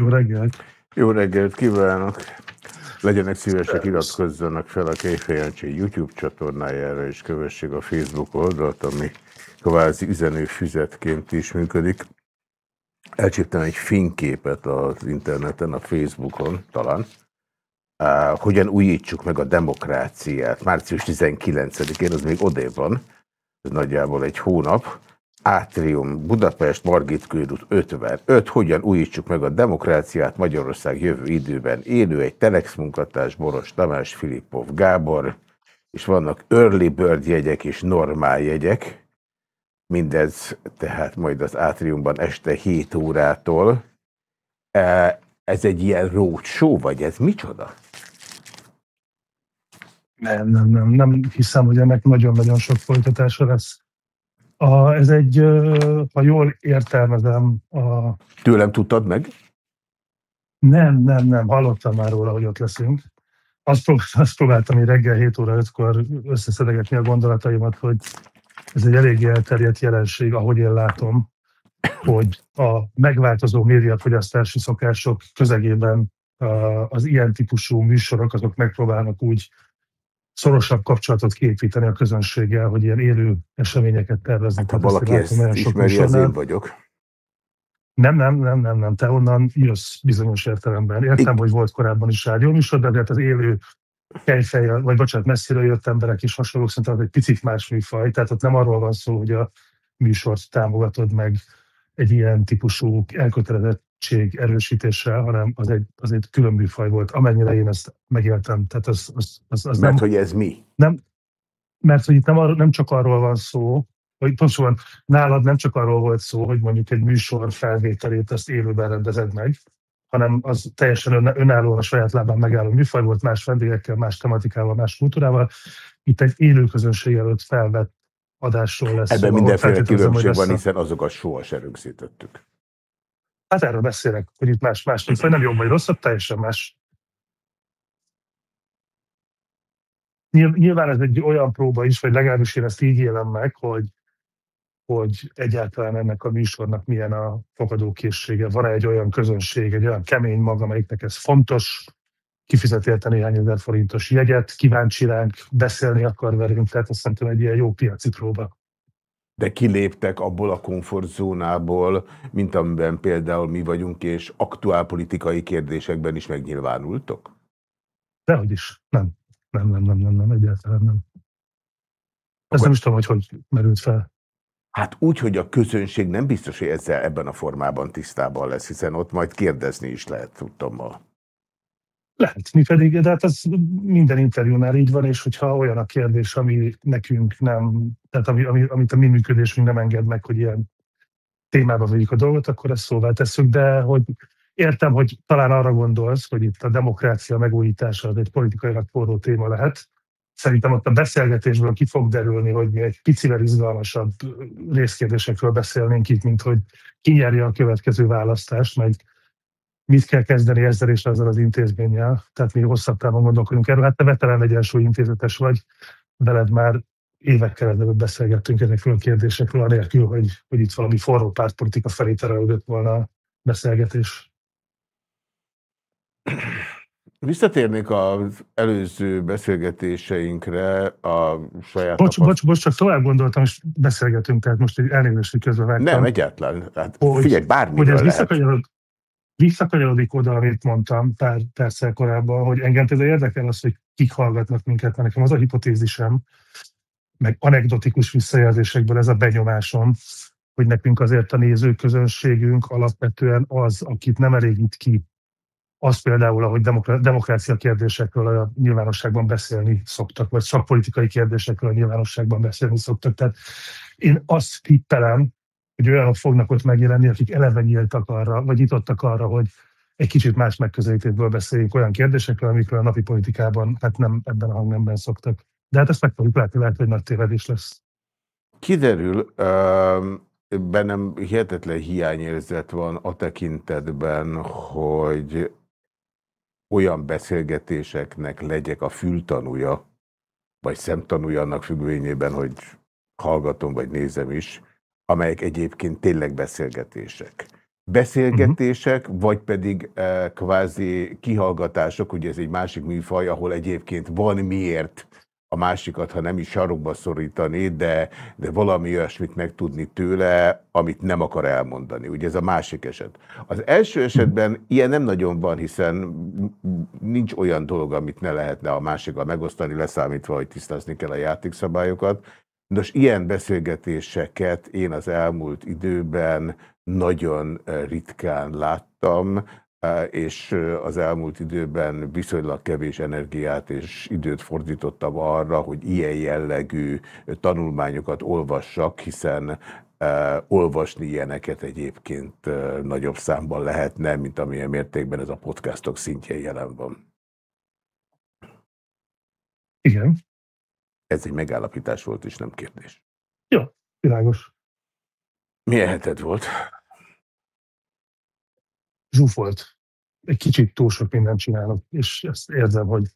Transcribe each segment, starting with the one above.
Jó reggelt! Jó reggelt kívánok! Legyenek szívesek, iratkozzanak fel a Kejfejancsi YouTube csatornájára, és kövessék a Facebook oldalt, ami kvázi üzenőfüzetként is működik. Elcsíptem egy fényképet az interneten, a Facebookon talán. Hogyan újítsuk meg a demokráciát? Március 19-én, az még odébb van, ez nagyjából egy hónap. Átrium, Budapest, Margit körút 55. Hogyan újítsuk meg a demokráciát Magyarország jövő időben? Élő egy Telex munkatárs, Boros Tamás, Filippov Gábor, és vannak early bird jegyek és normál jegyek. Mindez tehát majd az Átriumban este 7 órától. E, ez egy ilyen roadshow, vagy ez micsoda? Nem, nem, nem. Nem hiszem, hogy ennek nagyon-nagyon sok folytatása lesz. A, ez egy, ha jól értelmezem... A... Tőlem tudtad meg? Nem, nem, nem. Hallottam már róla, hogy ott leszünk. Azt, prób azt próbáltam hogy reggel 7 óra 5-kor összeszedegetni a gondolataimat, hogy ez egy eléggé elterjedt jelenség, ahogy én látom, hogy a megváltozó médiafogyasztási szokások közegében az ilyen típusú műsorok azok megpróbálnak úgy szorosabb kapcsolatot képíteni a közönséggel, hogy ilyen élő eseményeket terveznek. Hát, ha valaki ezt látom, ismeri, az én vagyok. Nem, nem, nem, nem, nem. Te onnan jössz bizonyos értelemben. Értem, hogy volt korábban is rádióműsor, de hát az élő kejfej, vagy bocsánat, messziről jött emberek is hasonlók, szerintem az egy picit más műfaj. Tehát ott nem arról van szó, hogy a műsort támogatod meg egy ilyen típusú elkötelezett egység erősítéssel, hanem az egy, az egy külön műfaj volt, amennyire én ezt megéltem. Tehát az, az, az, az mert nem, hogy ez mi? Nem, mert hogy itt nem, arról, nem csak arról van szó, hogy pontosan nálad nem csak arról volt szó, hogy mondjuk egy műsor felvételét ezt élőben rendezed meg, hanem az teljesen ön, önállóan a saját lábán megálló műfaj volt, más vendégekkel, más tematikával, más kultúrával. Itt egy élő közönség előtt felvett adásról lesz. Ebben mindenféle különbség van, hiszen azokat soha se rögzítettük. Hát erről beszélek, hogy itt más, más nincs, vagy nem jobb vagy rosszabb, teljesen más. Nyilván ez egy olyan próba is, vagy legalábbis én ezt így élem meg, hogy, hogy egyáltalán ennek a műsornak milyen a fogadókészsége. Van-e egy olyan közönség, egy olyan kemény maga, amelyiknek ez fontos, kifizet érte néhány ezer forintos jegyet, kíváncsi ránk, beszélni akar velünk, tehát azt szerintem egy ilyen jó piaci próba de kiléptek abból a komfortzónából, mint amiben például mi vagyunk, és aktuál politikai kérdésekben is megnyilvánultok? Dehogy is. Nem. Nem, nem, nem, nem, nem, egyáltalán nem. Ezt nem is tudom, hogy hogy merült fel. Hát úgy, hogy a közönség nem biztos, hogy ezzel ebben a formában tisztában lesz, hiszen ott majd kérdezni is lehet, tudtommal. Lehet, mi pedig, de hát ez minden interjúnál így van, és hogyha olyan a kérdés, ami nekünk nem, tehát ami, ami, amit a mi működésünk nem enged meg, hogy ilyen témába vegyük a dolgot, akkor ezt szóvá tesszük, de hogy értem, hogy talán arra gondolsz, hogy itt a demokrácia megújítása az egy politikailag forró téma lehet. Szerintem ott a beszélgetésből ki fog derülni, hogy mi egy picivel izgalmasabb részkérdésekről beszélnénk itt, mint hogy ki nyerje a következő választást, majd mit kell kezdeni ezzel és ezzel az intézménnyel. Tehát mi hosszabb távon gondolkodunk erről. Hát te veterán egyensúly intézetes vagy, veled már évekkel ezelőtt beszélgettünk ezekről a kérdésekről, anélkül, hogy, hogy itt valami forró pártpolitika felé terelődött volna a beszélgetés. Visszatérnék az előző beszélgetéseinkre a saját bocs, tapaszt... bocs, bocs, csak tovább gondoltam, és beszélgetünk, tehát most egy elnézést, hogy közben vágtam. Nem, egyáltalán. Hát, hogy, figyelj, bármiről hogy ez visszakanyarod, visszakanyarodik oda, amit mondtam pár perccel korábban, hogy engem például érdekel az, hogy kik hallgatnak minket, mert nekem az a hipotézisem, meg anekdotikus visszajelzésekből ez a benyomásom, hogy nekünk azért a nézőközönségünk alapvetően az, akit nem elégít ki, az például, ahogy demokrácia kérdésekről a nyilvánosságban beszélni szoktak, vagy szakpolitikai kérdésekről a nyilvánosságban beszélni szoktak. Tehát én azt tippelem, hogy olyanok fognak ott megjelenni, akik eleve nyíltak arra, vagy nyitottak arra, hogy egy kicsit más megközelítésből beszéljünk olyan kérdésekről, amikről a napi politikában hát nem ebben a hangnemben szoktak. De hát ezt meg fogjuk látni, lehet, hogy nagy tévedés lesz. Kiderül, bennem hihetetlen hiányérzet van a tekintetben, hogy olyan beszélgetéseknek legyek a fültanúja, vagy szemtanúja annak függvényében, hogy hallgatom vagy nézem is, amelyek egyébként tényleg beszélgetések. beszélgetések, uh-huh. vagy pedig e, kvázi kihallgatások, ugye ez egy másik műfaj, ahol egyébként van miért a másikat, ha nem is sarokba szorítani, de, de valami olyasmit megtudni tőle, amit nem akar elmondani. Ugye ez a másik eset. Az első esetben ilyen nem nagyon van, hiszen nincs olyan dolog, amit ne lehetne a másikkal megosztani, leszámítva, hogy tisztázni kell a játékszabályokat. Nos, ilyen beszélgetéseket én az elmúlt időben nagyon ritkán láttam, és az elmúlt időben viszonylag kevés energiát és időt fordítottam arra, hogy ilyen jellegű tanulmányokat olvassak, hiszen olvasni ilyeneket egyébként nagyobb számban lehetne, mint amilyen mértékben ez a podcastok szintjén jelen van. Igen. Ez egy megállapítás volt, és nem kérdés. Jó, világos. Milyen heted volt? zsúfolt. Egy kicsit túl sok mindent csinálok, és ezt érzem, hogy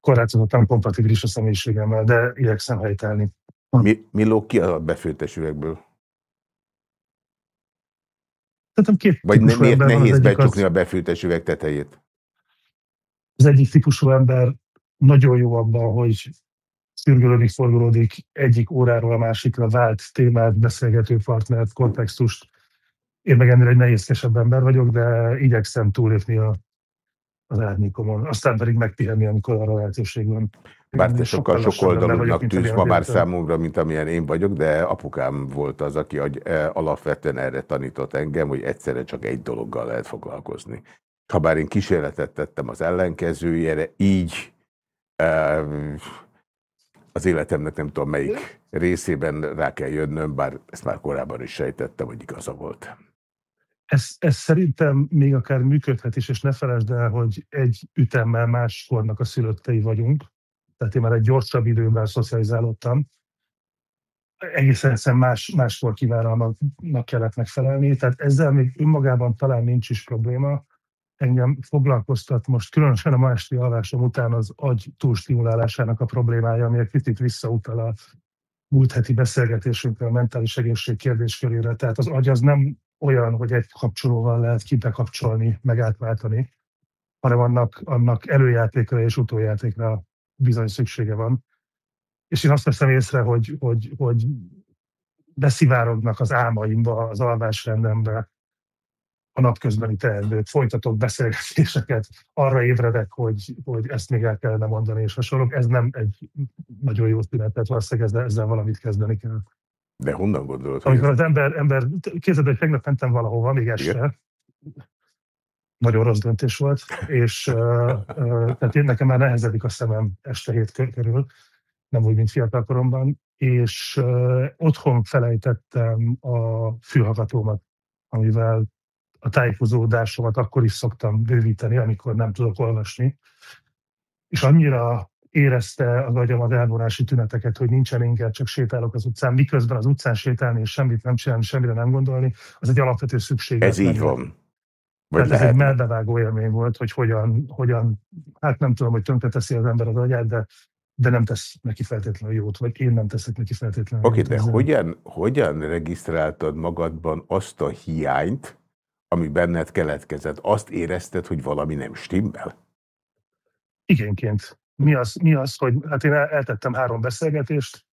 korlátozottan kompatibilis a személyiségemmel, de igyekszem helytelni. Mi, mi lóg ki a befőttes üvegből? Szerintem két Vagy ne, miért nehéz becsukni az... a befőttes üveg tetejét? Az egyik típusú ember nagyon jó abban, hogy szürgülődik, forgolódik egyik óráról a másikra vált témát, beszélgető partnert, kontextust, én meg ennél egy nehézkesebb ember vagyok, de igyekszem túlépni a, az árnyékomon. Aztán pedig megpihenni, amikor arra lehetőség van. Bár te sokkal sok oldalúnak tűz ma már számomra, mint amilyen én vagyok, de apukám volt az, aki e, alapvetően erre tanított engem, hogy egyszerre csak egy dologgal lehet foglalkozni. Habár én kísérletet tettem az ellenkezőjére, így e, az életemnek nem tudom melyik részében rá kell jönnöm, bár ezt már korábban is sejtettem, hogy igaza volt. Ez, ez szerintem még akár működhet is, és ne felejtsd el, hogy egy ütemmel máskornak a szülöttei vagyunk. Tehát én már egy gyorsabb időben szocializálódtam. Egészen egyszerűen más, máskor kívánalmaknak kellett megfelelni. Tehát ezzel még önmagában talán nincs is probléma. Engem foglalkoztat most, különösen a ma esti alvásom után az agy túlstimulálásának a problémája, ami egy kicsit visszautal a múlt heti beszélgetésünkre a mentális egészség kérdéskörére. Tehát az agy az nem olyan, hogy egy kapcsolóval lehet kibekapcsolni, meg átváltani, hanem annak, annak előjátékra és utójátékra bizony szüksége van. És én azt veszem észre, hogy, hogy, hogy beszivárognak az álmaimba, az alvásrendembe, a napközbeni teendők, folytatok beszélgetéseket, arra ébredek, hogy, hogy ezt még el kellene mondani, és hasonlók. Ez nem egy nagyon jó szünet, valószínűleg ezzel, ezzel valamit kezdeni kell. De honnan gondolod? Amikor az ember, ember képzeld, hogy tegnap mentem valahova, még este, Igen. nagyon rossz döntés volt, és uh, uh, tehát én nekem már nehezedik a szemem este hét körül, nem úgy, mint fiatalkoromban, és uh, otthon felejtettem a fülhallgatómat, amivel a tájékozódásomat akkor is szoktam bővíteni, amikor nem tudok olvasni. És annyira érezte az agyam az elvonási tüneteket, hogy nincsen inger, csak sétálok az utcán, miközben az utcán sétálni és semmit nem csinálni, semmire nem gondolni, az egy alapvető szükség. Ez így van. Vagy ez egy melbevágó élmény volt, hogy hogyan, hogyan, hát nem tudom, hogy tönkreteszi az ember az agyát, de, de nem tesz neki feltétlenül jót, vagy én nem teszek neki feltétlenül Oké, okay, de hogyan, hogyan regisztráltad magadban azt a hiányt, ami benned keletkezett? Azt érezted, hogy valami nem stimmel? Igenként mi az, mi az, hogy hát én eltettem három beszélgetést,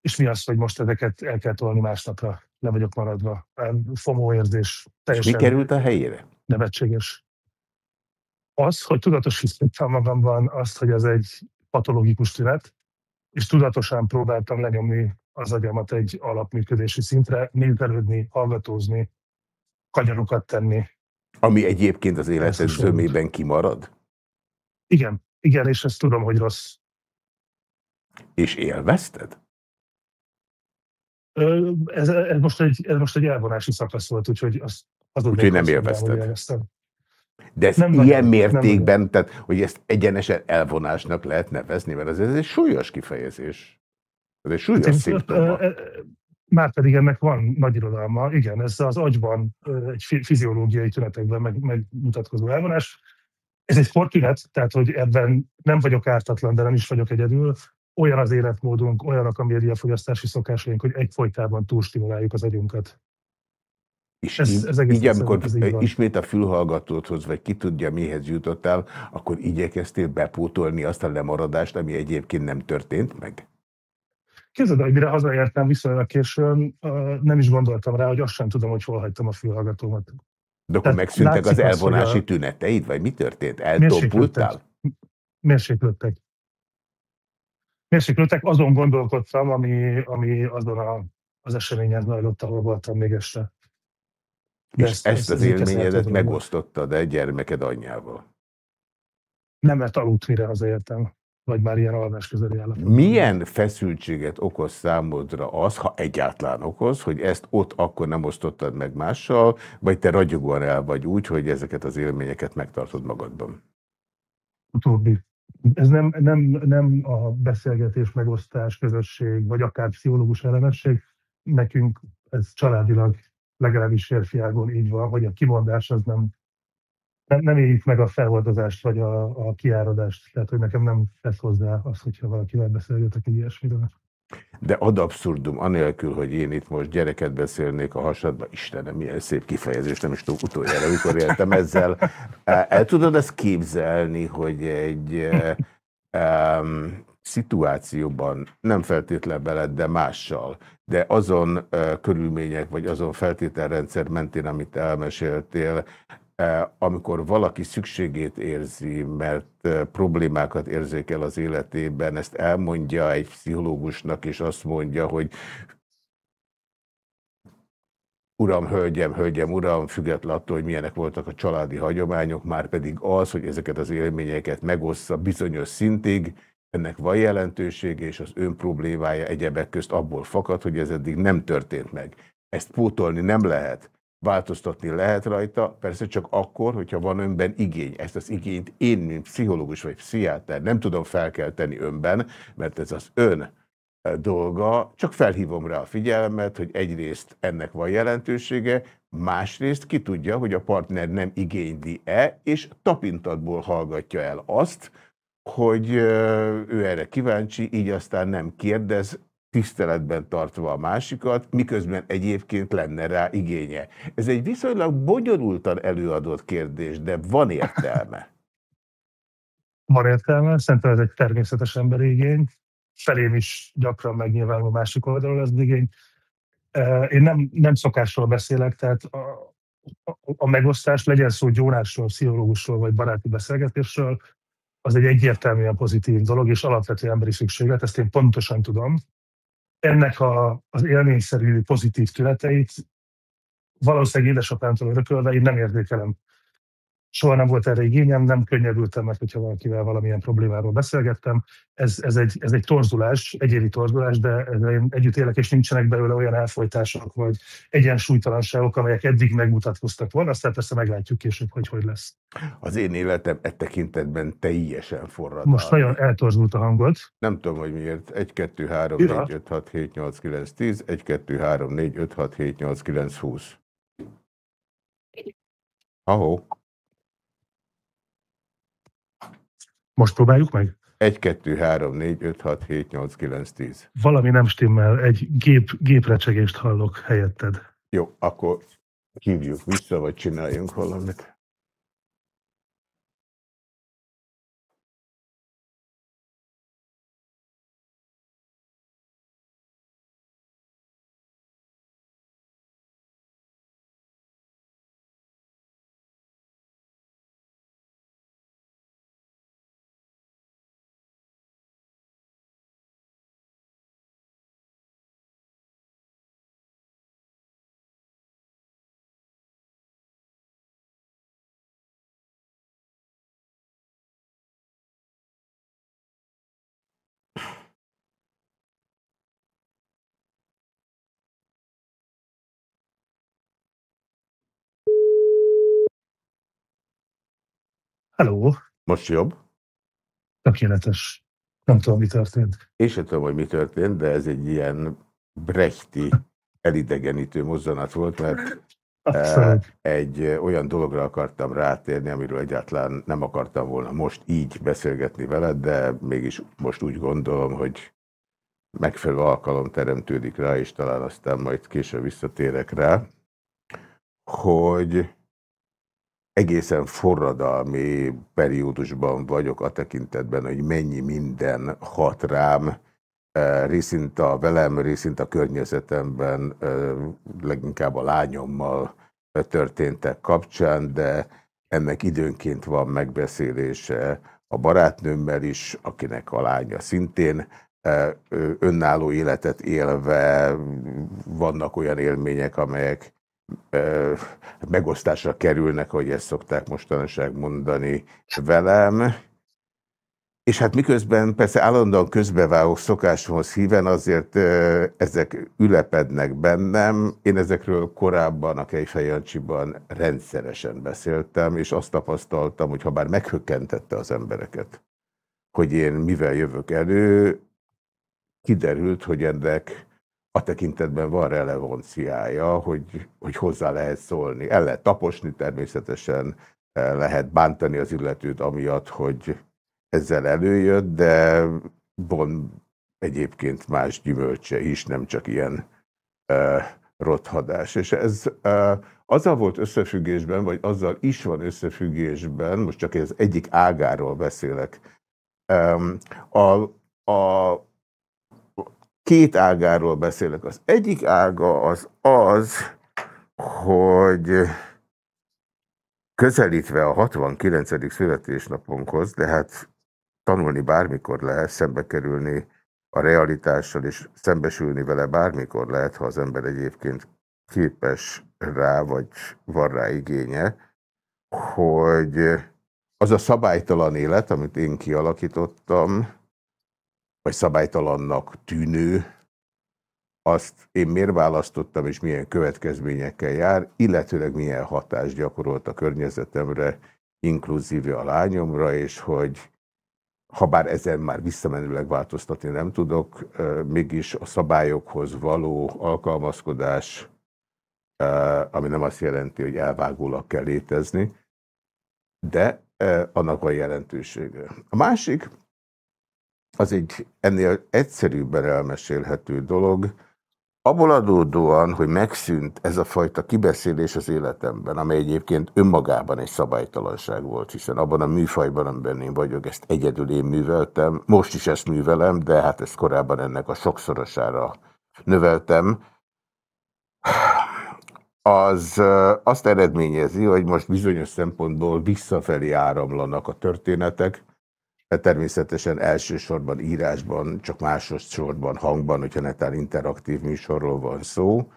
és mi az, hogy most ezeket el kell tolni másnapra, le vagyok maradva. FOMO érzés. Teljesen és mi került a helyére? Nevetséges. Az, hogy tudatosítottam magamban azt, hogy ez egy patológikus tünet, és tudatosan próbáltam lenyomni az agyamat egy alapműködési szintre, művelődni, hallgatózni, kanyarokat tenni. Ami egyébként az életed zömében kimarad? Igen, igen, és ezt tudom, hogy rossz. És élvezted? Ez, ez, most egy, ez most egy elvonási szakasz volt, úgyhogy azt azon Úgyhogy nem élvezted. De ez nem ilyen nagyon, mértékben, nem tehát hogy ezt egyenesen elvonásnak lehet nevezni, mert ez, ez egy súlyos kifejezés. Ez egy súlyos hát szimptoma. Már pedig ennek van nagy irodalma, igen, ez az agyban egy fiziológiai tünetekben meg, megmutatkozó elvonás. Ez egy sportület, tehát hogy ebben nem vagyok ártatlan, de nem is vagyok egyedül. Olyan az életmódunk, olyanok a médiafogyasztási szokásaink, hogy egyfolytában túlstimuláljuk az agyunkat. És ez, így, ez így amikor így ismét a fülhallgatódhoz, vagy ki tudja mihez jutottál, akkor igyekeztél bepótolni azt a lemaradást, ami egyébként nem történt meg? Képzeld, hogy mire hazaértem viszonylag későn, nem is gondoltam rá, hogy azt sem tudom, hogy hol hagytam a fülhallgatómat. De akkor megszűntek az elvonási az, tüneteid, vagy mi történt? Eltompultál? Mérséklődtek. Mérséklődtek, azon gondolkodtam, ami, ami azon a, az eseményen zajlott, ahol voltam még este. De És ezt, ezt az élményedet megosztottad egy gyermeked anyjával? Nem, mert aludt, mire hazaértem vagy már ilyen alvás közeli állapotban. Milyen feszültséget okoz számodra az, ha egyáltalán okoz, hogy ezt ott akkor nem osztottad meg mással, vagy te ragyogóan el vagy úgy, hogy ezeket az élményeket megtartod magadban? Utóbbi. Ez nem, nem, nem a beszélgetés, megosztás, közösség, vagy akár pszichológus ellenesség. Nekünk ez családilag legalábbis férfiágon így van, hogy a kimondás az nem nem, nem éljük meg a feloldozást vagy a, a kiáradást. Tehát, hogy nekem nem tesz hozzá az, hogyha valakivel beszélgetek egy ilyesmiről. De ad abszurdum, anélkül, hogy én itt most gyereket beszélnék a hasadba, Istenem, milyen szép kifejezés, nem is tudom utoljára, amikor éltem ezzel. El tudod ezt képzelni, hogy egy um, szituációban, nem feltétlen beled, de mással, de azon uh, körülmények, vagy azon feltételrendszer mentén, amit elmeséltél, E, amikor valaki szükségét érzi, mert e, problémákat érzékel az életében, ezt elmondja egy pszichológusnak, és azt mondja, hogy Uram, hölgyem, hölgyem, uram, független attól, hogy milyenek voltak a családi hagyományok, már pedig az, hogy ezeket az élményeket megossza bizonyos szintig, ennek van jelentősége, és az ön problémája egyebek közt abból fakad, hogy ez eddig nem történt meg. Ezt pótolni nem lehet változtatni lehet rajta, persze csak akkor, hogyha van önben igény. Ezt az igényt én, mint pszichológus vagy pszichiáter nem tudom felkelteni önben, mert ez az ön eh, dolga, csak felhívom rá a figyelmet, hogy egyrészt ennek van jelentősége, másrészt ki tudja, hogy a partner nem igényli-e, és tapintatból hallgatja el azt, hogy eh, ő erre kíváncsi, így aztán nem kérdez, tiszteletben tartva a másikat, miközben egyébként lenne rá igénye. Ez egy viszonylag bonyolultan előadott kérdés, de van értelme. Van értelme, szerintem ez egy természetes emberi igény. Felém is gyakran megnyilvánul a másik oldalról az igény. Én nem, nem szokásról beszélek, tehát a, a, a megosztás, legyen szó gyónásról, pszichológusról vagy baráti beszélgetésről, az egy egyértelműen pozitív dolog, és alapvető emberi szükséglet, ezt én pontosan tudom ennek a, az élményszerű pozitív tüneteit valószínűleg édesapámtól örökölve én nem érzékelem. Soha nem volt erre igényem, nem könnyedültem meg, hogyha valakivel valamilyen problémáról beszélgettem. Ez, ez, egy, ez egy torzulás, egyéni torzulás, de én együtt élek, és nincsenek belőle olyan elfolytások, vagy egyensúlytalanságok, amelyek eddig megmutatkoztak volna, aztán persze meglátjuk később, hogy hogy lesz. Az én életem e tekintetben teljesen forrad. Most nagyon eltorzult a hangod. Nem tudom, hogy miért. 1, 2, 3, 4, 5, 6, 7, 8, 9, 10, 1, 2, 3, 4, 5, 6, 7, 8, 9, 20. Ahó. Most próbáljuk meg? 1, 2, 3, 4, 5, 6, 7, 8, 9, 10. Valami nem stimmel, egy gép, géprecsegést hallok helyetted. Jó, akkor hívjuk vissza, vagy csináljunk valamit. Hello. Most jobb? Tökéletes. Nem tudom, mi történt. Én sem tudom, hogy mi történt, de ez egy ilyen brechti, elidegenítő mozzanat volt, mert Abszolút. Eh, egy olyan dologra akartam rátérni, amiről egyáltalán nem akartam volna most így beszélgetni veled, de mégis most úgy gondolom, hogy megfelelő alkalom teremtődik rá, és talán aztán majd később visszatérek rá. hogy egészen forradalmi periódusban vagyok a tekintetben, hogy mennyi minden hat rám, részint a velem, részint a környezetemben, leginkább a lányommal történtek kapcsán, de ennek időnként van megbeszélése a barátnőmmel is, akinek a lánya szintén önálló életet élve vannak olyan élmények, amelyek megosztásra kerülnek, hogy ezt szokták mostanság mondani velem. És hát miközben persze állandóan közbevágok szokásomhoz híven, azért ezek ülepednek bennem. Én ezekről korábban a Kejfejancsiban rendszeresen beszéltem, és azt tapasztaltam, hogy ha bár meghökkentette az embereket, hogy én mivel jövök elő, kiderült, hogy ennek a tekintetben van relevanciája, hogy, hogy hozzá lehet szólni. El lehet taposni természetesen, lehet bántani az illetőt amiatt, hogy ezzel előjött, de van egyébként más gyümölcse is, nem csak ilyen uh, rothadás. És ez uh, azzal volt összefüggésben, vagy azzal is van összefüggésben, most csak ez egyik ágáról beszélek. Um, a, a két ágáról beszélek. Az egyik ága az az, hogy közelítve a 69. születésnapunkhoz, de hát tanulni bármikor lehet, szembe kerülni a realitással, és szembesülni vele bármikor lehet, ha az ember egyébként képes rá, vagy van rá igénye, hogy az a szabálytalan élet, amit én kialakítottam, vagy szabálytalannak tűnő, azt én miért választottam, és milyen következményekkel jár, illetőleg milyen hatást gyakorolt a környezetemre, inkluzíve a lányomra, és hogy ha bár ezen már visszamenőleg változtatni nem tudok, mégis a szabályokhoz való alkalmazkodás, ami nem azt jelenti, hogy elvágólag kell létezni, de annak van jelentősége. A másik, az egy ennél egyszerűbben elmesélhető dolog, abból adódóan, hogy megszűnt ez a fajta kibeszélés az életemben, amely egyébként önmagában egy szabálytalanság volt, hiszen abban a műfajban, amiben én vagyok, ezt egyedül én műveltem, most is ezt művelem, de hát ezt korábban ennek a sokszorosára növeltem, az azt eredményezi, hogy most bizonyos szempontból visszafelé áramlanak a történetek, természetesen elsősorban írásban, csak másodszorban hangban, hogyha netán interaktív műsorról van szó,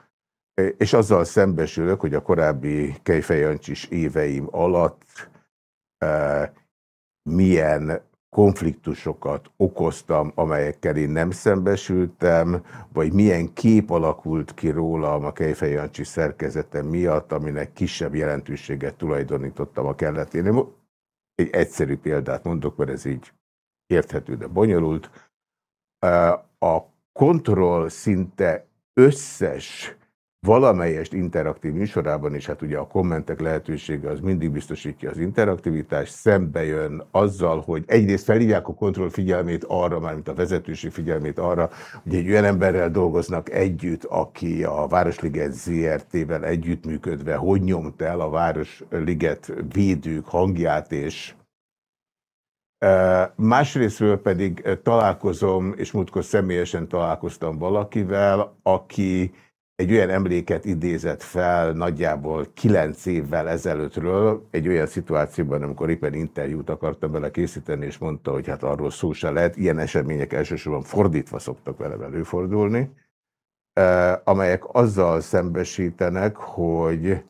és azzal szembesülök, hogy a korábbi Kejfejancsis éveim alatt e, milyen konfliktusokat okoztam, amelyekkel én nem szembesültem, vagy milyen kép alakult ki rólam a Kejfejancsi szerkezete miatt, aminek kisebb jelentőséget tulajdonítottam a kelleténél. Egy egyszerű példát mondok, mert ez így érthető, de bonyolult. A kontroll szinte összes valamelyest interaktív műsorában, és hát ugye a kommentek lehetősége az mindig biztosítja az interaktivitást, szembe jön azzal, hogy egyrészt felhívják a kontroll figyelmét arra, mármint a vezetőség figyelmét arra, hogy egy olyan emberrel dolgoznak együtt, aki a Városliget ZRT-vel együttműködve, hogy nyomta el a Városliget védők hangját és Másrésztről pedig találkozom, és múltkor személyesen találkoztam valakivel, aki egy olyan emléket idézett fel nagyjából kilenc évvel ezelőttről, egy olyan szituációban, amikor éppen interjút akartam vele készíteni, és mondta, hogy hát arról szó se lehet, ilyen események elsősorban fordítva szoktak vele előfordulni, amelyek azzal szembesítenek, hogy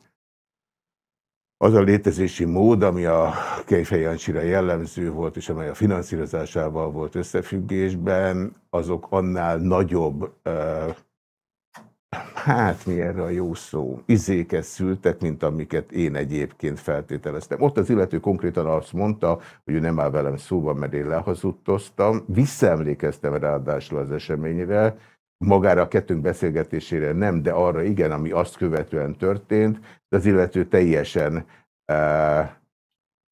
az a létezési mód, ami a Kejfej jellemző volt, és amely a finanszírozásával volt összefüggésben, azok annál nagyobb, hát mi erre a jó szó, izéket szültek, mint amiket én egyébként feltételeztem. Ott az illető konkrétan azt mondta, hogy ő nem áll velem szóba, mert én lehazudtoztam. Visszaemlékeztem ráadásul az eseményre, magára a kettőnk beszélgetésére nem, de arra igen, ami azt követően történt, de az illető teljesen e,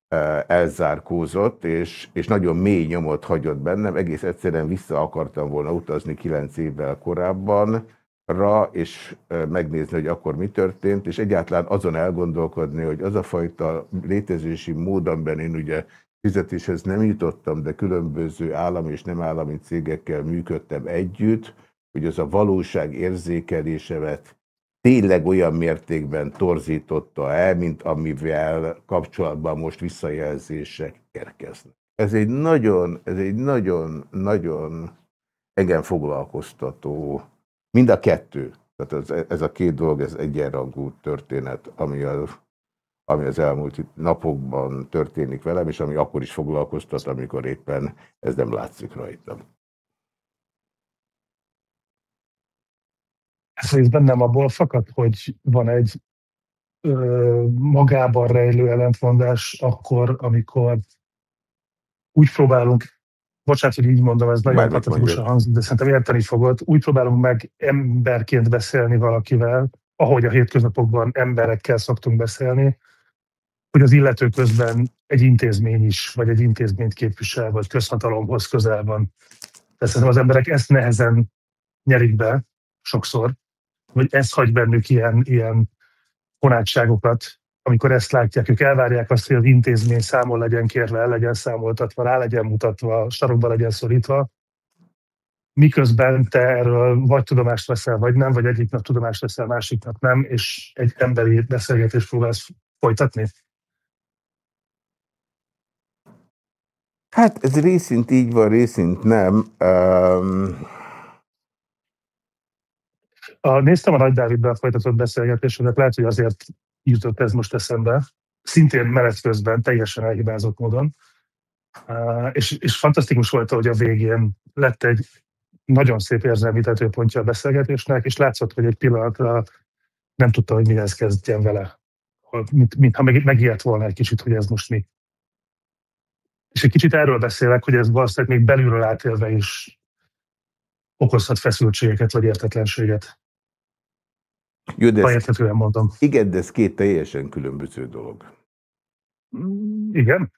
e, elzárkózott, és, és nagyon mély nyomot hagyott bennem, egész egyszerűen vissza akartam volna utazni kilenc évvel korábban, ra, és megnézni, hogy akkor mi történt, és egyáltalán azon elgondolkodni, hogy az a fajta létezési mód, amiben én ugye fizetéshez nem jutottam, de különböző állami és nem állami cégekkel működtem együtt, hogy az a valóság érzékelésemet tényleg olyan mértékben torzította el, mint amivel kapcsolatban most visszajelzések érkeznek. Ez egy nagyon, ez egy nagyon, nagyon engem foglalkoztató, mind a kettő. Tehát ez, ez a két dolog, ez egyenrangú történet, ami, a, ami az elmúlt napokban történik velem, és ami akkor is foglalkoztat, amikor éppen ez nem látszik rajtam. Ez részben nem abból fakad, hogy van egy ö, magában rejlő ellentmondás akkor, amikor úgy próbálunk, bocsánat, hogy így mondom, ez nagyon patetikusan hangzik, de szerintem érteni fogod, úgy próbálunk meg emberként beszélni valakivel, ahogy a hétköznapokban emberekkel szoktunk beszélni, hogy az illető közben egy intézmény is, vagy egy intézményt képvisel, vagy közhatalomhoz közel van. Tehát szerintem az emberek ezt nehezen nyerik be sokszor, vagy ez hagy bennük ilyen, ilyen honátságokat, amikor ezt látják, ők elvárják azt, hogy az intézmény számol legyen kérve, el legyen számoltatva, rá legyen mutatva, sarokba legyen szorítva, miközben te erről vagy tudomást veszel, vagy nem, vagy egyik nap tudomást veszel, másik nap nem, és egy emberi beszélgetést próbálsz folytatni? Hát ez részint így van, részint nem. Um... A, néztem a Nagy Dáviddal folytatott beszélgetésedet, lehet, hogy azért jutott ez most eszembe, szintén menet közben, teljesen elhibázott módon. És, és fantasztikus volt, hogy a végén lett egy nagyon szép érzelmi tetőpontja a beszélgetésnek, és látszott, hogy egy pillanatra nem tudta, hogy mihez kezdjen vele. Mint, mintha meg, megijedt volna egy kicsit, hogy ez most mi. És egy kicsit erről beszélek, hogy ez valószínűleg még belülről átélve is okozhat feszültségeket vagy értetlenséget. Jó, de ezt, mondom. Igen, de ez két teljesen különböző dolog. Igen?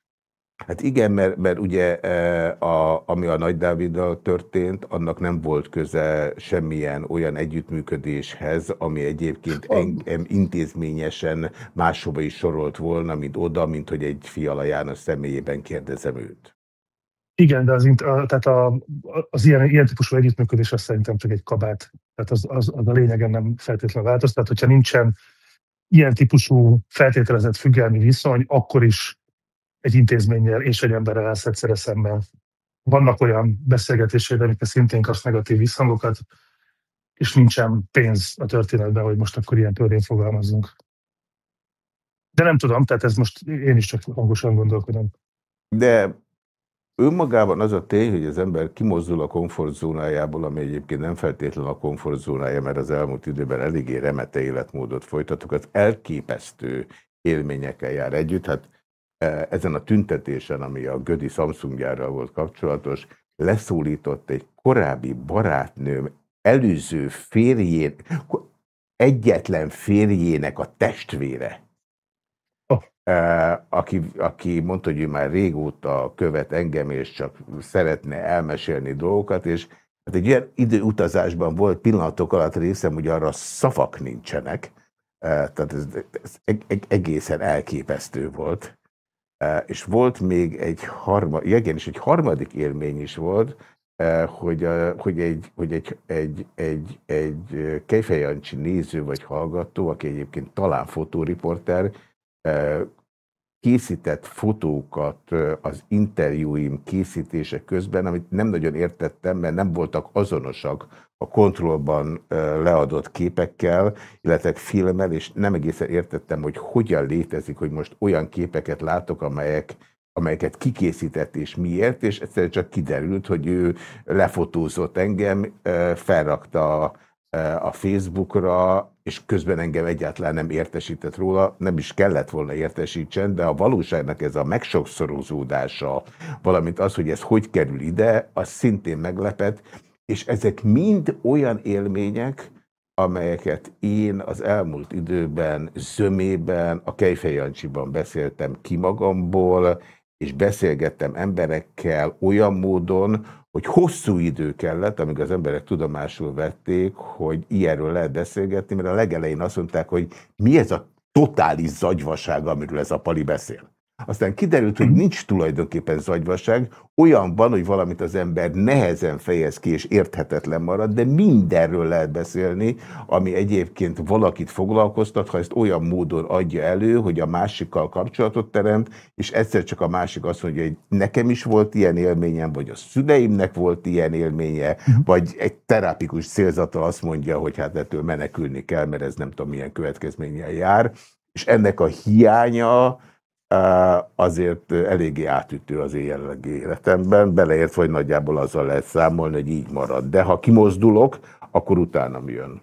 Hát igen, mert, mert ugye e, a, ami a Nagy Dáviddal történt, annak nem volt köze semmilyen olyan együttműködéshez, ami egyébként engem intézményesen máshova is sorolt volna, mint oda, mint hogy egy Fiala János személyében kérdezem őt. Igen, de az, a, tehát a, az ilyen, ilyen típusú együttműködés az szerintem csak egy kabát. Tehát az, az, az a lényegen nem feltétlenül változ. Tehát, hogyha nincsen ilyen típusú feltételezett függelmi viszony, akkor is egy intézménnyel és egy emberrel állsz egyszerre szemben. Vannak olyan beszélgetések, amiket szintén kapsz negatív visszhangokat, és nincsen pénz a történetben, hogy most akkor ilyen törvényt fogalmazzunk. De nem tudom, tehát ez most én is csak hangosan gondolkodom. De Önmagában az a tény, hogy az ember kimozdul a komfortzónájából, ami egyébként nem feltétlenül a komfortzónája, mert az elmúlt időben eléggé remete életmódot folytatok, az elképesztő élményekkel jár együtt. Hát e, ezen a tüntetésen, ami a Gödi Samsungjára volt kapcsolatos, leszólított egy korábbi barátnőm előző férjén, egyetlen férjének a testvére aki, aki mondta, hogy ő már régóta követ engem, és csak szeretne elmesélni dolgokat, és hát egy ilyen időutazásban volt pillanatok alatt részem, hogy arra szavak nincsenek, tehát ez, ez egészen elképesztő volt. És volt még egy harmadik, igen, és egy harmadik élmény is volt, hogy, hogy, egy, hogy egy, egy, egy, egy Kejfejancsi néző vagy hallgató, aki egyébként talán fotóriporter, készített fotókat az interjúim készítése közben, amit nem nagyon értettem, mert nem voltak azonosak a kontrollban leadott képekkel, illetve filmmel, és nem egészen értettem, hogy hogyan létezik, hogy most olyan képeket látok, amelyek amelyeket kikészített és miért, és egyszerűen csak kiderült, hogy ő lefotózott engem, felrakta a Facebookra, és közben engem egyáltalán nem értesített róla, nem is kellett volna értesítsen, de a valóságnak ez a megsokszorozódása, valamint az, hogy ez hogy kerül ide, az szintén meglepett, és ezek mind olyan élmények, amelyeket én az elmúlt időben zömében, a Kejfejancsiban beszéltem ki magamból, és beszélgettem emberekkel olyan módon, hogy hosszú idő kellett, amíg az emberek tudomásul vették, hogy ilyenről lehet beszélgetni, mert a legelején azt mondták, hogy mi ez a totális zagyvaság, amiről ez a pali beszél. Aztán kiderült, hogy nincs tulajdonképpen zagyvaság, olyan van, hogy valamit az ember nehezen fejez ki, és érthetetlen marad, de mindenről lehet beszélni, ami egyébként valakit foglalkoztat, ha ezt olyan módon adja elő, hogy a másikkal kapcsolatot teremt, és egyszer csak a másik azt mondja, hogy nekem is volt ilyen élményem, vagy a szüleimnek volt ilyen élménye, vagy egy terápikus célzata azt mondja, hogy hát ettől menekülni kell, mert ez nem tudom milyen következménnyel jár, és ennek a hiánya, azért eléggé átütő az én jelenlegi életemben, beleért, hogy nagyjából azzal lehet számolni, hogy így marad. De ha kimozdulok, akkor utána jön.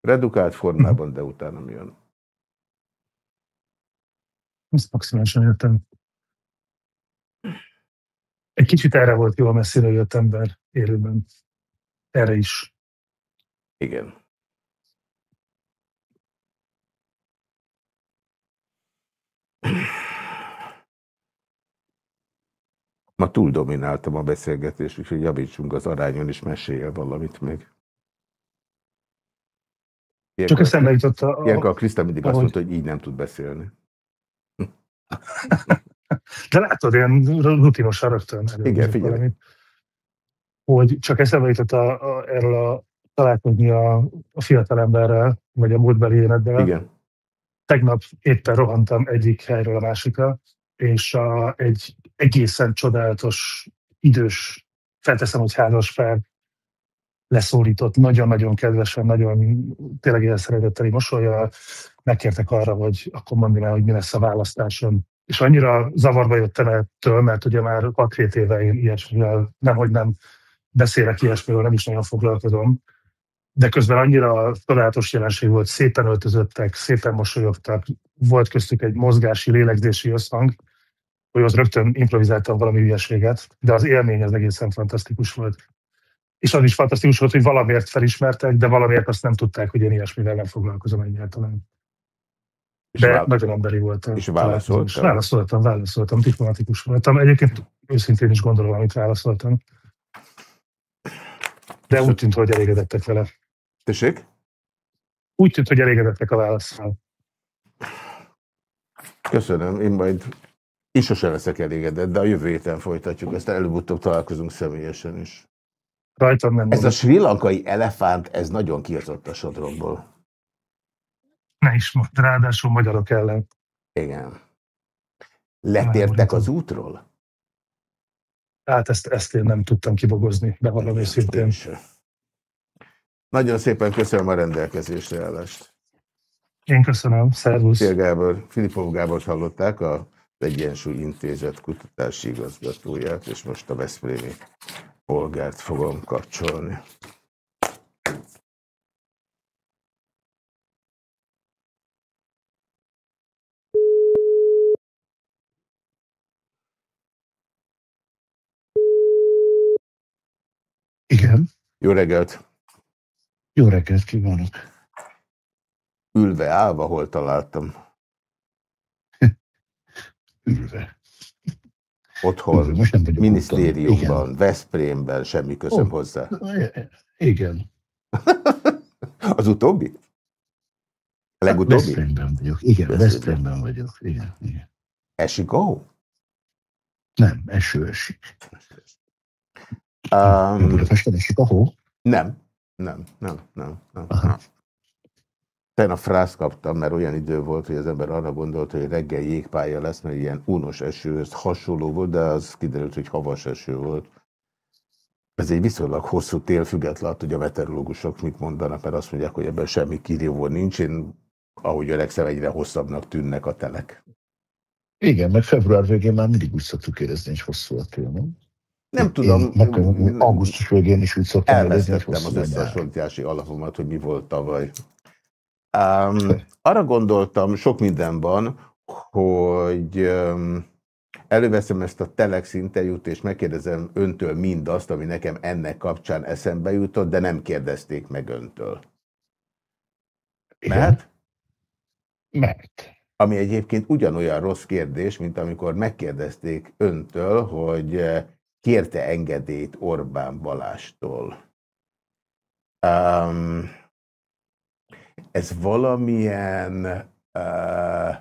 Redukált formában, de utána jön. Ezt maximálisan értem. Egy kicsit erre volt jó a messzire jött ember élőben. Erre is. Igen. Ma túl domináltam a beszélgetést, úgyhogy javítsunk az arányon, és meséljél valamit még. Ilyenkor, Csak eszembe jutott a... Ilyenkor a Kriszta mindig ahogy... azt mondta, hogy így nem tud beszélni. De látod, ilyen rutinos rögtön. Igen, figyelj. Valamit, hogy csak eszembe jutott a, a, erről a találkozni a, a fiatalemberrel, vagy a múltbeli életben. Igen. Tegnap éppen rohantam egyik helyről a másikra, és a, egy egészen csodálatos, idős, felteszem, hogy házas fel leszólított, nagyon-nagyon kedvesen, nagyon tényleg ilyen szeretetteli megkértek arra, hogy akkor mondjam el, hogy mi lesz a választáson. És annyira zavarba jöttem ettől, mert ugye már 6-7 éve én ilyesmivel, nemhogy nem beszélek ilyesmiről, nem is nagyon foglalkozom, de közben annyira csodálatos jelenség volt, szépen öltözöttek, szépen mosolyogtak, volt köztük egy mozgási, lélegzési összhang, hogy az rögtön improvizáltam valami hülyeséget, de az élmény az egészen fantasztikus volt. És az is fantasztikus volt, hogy valamiért felismertek, de valamiért azt nem tudták, hogy én ilyesmivel nem foglalkozom egyáltalán. De vál... nagyon emberi voltam. És válaszoltam? Válaszoltam, válaszoltam, diplomatikus voltam. Egyébként őszintén is gondolom, amit válaszoltam. De úgy tűnt, hogy elégedettek vele. Tessék? Úgy tűnt, hogy elégedettek a válaszsal. Köszönöm, én majd én sosem leszek elégedett, de a jövő héten folytatjuk, ezt előbb-utóbb találkozunk személyesen is. Rajtam nem. Ez a sri lankai elefánt, ez nagyon kiazott a sodromból. Ne is most, ráadásul magyarok ellen. Igen. Letértek az útról? Hát ezt, ezt én nem tudtam kibogozni, bevallom őszintén. Nagyon szépen köszönöm a rendelkezésre állást. Én köszönöm, szervusz. Szia Gábor, Filipov Gábor hallották, a Egyensúly Intézet kutatási igazgatóját, és most a Veszprémi polgárt fogom kapcsolni. Igen. Jó reggelt! Jó reggelt kívánok! Ülve, állva, hol találtam? Ülve. Otthon, Most nem minisztériumban, Veszprémben, semmi közöm oh, hozzá. Igen. Az utóbbi? A legutóbbi? Veszprémben vagyok. Igen, Veszprémben vagyok. Igen, igen. Esik hó? Nem, eső esik. Um, Budapesten esik a hó? Nem, nem, nem, nem. nem. nem. Tegnap frász kaptam, mert olyan idő volt, hogy az ember arra gondolt, hogy reggel jégpálya lesz, mert ilyen unos esőhöz hasonló volt, de az kiderült, hogy havas eső volt. Ez egy viszonylag hosszú tél, függetlenül, hogy a meteorológusok mit mondanak, mert azt mondják, hogy ebben semmi kirívó nincs. Én, ahogy öregszem, egyre hosszabbnak tűnnek a telek. Igen, meg február végén már mindig úgy szoktuk érezni, hogy hosszú a tél, nem? Nem én, tudom. Én, augusztus végén is úgy szoktam érezni, hogy az összehasonlítási alapomat, hogy mi volt tavaly. Um, arra gondoltam, sok minden van, hogy um, előveszem ezt a Telex interjút, és megkérdezem öntől mindazt, ami nekem ennek kapcsán eszembe jutott, de nem kérdezték meg öntől. Mert? Mert. Ami egyébként ugyanolyan rossz kérdés, mint amikor megkérdezték öntől, hogy kérte engedélyt Orbán Balástól. Um, ez valamilyen uh,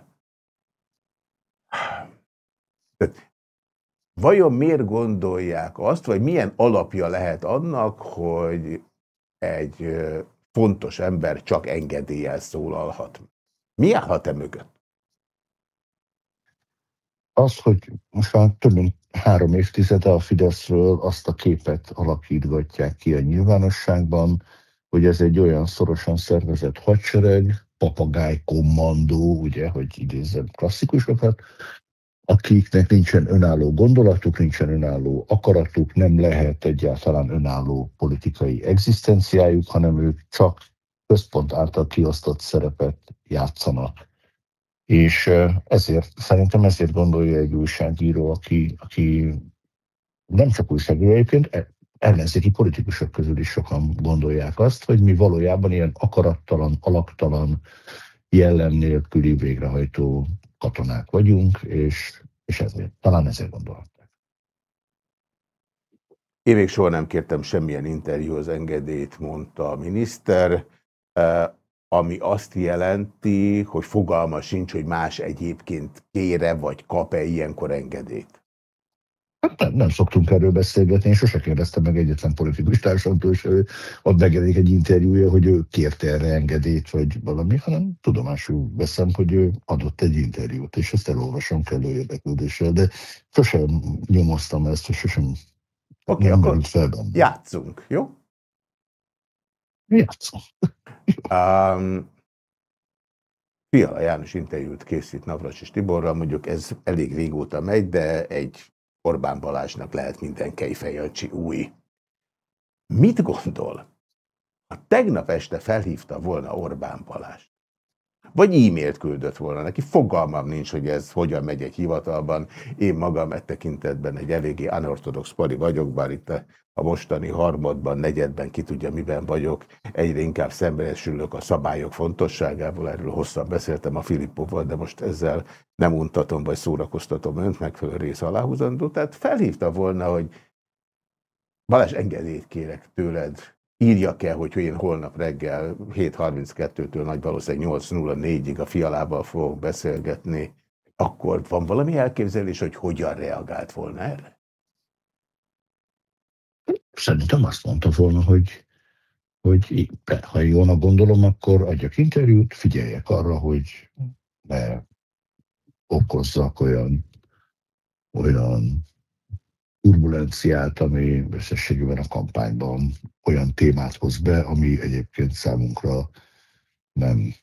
vajon miért gondolják azt, vagy milyen alapja lehet annak, hogy egy fontos ember csak engedéllyel szólalhat? Mi állhat e mögött? Az, hogy most már több mint három évtizede a Fideszről azt a képet alakítgatják ki a nyilvánosságban, hogy ez egy olyan szorosan szervezett hadsereg, papagáj kommandó, ugye, hogy idézem klasszikusokat, akiknek nincsen önálló gondolatuk, nincsen önálló akaratuk, nem lehet egyáltalán önálló politikai egzisztenciájuk, hanem ők csak központ által kiosztott szerepet játszanak. És ezért, szerintem ezért gondolja egy újságíró, aki, aki nem csak újságíró egyébként, e, ellenzéki politikusok közül is sokan gondolják azt, hogy mi valójában ilyen akarattalan, alaktalan, jellem nélküli végrehajtó katonák vagyunk, és, és ezért, talán ezért gondolták. Én még soha nem kértem semmilyen interjúhoz engedélyt, mondta a miniszter, eh, ami azt jelenti, hogy fogalma sincs, hogy más egyébként kére vagy kap-e ilyenkor engedélyt. Hát nem, nem szoktunk erről beszélgetni, én sose kérdeztem meg egyetlen politikus társamtól, és ott megjelenik egy interjúja, hogy ő kérte erre engedélyt, vagy valami, hanem tudomásul veszem, hogy ő adott egy interjút, és ezt elolvasom kellő érdeklődéssel, de sosem nyomoztam ezt, és sosem okay, akkor fel játszunk, jó? Játszunk. um, Fiala János interjút készít Navracsis Tiborral, mondjuk ez elég régóta megy, de egy Orbán Balázsnak lehet minden Kejfejancsi új. Mit gondol? Ha tegnap este felhívta volna Orbán Balázs, vagy e-mailt küldött volna neki, fogalmam nincs, hogy ez hogyan megy egy hivatalban. Én magam e tekintetben egy eléggé unorthodox pari vagyok, bár itt a mostani harmadban, negyedben ki tudja, miben vagyok. Egyre inkább szembesülök a szabályok fontosságával, erről hosszan beszéltem a Filippovval, de most ezzel nem untatom, vagy szórakoztatom önt, megfelelő rész aláhúzandó. Tehát felhívta volna, hogy Balázs engedélyt kérek tőled, írjak-e, hogy én holnap reggel 7.32-től nagy valószínűleg 8.04-ig a fialával fogok beszélgetni, akkor van valami elképzelés, hogy hogyan reagált volna erre? Szerintem azt mondta volna, hogy, hogy ha jónak gondolom, akkor adjak interjút, figyeljek arra, hogy ne okozzak olyan, olyan turbulenciát, ami összességében a kampányban olyan témát hoz be, ami egyébként számunkra nem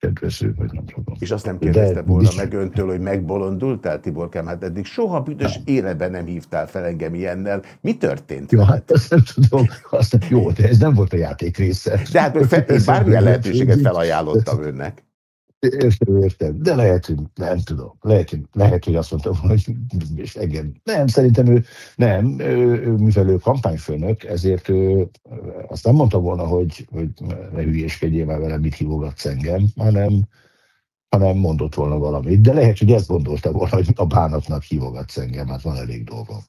kedvező, vagy nem tudom. És azt nem kérdezte De volna meg öntől, hogy megbolondultál, Tiborkám? Hát eddig soha büdös nem. életben nem hívtál fel engem ilyennel. Mi történt? Jó, hát azt nem tudom. Azt nem, jó, de ez nem volt a játék része. De hát fel, én bármilyen lehetőséget felajánlottam önnek. Értem, értem. De lehet, hogy nem tudom. Lehet, lehet, hogy azt mondtam, hogy és engem. Nem, szerintem ő nem, ő, ő, mivel ő kampányfőnök, ezért ő azt nem mondta volna, hogy, hogy ne hülyéskedjél már velem, mit hívogatsz engem, hanem, hanem mondott volna valamit. De lehet, hogy ezt gondolta volna, hogy a bánatnak hívogatsz engem, hát van elég dolgom.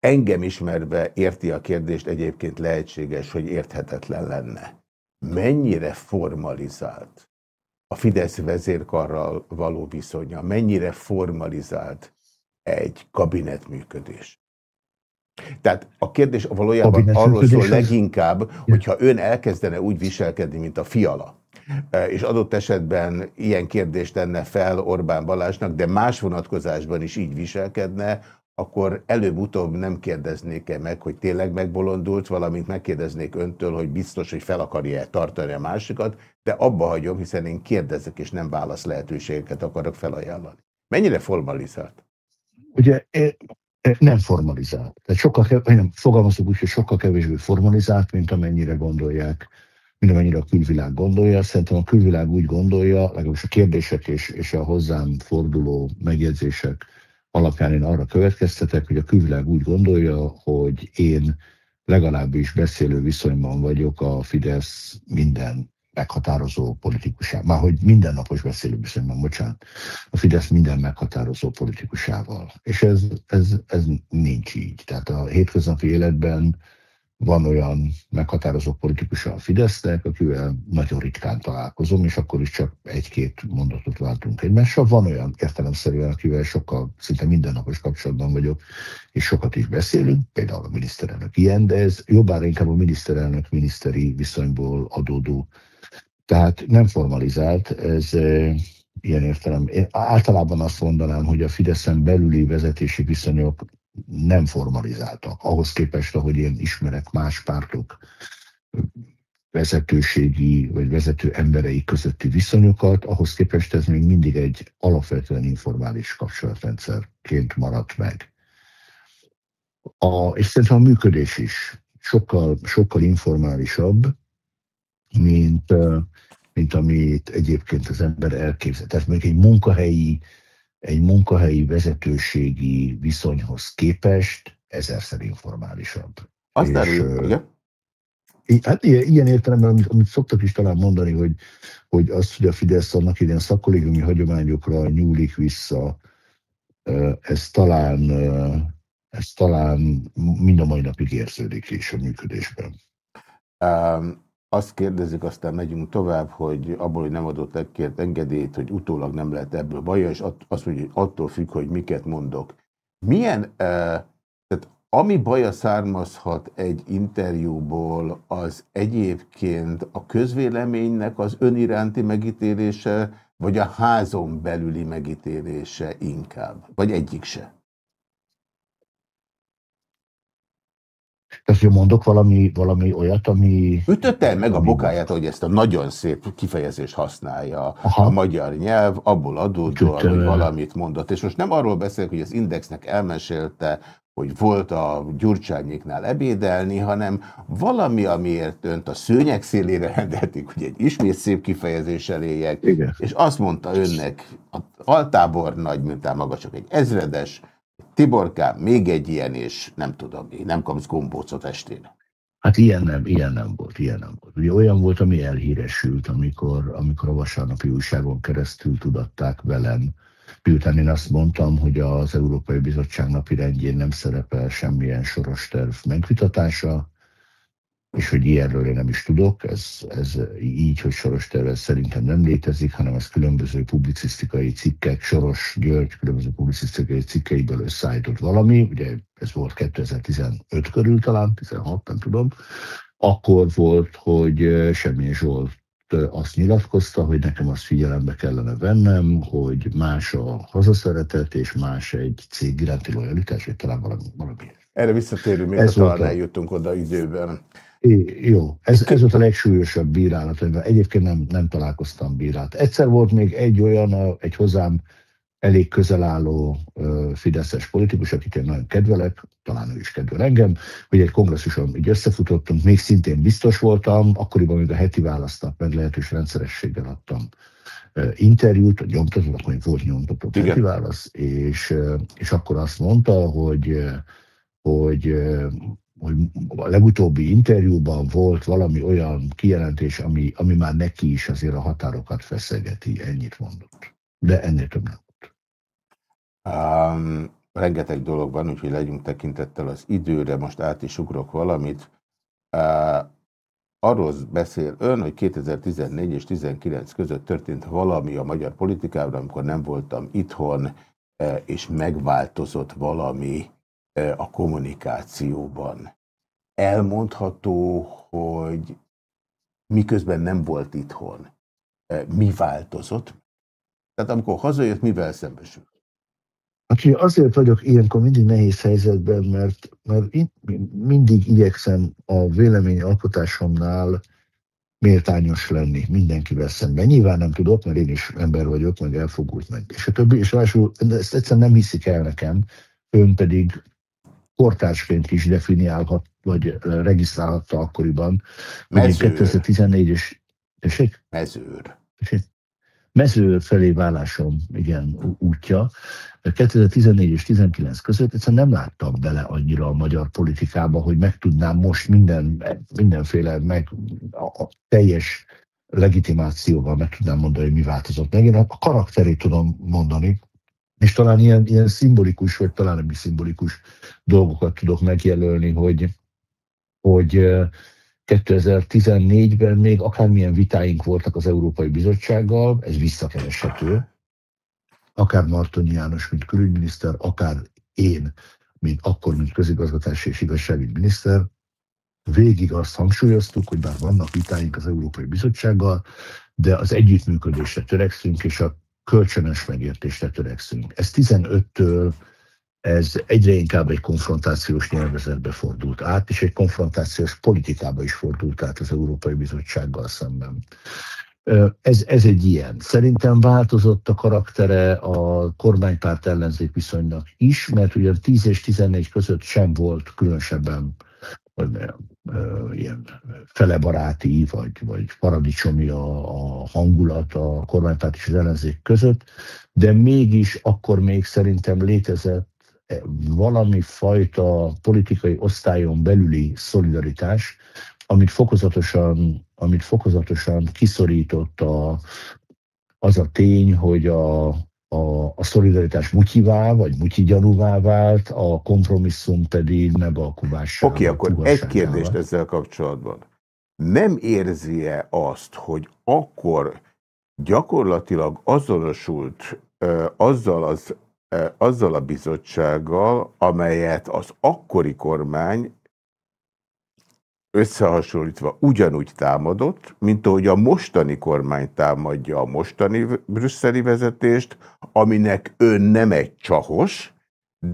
Engem ismerve érti a kérdést, egyébként lehetséges, hogy érthetetlen lenne. Mennyire formalizált a Fidesz vezérkarral való viszonya, mennyire formalizált egy kabinetműködés. Tehát a kérdés valójában arról szól leginkább, hogyha ön elkezdene úgy viselkedni, mint a fiala, e, és adott esetben ilyen kérdést tenne fel Orbán Balázsnak, de más vonatkozásban is így viselkedne, akkor előbb-utóbb nem kérdeznék-e meg, hogy tényleg megbolondult, valamint megkérdeznék öntől, hogy biztos, hogy fel akarja-e tartani a másikat, de abba hagyom, hiszen én kérdezek, és nem válasz lehetőségeket akarok felajánlani. Mennyire formalizált? Ugye nem formalizált. Tehát sokkal kevésbé, nem, fogalmazok úgy, hogy sokkal kevésbé formalizált, mint amennyire gondolják, mint amennyire a külvilág gondolja. Szerintem a külvilág úgy gondolja, legalábbis a kérdések és, és a hozzám forduló megjegyzések alapján én arra következtetek, hogy a külvilág úgy gondolja, hogy én legalábbis beszélő viszonyban vagyok a Fidesz minden meghatározó politikusá. Már hogy mindennapos beszélő viszonyban, bocsánat, a Fidesz minden meghatározó politikusával. És ez, ez, ez nincs így. Tehát a hétköznapi életben van olyan meghatározó politikus a Fidesznek, akivel nagyon ritkán találkozom, és akkor is csak egy-két mondatot váltunk egymással. Van olyan értelemszerűen, akivel sokkal, szinte mindennapos kapcsolatban vagyok, és sokat is beszélünk, például a miniszterelnök ilyen, de ez jobbára inkább a miniszterelnök miniszteri viszonyból adódó. Tehát nem formalizált, ez ilyen értelem. Én általában azt mondanám, hogy a Fideszen belüli vezetési viszonyok nem formalizáltak. Ahhoz képest, ahogy én ismerek más pártok vezetőségi vagy vezető emberei közötti viszonyokat, ahhoz képest ez még mindig egy alapvetően informális kapcsolatrendszerként maradt meg. A, és szerintem a működés is sokkal, sokkal informálisabb, mint, mint amit egyébként az ember elképzel. Tehát még egy munkahelyi egy munkahelyi vezetőségi viszonyhoz képest ezerszer informálisabb. Azt áruljuk, igen? Hát ilyen, ilyen értelemben, amit, amit szoktak is talán mondani, hogy, hogy az, hogy a Fidesz annak idén szakkollégiumi hagyományokra nyúlik vissza, ez talán, ez talán mind a mai napig érződik is a működésben. Um, azt kérdezik, aztán megyünk tovább, hogy abból, hogy nem adott legkért engedélyt, hogy utólag nem lehet ebből baja, és azt mondja, hogy attól függ, hogy miket mondok. Milyen, uh, tehát ami baja származhat egy interjúból, az egyébként a közvéleménynek az öniránti megítélése, vagy a házon belüli megítélése inkább, vagy egyik se? Tehát, hogy mondok valami, valami olyat, ami... Ütötte meg a bokáját, hogy ezt a nagyon szép kifejezést használja Aha. a magyar nyelv, abból adódóan, hogy valamit mondott. És most nem arról beszélek, hogy az Indexnek elmesélte, hogy volt a Gyurcsányéknál ebédelni, hanem valami, amiért önt a szőnyek szélére rendelték, hogy egy ismét szép kifejezés eléjek, Igen. és azt mondta önnek, a altábor nagy, mintán maga csak egy ezredes, Tiborkám, még egy ilyen, és nem tudom, nem kapsz gombócot estére. Hát ilyen nem, ilyen nem volt, ilyen nem volt. Ugye olyan volt, ami elhíresült, amikor, amikor a vasárnapi újságon keresztül tudatták velem, miután én azt mondtam, hogy az Európai Bizottság napi rendjén nem szerepel semmilyen soros terv megvitatása, és hogy ilyenről én nem is tudok, ez, ez így, hogy soros tervez szerintem nem létezik, hanem ez különböző publicisztikai cikkek, Soros György különböző publicisztikai cikkeiből összeállított valami, ugye ez volt 2015 körül talán, 16, nem tudom, akkor volt, hogy Semmilyen Zsolt azt nyilatkozta, hogy nekem azt figyelembe kellene vennem, hogy más a hazaszeretet, és más egy cég iránti lojalitás, vagy talán valami, valami. Erre visszatérünk, még Ez talán eljutunk oda időben. É, jó, ez, ez volt a legsúlyosabb bírálat, amivel egyébként nem, nem találkoztam bírát. Egyszer volt még egy olyan, egy hozzám elég közel álló fideszes politikus, akit én nagyon kedvelek, talán ő is kedvel engem, hogy egy kongresszuson így összefutottunk, még szintén biztos voltam, akkoriban még a heti választnak meg lehetős rendszerességgel adtam interjút, a nyomtatott, akkor volt nyomtatott heti válasz, és, és akkor azt mondta, hogy hogy hogy a legutóbbi interjúban volt valami olyan kijelentés, ami, ami már neki is azért a határokat feszegeti, ennyit mondott. De ennél több nem volt. Um, rengeteg dolog van, úgyhogy legyünk tekintettel az időre, most át is ugrok valamit. Uh, arról beszél ön, hogy 2014 és 2019 között történt valami a magyar politikában, amikor nem voltam itthon, és megváltozott valami a kommunikációban. Elmondható, hogy miközben nem volt itthon, mi változott? Tehát amikor hazajött, mivel szembesül? Aki azért vagyok ilyenkor mindig nehéz helyzetben, mert, mert én mindig igyekszem a véleményalkotásomnál méltányos lenni mindenkivel szemben. Nyilván nem tudok, mert én is ember vagyok, meg elfogult meg, és a többi, és ráadásul ezt egyszerűen nem hiszik el nekem, ön pedig kortársként is definiálhat, vagy regisztrálhatta akkoriban. Mezőr. 2014 és... Tessék? Mezőr. Tessék? Mezőr felé vállásom, igen, útja. 2014 és 19 között egyszerűen nem láttam bele annyira a magyar politikába, hogy meg tudnám most minden, mindenféle meg a, a teljes legitimációval meg tudnám mondani, hogy mi változott meg. Én a karakterét tudom mondani, és talán ilyen, ilyen szimbolikus, vagy talán nem is szimbolikus dolgokat tudok megjelölni, hogy, hogy 2014-ben még akármilyen vitáink voltak az Európai Bizottsággal, ez visszakereshető, akár Martonyi János, mint külügyminiszter, akár én, mint akkor, mint közigazgatási és igazságügyi miniszter, végig azt hangsúlyoztuk, hogy bár vannak vitáink az Európai Bizottsággal, de az együttműködésre törekszünk, és a kölcsönös megértésre törekszünk. Ez 15-től ez egyre inkább egy konfrontációs nyelvezetbe fordult át, és egy konfrontációs politikába is fordult át az Európai Bizottsággal szemben. Ez, ez egy ilyen. Szerintem változott a karaktere a kormánypárt ellenzék viszonynak is, mert ugye 10 és 14 között sem volt különösebben ilyen felebaráti, vagy, vagy paradicsomi a, a hangulat a kormánypárt és az ellenzék között, de mégis akkor még szerintem létezett valami fajta politikai osztályon belüli szolidaritás, amit fokozatosan, amit fokozatosan kiszorított a, az a tény, hogy a, a, a szolidaritás mutyivá, vagy mutyi gyanúvá vált, a kompromisszum pedig megalkuvássá. Oké, okay, akkor egy kérdést vált. ezzel kapcsolatban. Nem érzi-e azt, hogy akkor gyakorlatilag azonosult ö, azzal az azzal a bizottsággal, amelyet az akkori kormány összehasonlítva ugyanúgy támadott, mint ahogy a mostani kormány támadja a mostani brüsszeli vezetést, aminek ön nem egy csahos,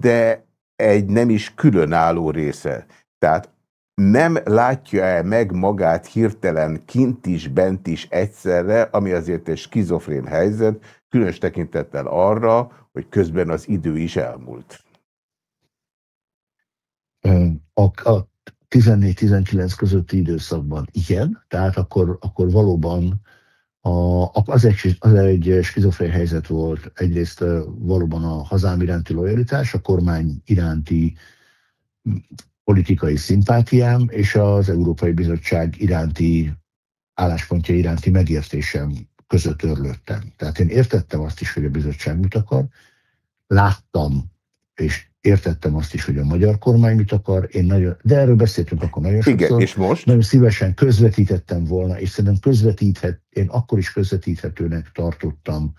de egy nem is különálló része. Tehát nem látja-e meg magát hirtelen kint is, bent is egyszerre, ami azért egy skizofrén helyzet, különös tekintettel arra, hogy közben az idő is elmúlt. A, a 14-19 közötti időszakban igen, tehát akkor, akkor valóban a, az, egy, az egy skizofrén helyzet volt. Egyrészt valóban a hazám iránti lojalitás, a kormány iránti politikai szimpátiám és az Európai Bizottság iránti álláspontja iránti megértésem között örlöttem. Tehát én értettem azt is, hogy a bizottság mit akar, láttam és értettem azt is, hogy a magyar kormány mit akar, én nagyon, de erről beszéltünk akkor nagyon sokszor. Igen, és most? Nagyon szívesen közvetítettem volna, és szerintem közvetíthet, én akkor is közvetíthetőnek tartottam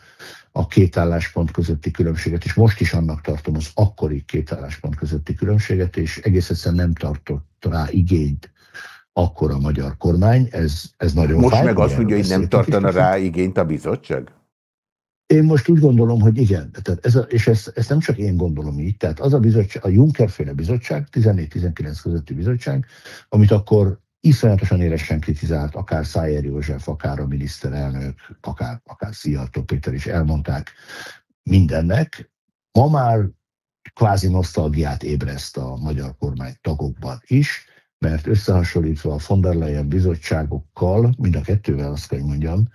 a két álláspont közötti különbséget, és most is annak tartom az akkori két álláspont közötti különbséget, és egész egyszerűen nem tartott rá igényt akkor a magyar kormány, ez, ez nagyon Most fáj, meg azt mondja, hogy nem tartana rá igényt a bizottság? Én most úgy gondolom, hogy igen, tehát ez a, és ezt, ezt nem csak én gondolom így, tehát az a bizottság, a Juncker-féle bizottság, 14-19 közötti bizottság, amit akkor iszonyatosan élesen kritizált, akár Szájer József, akár a miniszterelnök, akár, akár Szijjartó Péter is elmondták mindennek. Ma már kvázi nosztalgiát ébreszt a magyar kormány tagokban is, mert összehasonlítva a von der Leyen bizottságokkal, mind a kettővel azt kell mondjam,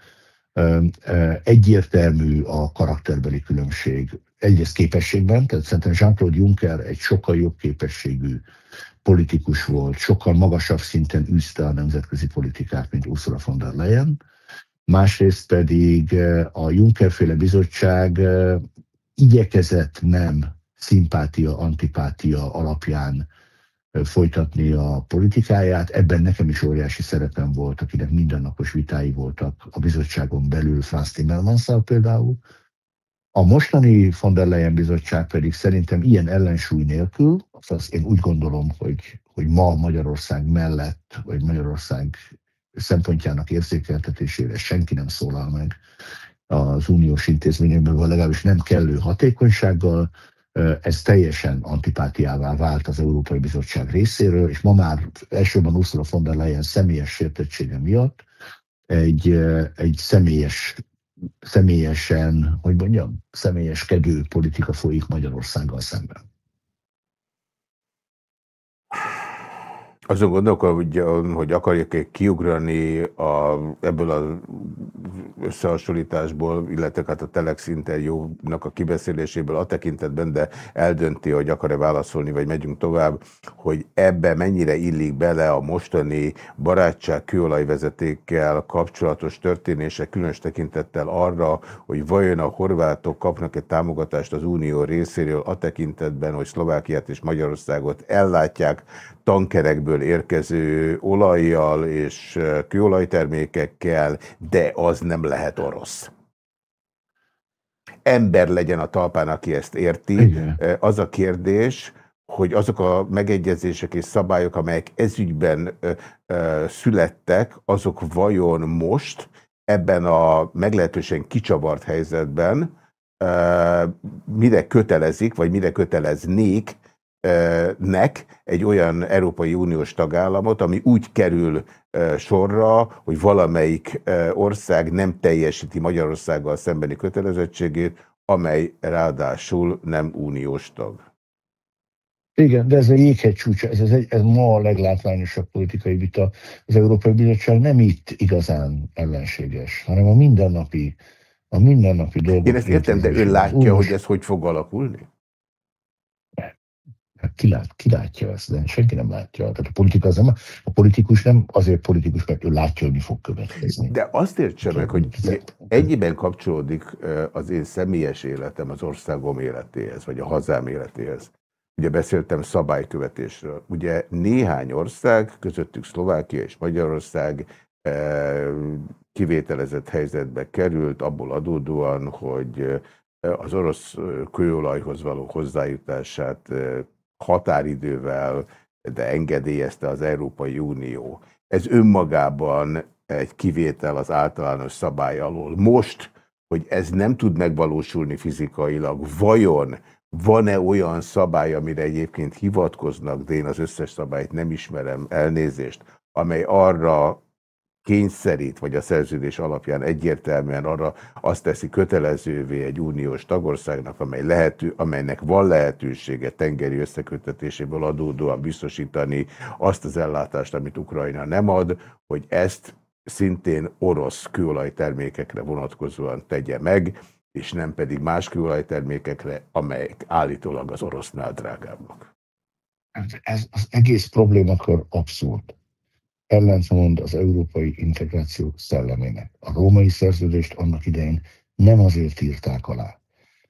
egyértelmű a karakterbeli különbség. Egyrészt képességben, tehát szerintem Jean-Claude Juncker egy sokkal jobb képességű politikus volt, sokkal magasabb szinten űzte a nemzetközi politikát, mint Ursula von der Leyen. Másrészt pedig a Juncker-féle bizottság igyekezett nem szimpátia, antipátia alapján folytatni a politikáját. Ebben nekem is óriási szerepem volt, akinek mindennapos vitái voltak a bizottságon belül, Franz timmermans például. A mostani von der Leyen bizottság pedig szerintem ilyen ellensúly nélkül, azaz én úgy gondolom, hogy, hogy ma Magyarország mellett, vagy Magyarország szempontjának érzékeltetésére senki nem szólal meg az uniós intézményekben, vagy legalábbis nem kellő hatékonysággal, ez teljesen antipátiává vált az Európai Bizottság részéről, és ma már elsőben Ursula von der Leyen személyes sértettsége miatt egy, egy személyes, személyesen, hogy mondjam, személyeskedő politika folyik Magyarországgal szemben. Azon gondolkodom, hogy akarjuk-e kiugrani a, ebből az összehasonlításból, illetve hát a Telex interjúnak a kibeszéléséből a tekintetben, de eldönti, hogy akar-e válaszolni, vagy megyünk tovább, hogy ebbe mennyire illik bele a mostani barátság kőolajvezetékkel kapcsolatos történése, különös tekintettel arra, hogy vajon a horvátok kapnak-e támogatást az Unió részéről a tekintetben, hogy Szlovákiát és Magyarországot ellátják tankerekből érkező olajjal és kőolajtermékekkel, de az nem lehet orosz ember legyen a talpán, aki ezt érti. Igen. Az a kérdés, hogy azok a megegyezések és szabályok, amelyek ezügyben ö, ö, születtek, azok vajon most ebben a meglehetősen kicsavart helyzetben ö, mire kötelezik, vagy mire köteleznék nek egy olyan Európai Uniós tagállamot, ami úgy kerül sorra, hogy valamelyik ország nem teljesíti Magyarországgal szembeni kötelezettségét, amely ráadásul nem uniós tag. Igen, de ez a jéghegy csúcsa, ez, ez, egy, ez ma a leglátványosabb politikai vita. Az Európai Bizottság nem itt igazán ellenséges, hanem a mindennapi, a mindennapi dolgok. Én ezt értem, de ön látja, hogy ez hogy fog alakulni? Ki, lát, ki látja ezt, de senki nem látja. Tehát a, politika az nem, a politikus nem azért politikus, mert ő látja, hogy mi fog következni. De azt értse meg, hogy ennyiben kapcsolódik az én személyes életem az országom életéhez, vagy a hazám életéhez. Ugye beszéltem szabálykövetésről. Ugye néhány ország, közöttük Szlovákia és Magyarország kivételezett helyzetbe került, abból adódóan, hogy az orosz kőolajhoz való hozzájutását határidővel, de engedélyezte az Európai Unió. Ez önmagában egy kivétel az általános szabály alól. Most, hogy ez nem tud megvalósulni fizikailag, vajon van-e olyan szabály, amire egyébként hivatkoznak, de én az összes szabályt nem ismerem, elnézést, amely arra kényszerít, vagy a szerződés alapján egyértelműen arra azt teszi kötelezővé egy uniós tagországnak, amely lehető, amelynek van lehetősége tengeri összekötetéséből adódóan biztosítani azt az ellátást, amit Ukrajna nem ad, hogy ezt szintén orosz kőolajtermékekre vonatkozóan tegye meg, és nem pedig más kőolajtermékekre, amelyek állítólag az orosznál drágábbak. Ez az egész problémakör abszurd ellentmond az európai integráció szellemének. A római szerződést annak idején nem azért írták alá,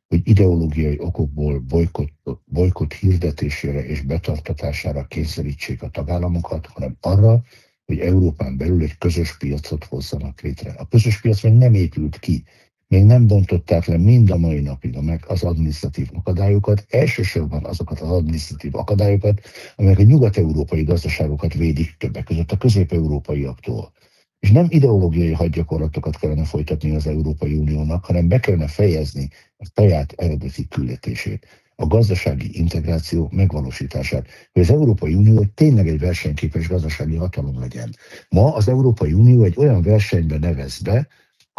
hogy ideológiai okokból bolykott, bolykott hirdetésére és betartatására kényszerítsék a tagállamokat, hanem arra, hogy Európán belül egy közös piacot hozzanak létre. A közös piac még nem épült ki, még nem bontották le mind a mai napig az adminisztratív akadályokat, elsősorban azokat az adminisztratív akadályokat, amelyek a nyugat-európai gazdaságokat védik többek között a közép-európaiaktól. És nem ideológiai hadgyakorlatokat kellene folytatni az Európai Uniónak, hanem be kellene fejezni a saját eredeti küldetését, a gazdasági integráció megvalósítását, hogy az Európai Unió tényleg egy versenyképes gazdasági hatalom legyen. Ma az Európai Unió egy olyan versenyben nevez be,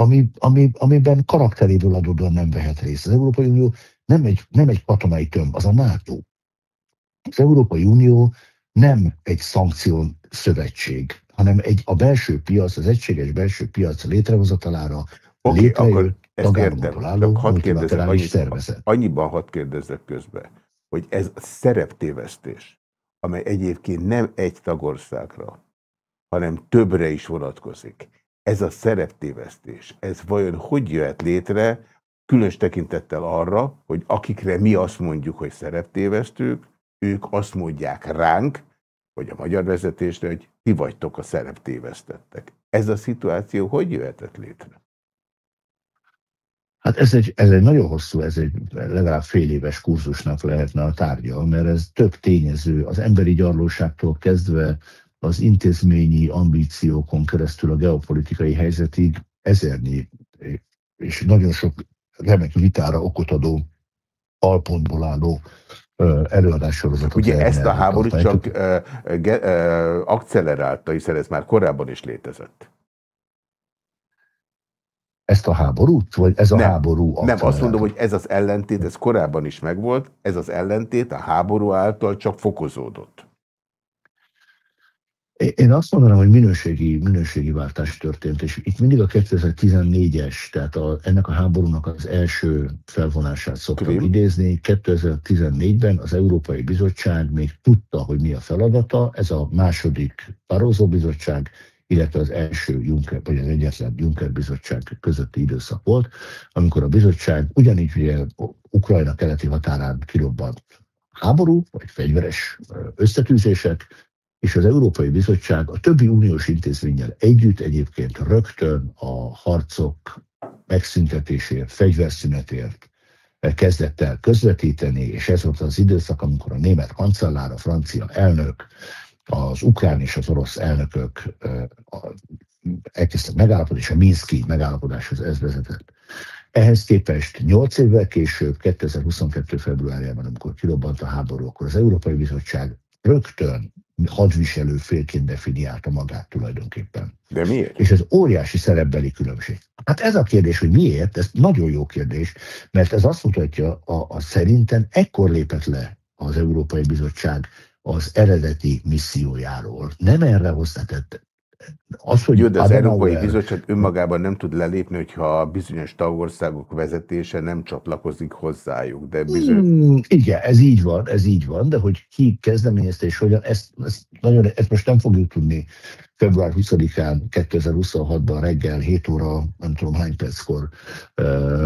ami, ami, amiben karakteréből adódóan nem vehet részt. Az Európai Unió nem egy, nem egy katonai tömb, az a NATO. Az Európai Unió nem egy szankció szövetség, hanem egy, a belső piac, az egységes belső piac létrehozatalára okay, létrejött akkor ezt értem. Álló, hadd kérdezek, annyi, szervezet. Annyiban hadd kérdezzek közbe, hogy ez a szereptévesztés, amely egyébként nem egy tagországra, hanem többre is vonatkozik ez a szereptévesztés, ez vajon hogy jöhet létre, különös tekintettel arra, hogy akikre mi azt mondjuk, hogy szereptévesztők, ők azt mondják ránk, vagy a magyar vezetésre, hogy ti vagytok a szereptévesztettek. Ez a szituáció hogy jöhetett létre? Hát ez egy, ez egy nagyon hosszú, ez egy legalább fél éves kurzusnak lehetne a tárgya, mert ez több tényező, az emberi gyarlóságtól kezdve az intézményi ambíciókon keresztül a geopolitikai helyzetig ezernyi és nagyon sok remek vitára okot adó alpontból álló előadássorozatot. Ugye ezt a háborút csak uh, ge, uh, akcelerálta, hiszen ez már korábban is létezett. Ezt a háborút? Vagy ez a nem, háború Nem, azt mondom, hogy ez az ellentét, ez korábban is megvolt, ez az ellentét a háború által csak fokozódott. Én azt mondanám, hogy minőségi, minőségi váltás történt, és itt mindig a 2014-es, tehát a, ennek a háborúnak az első felvonását szoktam Krim. idézni. 2014-ben az Európai Bizottság még tudta, hogy mi a feladata, ez a második Barroso Bizottság, illetve az első Juncker, vagy az egyetlen Juncker bizottság közötti időszak volt, amikor a bizottság ugyanígy ugye Ukrajna keleti határán kirobbant háború, vagy fegyveres összetűzések, és az Európai Bizottság a többi uniós intézménnyel együtt egyébként rögtön a harcok megszüntetésért, fegyverszünetért kezdett el közvetíteni, és ez volt az időszak, amikor a német kancellár, a francia elnök, az ukrán és az orosz elnökök elkezdtek megállapodni, és a Minszki megállapodáshoz ez vezetett. Ehhez képest 8 évvel később, 2022. februárjában, amikor kirobbant a háború, akkor az Európai Bizottság rögtön hadviselő félként definiálta magát tulajdonképpen. De miért? És ez óriási szerepbeli különbség. Hát ez a kérdés, hogy miért, ez nagyon jó kérdés, mert ez azt mutatja, a, a szerintem ekkor lépett le az Európai Bizottság az eredeti missziójáról. Nem erre hozzátetett. Az, hogy Jó, de az Európai Bizottság önmagában nem tud lelépni, hogyha a bizonyos tagországok vezetése nem csatlakozik hozzájuk. De bizony... mm, igen, ez így van, ez így van, de hogy ki kezdeményezte és hogyan, ezt, ezt, nagyon, ezt most nem fogjuk tudni február 20-án 2026-ban reggel 7 óra, nem tudom hány perckor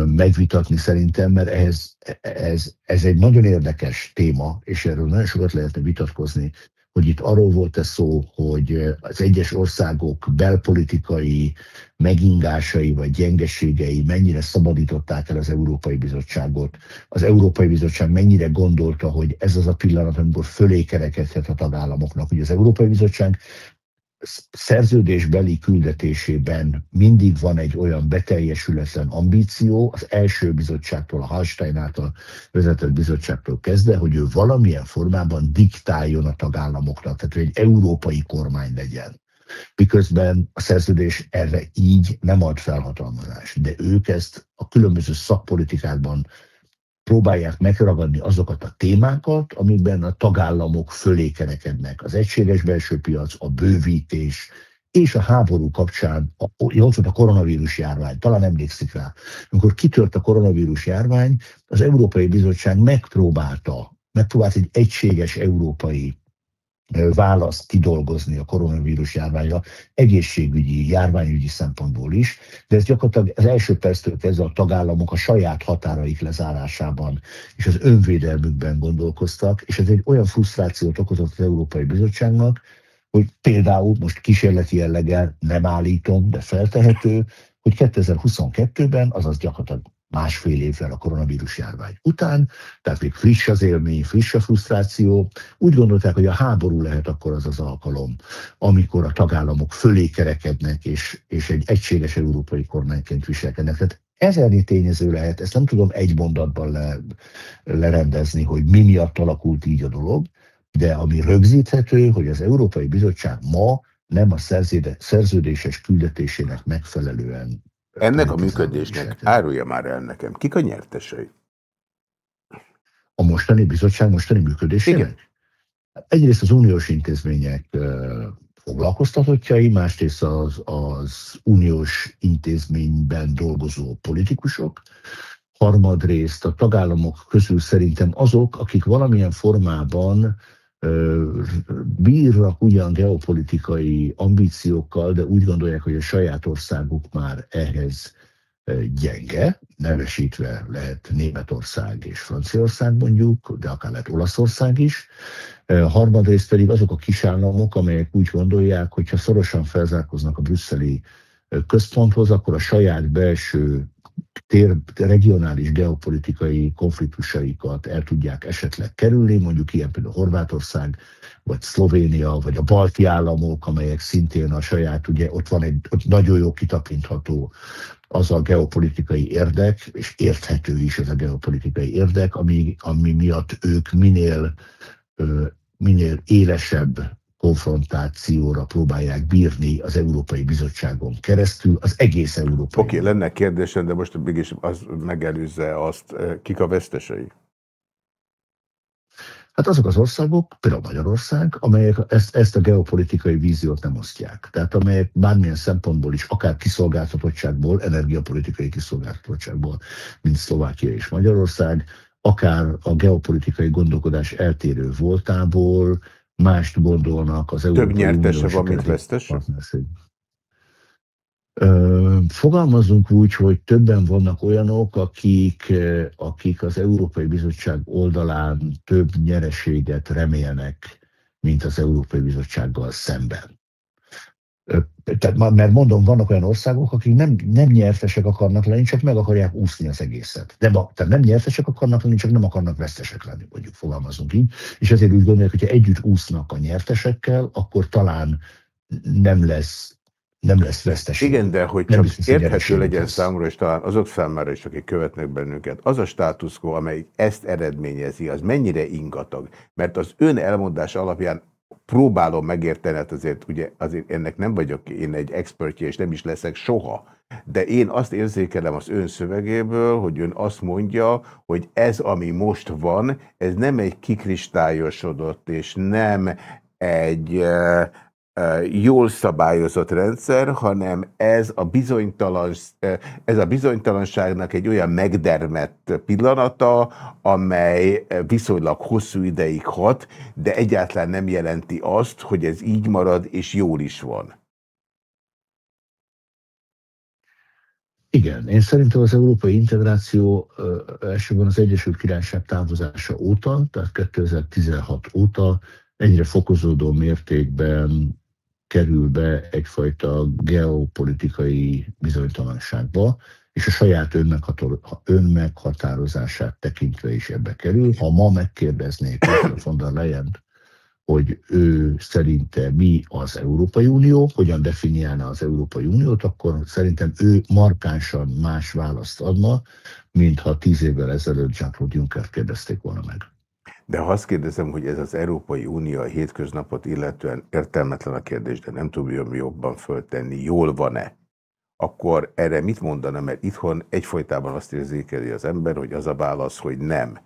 megvitatni szerintem, mert ehhez, ez, ez egy nagyon érdekes téma, és erről nagyon sokat lehetne vitatkozni, hogy itt arról volt ez szó, hogy az egyes országok belpolitikai megingásai vagy gyengeségei mennyire szabadították el az Európai Bizottságot. Az Európai Bizottság mennyire gondolta, hogy ez az a pillanat, amikor fölé kerekedhet a tagállamoknak. hogy az Európai Bizottság szerződésbeli küldetésében mindig van egy olyan beteljesületlen ambíció, az első bizottságtól, a Hallstein által vezetett bizottságtól kezdve, hogy ő valamilyen formában diktáljon a tagállamoknak, tehát hogy egy európai kormány legyen. Miközben a szerződés erre így nem ad felhatalmazást, de ők ezt a különböző szakpolitikákban próbálják megragadni azokat a témákat, amikben a tagállamok fölé kerekednek. Az egységes belső piac, a bővítés, és a háború kapcsán, ott volt a koronavírus járvány, talán emlékszik rá, amikor kitört a koronavírus járvány, az Európai Bizottság megpróbálta, megpróbált egy egységes európai választ kidolgozni a koronavírus járványra, egészségügyi, járványügyi szempontból is, de ez gyakorlatilag az első perctől kezdve a tagállamok a saját határaik lezárásában és az önvédelmükben gondolkoztak, és ez egy olyan frusztrációt okozott az Európai Bizottságnak, hogy például most kísérleti jelleggel nem állítom, de feltehető, hogy 2022-ben, azaz gyakorlatilag másfél évvel a koronavírus járvány után, tehát még friss az élmény, friss a frusztráció. Úgy gondolták, hogy a háború lehet akkor az az alkalom, amikor a tagállamok fölé kerekednek, és, és egy egységes európai kormányként viselkednek. Tehát ezernyi tényező lehet, ezt nem tudom egy mondatban le, lerendezni, hogy mi miatt alakult így a dolog, de ami rögzíthető, hogy az Európai Bizottság ma nem a szerződéses küldetésének megfelelően ennek a működésnek árulja már el nekem. Kik a nyertesei? A mostani bizottság mostani működésének? Igen. Egyrészt az uniós intézmények foglalkoztatottjai, másrészt az, az uniós intézményben dolgozó politikusok, harmadrészt a tagállamok közül szerintem azok, akik valamilyen formában bírnak ugyan geopolitikai ambíciókkal, de úgy gondolják, hogy a saját országuk már ehhez gyenge, nevesítve lehet Németország és Franciaország mondjuk, de akár lehet Olaszország is. Harmadrészt pedig azok a kisállamok, amelyek úgy gondolják, hogy ha szorosan felzárkoznak a brüsszeli központhoz, akkor a saját belső tér, regionális geopolitikai konfliktusaikat el tudják esetleg kerülni, mondjuk ilyen például Horvátország, vagy Szlovénia, vagy a balti államok, amelyek szintén a saját, ugye ott van egy ott nagyon jó kitapintható az a geopolitikai érdek, és érthető is ez a geopolitikai érdek, ami, ami miatt ők minél, minél élesebb konfrontációra próbálják bírni az Európai Bizottságon keresztül, az egész Európai. Oké, okay, lenne kérdésem, de most mégis az megelőzze azt, eh, kik a vesztesei? Hát azok az országok, például Magyarország, amelyek ezt, ezt a geopolitikai víziót nem osztják. Tehát amelyek bármilyen szempontból is, akár kiszolgáltatottságból, energiapolitikai kiszolgáltatottságból, mint Szlovákia és Magyarország, akár a geopolitikai gondolkodás eltérő voltából, mást gondolnak az Európai Több nyertese van, mint vesztese? Fogalmazunk úgy, hogy többen vannak olyanok, akik, akik az Európai Bizottság oldalán több nyereséget remélnek, mint az Európai Bizottsággal szemben. Tehát, mert mondom, vannak olyan országok, akik nem, nem nyertesek akarnak lenni, csak meg akarják úszni az egészet. De tehát nem nyertesek akarnak lenni, csak nem akarnak vesztesek lenni, mondjuk fogalmazunk így. És ezért úgy gondolják, hogyha együtt úsznak a nyertesekkel, akkor talán nem lesz nem lesz veszteség. Igen, de hogy nem csak érthető legyen lesz. számomra, és talán azok számára is, akik követnek bennünket, az a státusz quo, amely ezt eredményezi, az mennyire ingatag? Mert az ön elmondás alapján próbálom megérteni, hát azért, ugye, azért ennek nem vagyok én egy expertje, és nem is leszek soha. De én azt érzékelem az ön szövegéből, hogy ön azt mondja, hogy ez, ami most van, ez nem egy kikristályosodott, és nem egy jól szabályozott rendszer, hanem ez a, bizonytalan, ez a bizonytalanságnak egy olyan megdermett pillanata, amely viszonylag hosszú ideig hat, de egyáltalán nem jelenti azt, hogy ez így marad és jól is van. Igen, én szerintem az európai integráció elsőben az Egyesült Királyság távozása óta, tehát 2016 óta egyre fokozódó mértékben kerül be egyfajta geopolitikai bizonytalanságba, és a saját önmeghatározását tekintve is ebbe kerül. Ha ma megkérdeznék von der leyen hogy ő szerinte mi az Európai Unió, hogyan definiálna az Európai Uniót, akkor szerintem ő markánsan más választ adna, mint ha tíz évvel ezelőtt Jean-Claude Juncker kérdezték volna meg. De ha azt kérdezem, hogy ez az Európai Unió a hétköznapot illetően értelmetlen a kérdés, de nem tudom jobban föltenni, jól van-e, akkor erre mit mondana, mert itthon egyfolytában azt érzékeli az ember, hogy az a válasz, hogy nem.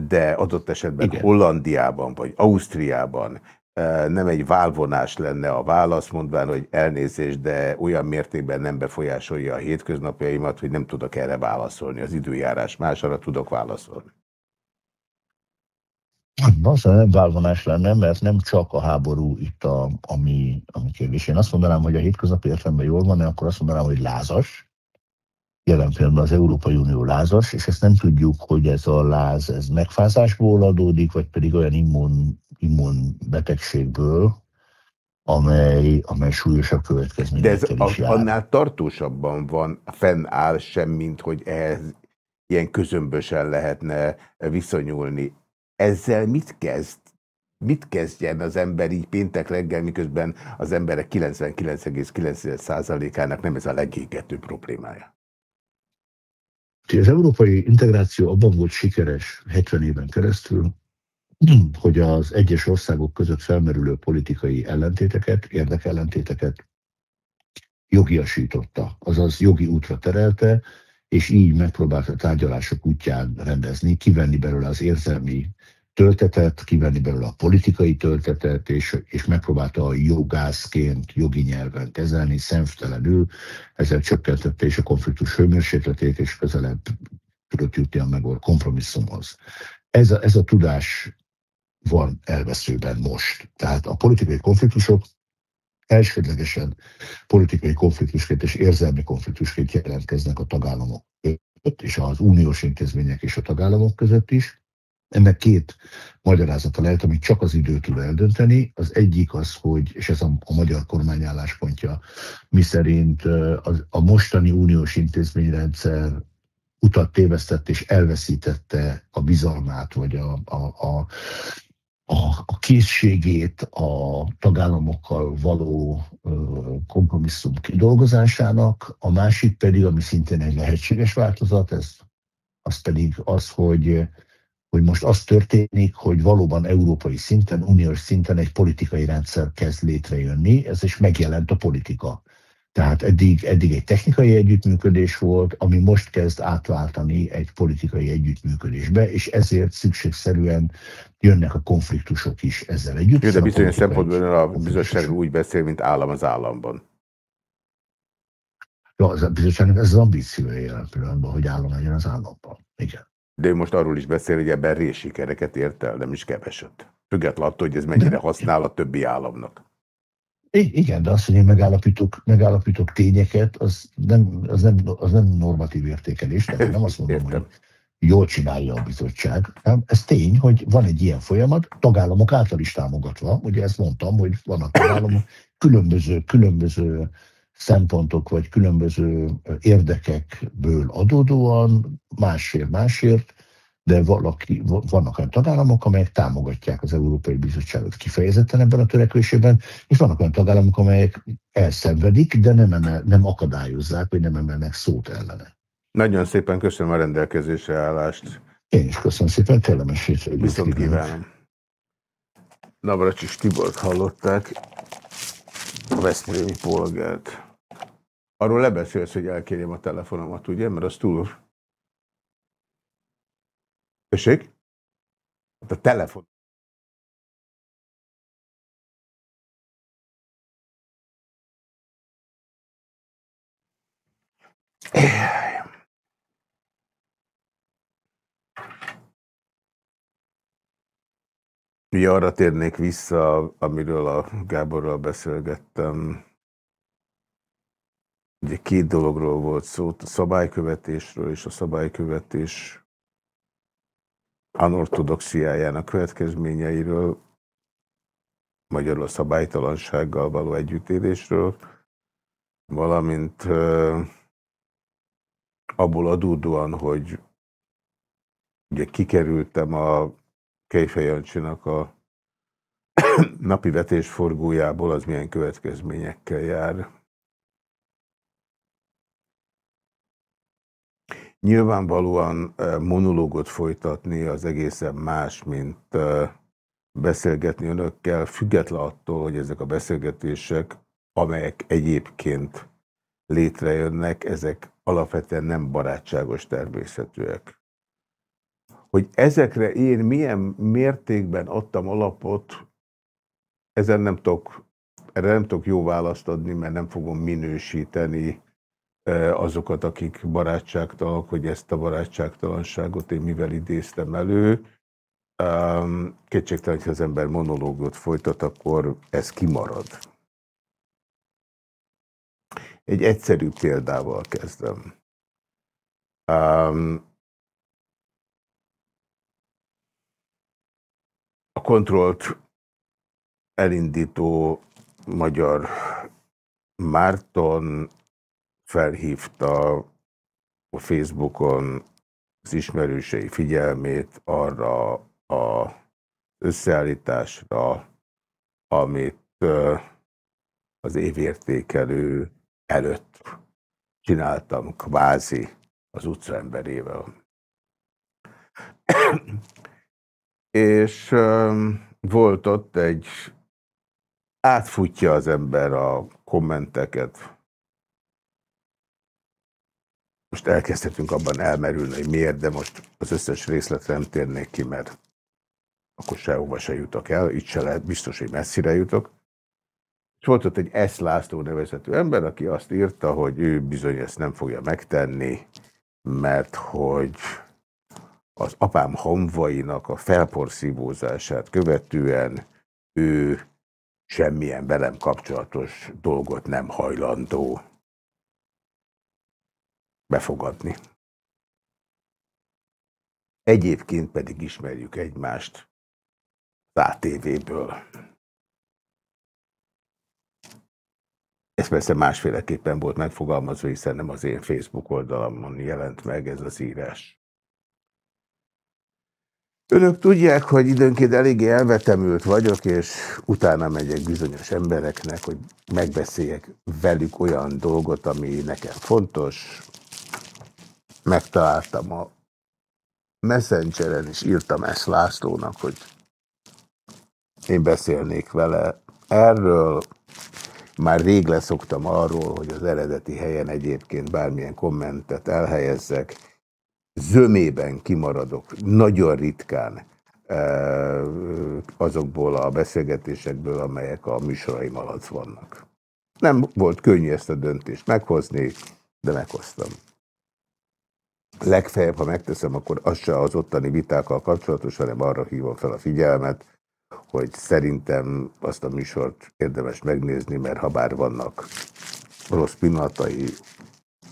De adott esetben Igen. Hollandiában vagy Ausztriában e, nem egy válvonás lenne a válasz, mondván, hogy elnézés, de olyan mértékben nem befolyásolja a hétköznapjaimat, hogy nem tudok erre válaszolni. Az időjárás más, arra tudok válaszolni. Az nem válvonás lenne, mert nem csak a háború itt a, ami, ami kérdés. Én azt mondanám, hogy a hétköznapi értelemben jól van, akkor azt mondanám, hogy lázas. Jelen pillanatban az Európai Unió lázas, és ezt nem tudjuk, hogy ez a láz ez megfázásból adódik, vagy pedig olyan immun, immun betegségből, amely, amely súlyosabb következményekkel De ez a, annál tartósabban van, fennáll sem, mint hogy ehhez ilyen közömbösen lehetne viszonyulni ezzel mit kezd? Mit kezdjen az ember így péntek reggel, miközben az emberek 99,9%-ának nem ez a legégető problémája? Az európai integráció abban volt sikeres 70 éven keresztül, hogy az egyes országok között felmerülő politikai ellentéteket, érdekellentéteket jogiasította, azaz jogi útra terelte, és így megpróbálta tárgyalások útján rendezni, kivenni belőle az érzelmi töltetet, kivenni belőle a politikai töltetet, és, és megpróbálta a jogászként, jogi nyelven kezelni, szemtelenül, ezzel csökkentette és a konfliktus hőmérsékletét, és közelebb tudott jutni a megor kompromisszumhoz. Ez a, ez a tudás van elveszőben most. Tehát a politikai konfliktusok elsődlegesen politikai konfliktusként és érzelmi konfliktusként jelentkeznek a tagállamok között, és az uniós intézmények és a tagállamok között is. Ennek két magyarázata lehet, amit csak az idő tud eldönteni. Az egyik az, hogy, és ez a, a magyar kormány álláspontja, mi szerint a, a mostani uniós intézményrendszer utat tévesztett és elveszítette a bizalmát, vagy a, a, a, a, a készségét a tagállamokkal való kompromisszum kidolgozásának, a másik pedig, ami szintén egy lehetséges változat, ez az pedig az, hogy hogy most az történik, hogy valóban európai szinten, uniós szinten egy politikai rendszer kezd létrejönni, ez is megjelent a politika. Tehát eddig, eddig egy technikai együttműködés volt, ami most kezd átváltani egy politikai együttműködésbe, és ezért szükségszerűen jönnek a konfliktusok is ezzel együtt. Jó, de bizonyos szempontból a bizottság úgy beszél, mint állam az államban. Ja, az a bizottságnak ez az ambíciója jelen pillanatban, hogy állam legyen az államban. Igen. De ő most arról is beszél, hogy ebben részsikereket ért el, nem is keveset. Függetlenül attól, hogy ez mennyire használ a többi államnak. I igen, de azt, hogy én megállapítok, megállapítok tényeket, az nem, az, nem, az nem normatív értékelés. Tehát nem azt mondom, hogy jól csinálja a bizottság. Nem? Ez tény, hogy van egy ilyen folyamat, tagállamok által is támogatva. Ugye ezt mondtam, hogy vannak tagállamok különböző, különböző szempontok vagy különböző érdekekből adódóan, másért, másért, de valaki, vannak olyan tagállamok, amelyek támogatják az Európai Bizottságot kifejezetten ebben a törekvésében, és vannak olyan tagállamok, amelyek elszenvedik, de nem, emel, nem akadályozzák, vagy nem emelnek szót ellene. Nagyon szépen köszönöm a rendelkezésre állást. Én is köszönöm szépen, kellemes hétvégét. Viszont kívánom. Navracsis Tibort hallották, a Veszprémi polgárt. Arról lebeszélsz, hogy elkérjem a telefonomat, ugye? Mert az túl... Tessék? Hát a telefon. Ugye arra térnék vissza, amiről a Gáborral beszélgettem, Ugye két dologról volt szó, a szabálykövetésről és a szabálykövetés anortodoxiájának következményeiről, magyarul a szabálytalansággal való együttélésről, valamint abból adódóan, hogy ugye kikerültem a Kejfejancsinak a napi vetésforgójából, az milyen következményekkel jár. Nyilvánvalóan monológot folytatni az egészen más, mint beszélgetni önökkel, független attól, hogy ezek a beszélgetések, amelyek egyébként létrejönnek, ezek alapvetően nem barátságos természetűek. Hogy ezekre én milyen mértékben adtam alapot, ezen nem tudok, erre nem tudok jó választ adni, mert nem fogom minősíteni azokat, akik barátságtalanok, hogy ezt a barátságtalanságot én mivel idéztem elő. Kétségtelen, hogy az ember monológot folytat, akkor ez kimarad. Egy egyszerű példával kezdem. A kontrollt elindító magyar Márton felhívta a Facebookon az ismerősei figyelmét arra a összeállításra, amit az évértékelő előtt csináltam kvázi az utcaemberével. És volt ott egy, átfutja az ember a kommenteket, most elkezdhetünk abban elmerülni, hogy miért, de most az összes részletre nem térnék ki, mert akkor sehova se jutok el, itt se lehet, biztos, hogy messzire jutok. És volt ott egy S. László nevezető ember, aki azt írta, hogy ő bizony ezt nem fogja megtenni, mert hogy az apám hamvainak a felporszívózását követően ő semmilyen velem kapcsolatos dolgot nem hajlandó befogadni. Egyébként pedig ismerjük egymást ATV-ből. Ez persze másféleképpen volt megfogalmazva, hiszen nem az én Facebook oldalamon jelent meg ez az írás. Önök tudják, hogy időnként eléggé elvetemült vagyok, és utána megyek bizonyos embereknek, hogy megbeszéljek velük olyan dolgot, ami nekem fontos, megtaláltam a Messengeren, és írtam ezt Lászlónak, hogy én beszélnék vele erről, Már rég leszoktam arról, hogy az eredeti helyen egyébként bármilyen kommentet elhelyezzek. Zömében kimaradok, nagyon ritkán azokból a beszélgetésekből, amelyek a műsoraim alatt vannak. Nem volt könnyű ezt a döntést meghozni, de meghoztam. Legfeljebb, ha megteszem, akkor az se az ottani vitákkal kapcsolatos, hanem arra hívom fel a figyelmet, hogy szerintem azt a műsort érdemes megnézni, mert ha bár vannak rossz pillanatai,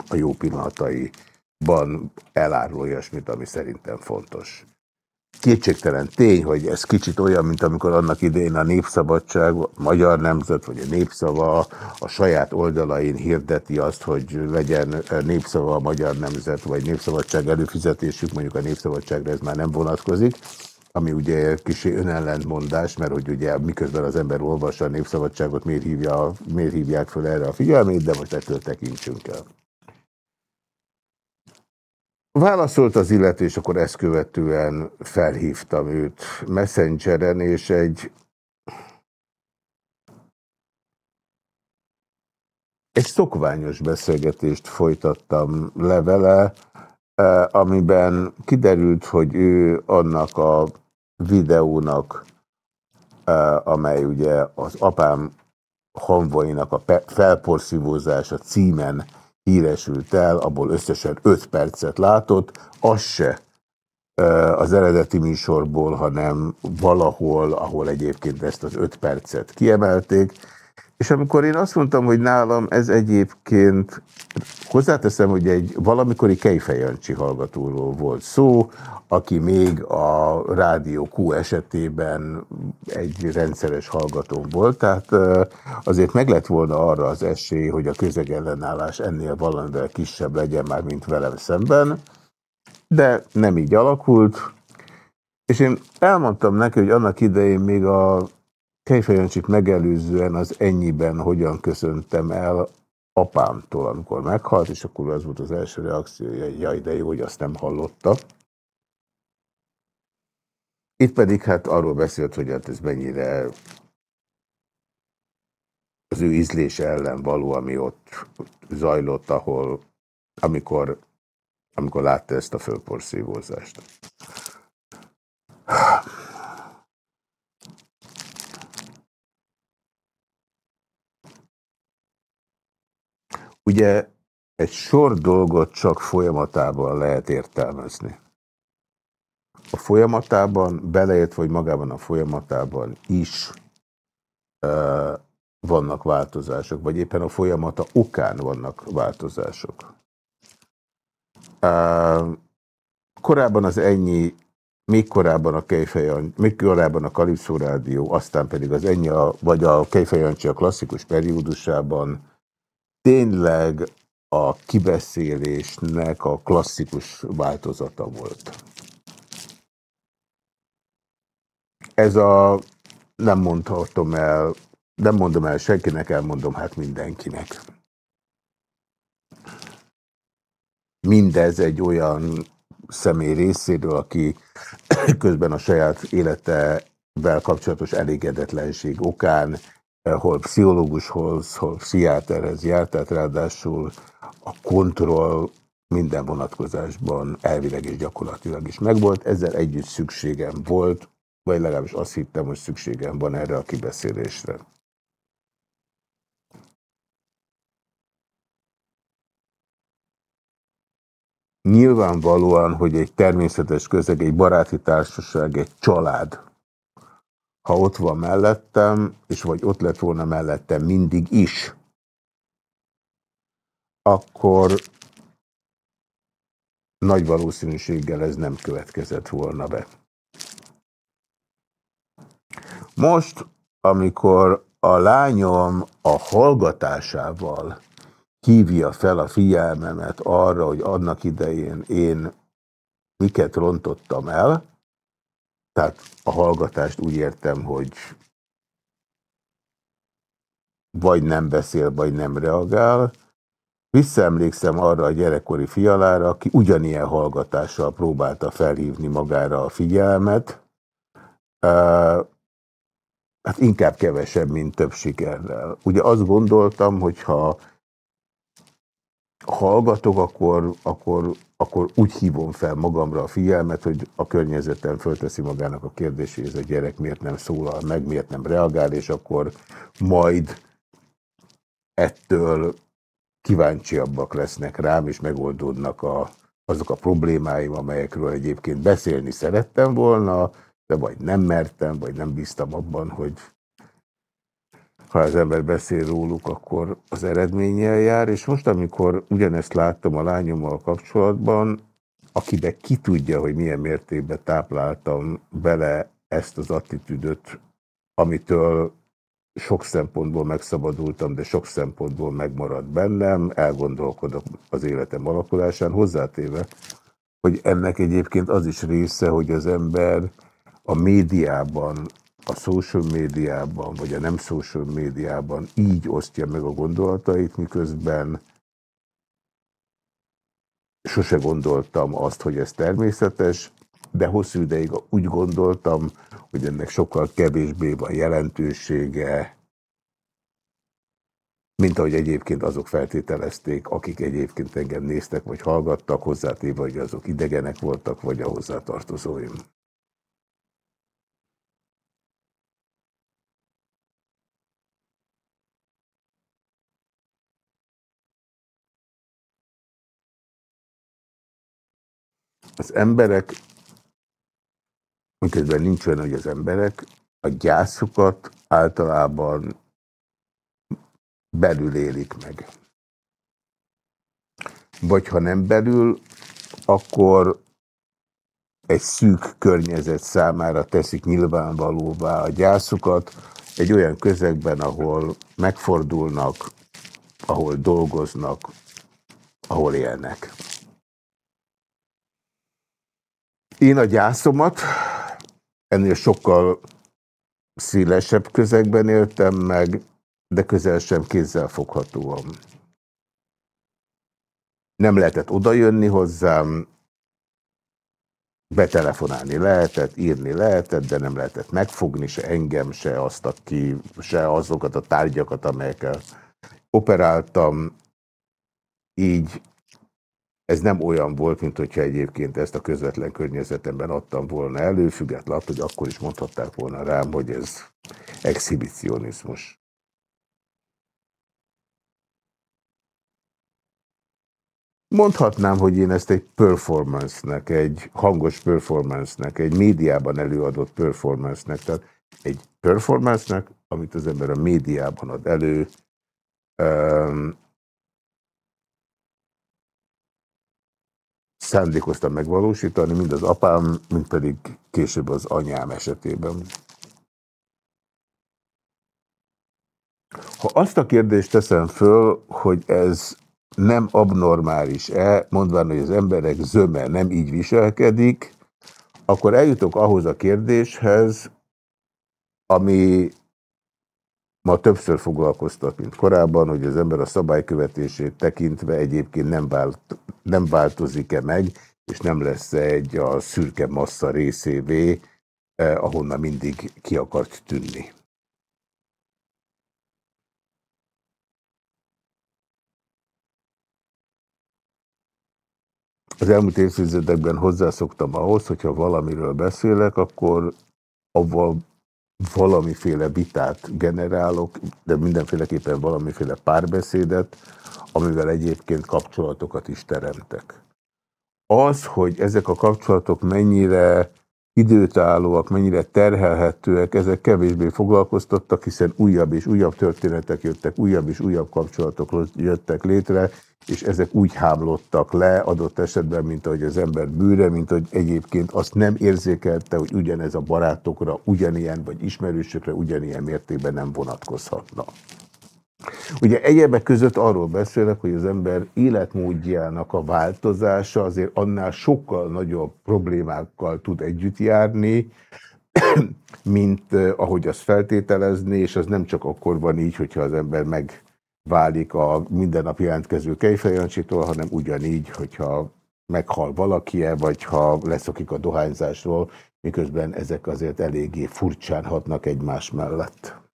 a jó pillanataiban elárul olyasmit, ami szerintem fontos kétségtelen tény, hogy ez kicsit olyan, mint amikor annak idején a Népszabadság, a Magyar Nemzet vagy a Népszava a saját oldalain hirdeti azt, hogy legyen Népszava a Magyar Nemzet, vagy Népszabadság előfizetésük, mondjuk a Népszabadságra ez már nem vonatkozik, ami ugye kicsi önellentmondás, mert hogy ugye miközben az ember olvassa a Népszabadságot, miért, hívja, miért hívják fel erre a figyelmét, de most ettől tekintsünk el. Válaszolt az illető, és akkor ezt követően felhívtam őt Messengeren, és egy egy szokványos beszélgetést folytattam le vele, eh, amiben kiderült, hogy ő annak a videónak, eh, amely ugye az apám hanvainak a felporszívózása címen híresült el, abból összesen 5 percet látott, az se az eredeti műsorból, hanem valahol, ahol egyébként ezt az 5 percet kiemelték, és amikor én azt mondtam, hogy nálam ez egyébként, hozzáteszem, hogy egy valamikori Kejfejancsi hallgatóról volt szó, aki még a Rádió Q esetében egy rendszeres hallgató volt, tehát azért meg lett volna arra az esély, hogy a közegellenállás ennél valamivel kisebb legyen már, mint velem szemben, de nem így alakult, és én elmondtam neki, hogy annak idején még a Kejfejancsit megelőzően az ennyiben hogyan köszöntem el apámtól, amikor meghalt, és akkor az volt az első reakciója, hogy jaj, de jó, hogy azt nem hallotta. Itt pedig hát arról beszélt, hogy hát ez mennyire az ő ízlése ellen való, ami ott zajlott, ahol, amikor, amikor látta ezt a fölporszívózást. Ugye egy sor dolgot csak folyamatában lehet értelmezni. A folyamatában, beleért vagy magában a folyamatában is uh, vannak változások, vagy éppen a folyamata okán vannak változások. Uh, korábban az ennyi, még korábban a Kejfejan, még korábban a Kalipszó Rádió, aztán pedig az ennyi, a, vagy a Kejfejancsi a klasszikus periódusában tényleg a kibeszélésnek a klasszikus változata volt. Ez a, nem mondhatom el, nem mondom el senkinek, elmondom hát mindenkinek. Mindez egy olyan személy részéről, aki közben a saját életevel kapcsolatos elégedetlenség okán hol pszichológushoz, hol pszichiáterhez járt, tehát ráadásul a kontroll minden vonatkozásban elvileg és gyakorlatilag is megvolt. Ezzel együtt szükségem volt, vagy legalábbis azt hittem, hogy szükségem van erre a kibeszélésre. Nyilvánvalóan, hogy egy természetes közeg, egy baráti társaság, egy család, ha ott van mellettem, és vagy ott lett volna mellettem mindig is, akkor nagy valószínűséggel ez nem következett volna be. Most, amikor a lányom a hallgatásával hívja fel a figyelmemet arra, hogy annak idején én miket rontottam el, tehát a hallgatást úgy értem, hogy vagy nem beszél, vagy nem reagál. Visszaemlékszem arra a gyerekkori fialára, aki ugyanilyen hallgatással próbálta felhívni magára a figyelmet. hát inkább kevesebb, mint több sikerrel. Ugye azt gondoltam, hogy ha hallgatok, akkor, akkor, akkor úgy hívom fel magamra a figyelmet, hogy a környezetem fölteszi magának a kérdését, hogy ez a gyerek miért nem szólal meg, miért nem reagál, és akkor majd ettől kíváncsiabbak lesznek rám, és megoldódnak a, azok a problémáim, amelyekről egyébként beszélni szerettem volna, de vagy nem mertem, vagy nem bíztam abban, hogy ha az ember beszél róluk, akkor az eredménnyel jár, és most, amikor ugyanezt láttam a lányommal kapcsolatban, akibe ki tudja, hogy milyen mértékben tápláltam bele ezt az attitűdöt, amitől sok szempontból megszabadultam, de sok szempontból megmaradt bennem, elgondolkodok az életem alakulásán, hozzátéve, hogy ennek egyébként az is része, hogy az ember a médiában, a social médiában, vagy a nem social médiában így osztja meg a gondolatait, miközben sose gondoltam azt, hogy ez természetes, de hosszú ideig úgy gondoltam, hogy ennek sokkal kevésbé van jelentősége, mint ahogy egyébként azok feltételezték, akik egyébként engem néztek vagy hallgattak, hozzátéve, hogy azok idegenek voltak, vagy a hozzátartozóim. Az emberek miközben nincs olyan, hogy az emberek a gyászukat általában belül élik meg. Vagy ha nem belül, akkor egy szűk környezet számára teszik nyilvánvalóvá a gyászukat, egy olyan közegben, ahol megfordulnak, ahol dolgoznak, ahol élnek. Én a gyászomat ennél sokkal szélesebb közegben éltem meg, de közel sem kézzel foghatóan. Nem lehetett odajönni hozzám, betelefonálni lehetett, írni lehetett, de nem lehetett megfogni se engem, se azt, aki, se azokat a tárgyakat, amelyekkel operáltam. Így ez nem olyan volt, mint hogyha egyébként ezt a közvetlen környezetemben adtam volna elő, függetlenül hogy akkor is mondhatták volna rám, hogy ez exhibicionizmus. Mondhatnám, hogy én ezt egy performance-nek, egy hangos performance-nek, egy médiában előadott performance-nek, tehát egy performance-nek, amit az ember a médiában ad elő, szándékoztam megvalósítani, mind az apám, mind pedig később az anyám esetében. Ha azt a kérdést teszem föl, hogy ez nem abnormális-e, mondván, hogy az emberek zöme nem így viselkedik, akkor eljutok ahhoz a kérdéshez, ami ma többször foglalkoztat, mint korábban, hogy az ember a szabálykövetését tekintve egyébként nem, vált, nem változik-e meg, és nem lesz egy a szürke massza részévé, eh, ahonnan mindig ki akart tűnni. Az elmúlt évtizedekben hozzászoktam ahhoz, hogyha valamiről beszélek, akkor avval valamiféle vitát generálok, de mindenféleképpen valamiféle párbeszédet, amivel egyébként kapcsolatokat is teremtek. Az, hogy ezek a kapcsolatok mennyire időtállóak, mennyire terhelhetőek, ezek kevésbé foglalkoztattak, hiszen újabb és újabb történetek jöttek, újabb és újabb kapcsolatok jöttek létre, és ezek úgy hámlottak le adott esetben, mint ahogy az ember bűre, mint hogy egyébként azt nem érzékelte, hogy ugyanez a barátokra ugyanilyen, vagy ismerősökre ugyanilyen mértékben nem vonatkozhatna. Ugye egyebek között arról beszélek, hogy az ember életmódjának a változása azért annál sokkal nagyobb problémákkal tud együtt járni, mint ahogy azt feltételezni, és az nem csak akkor van így, hogyha az ember megválik a minden nap jelentkező kejfejancsitól, hanem ugyanígy, hogyha meghal valaki-e, vagy ha leszokik a dohányzásról, miközben ezek azért eléggé furcsán hatnak egymás mellett.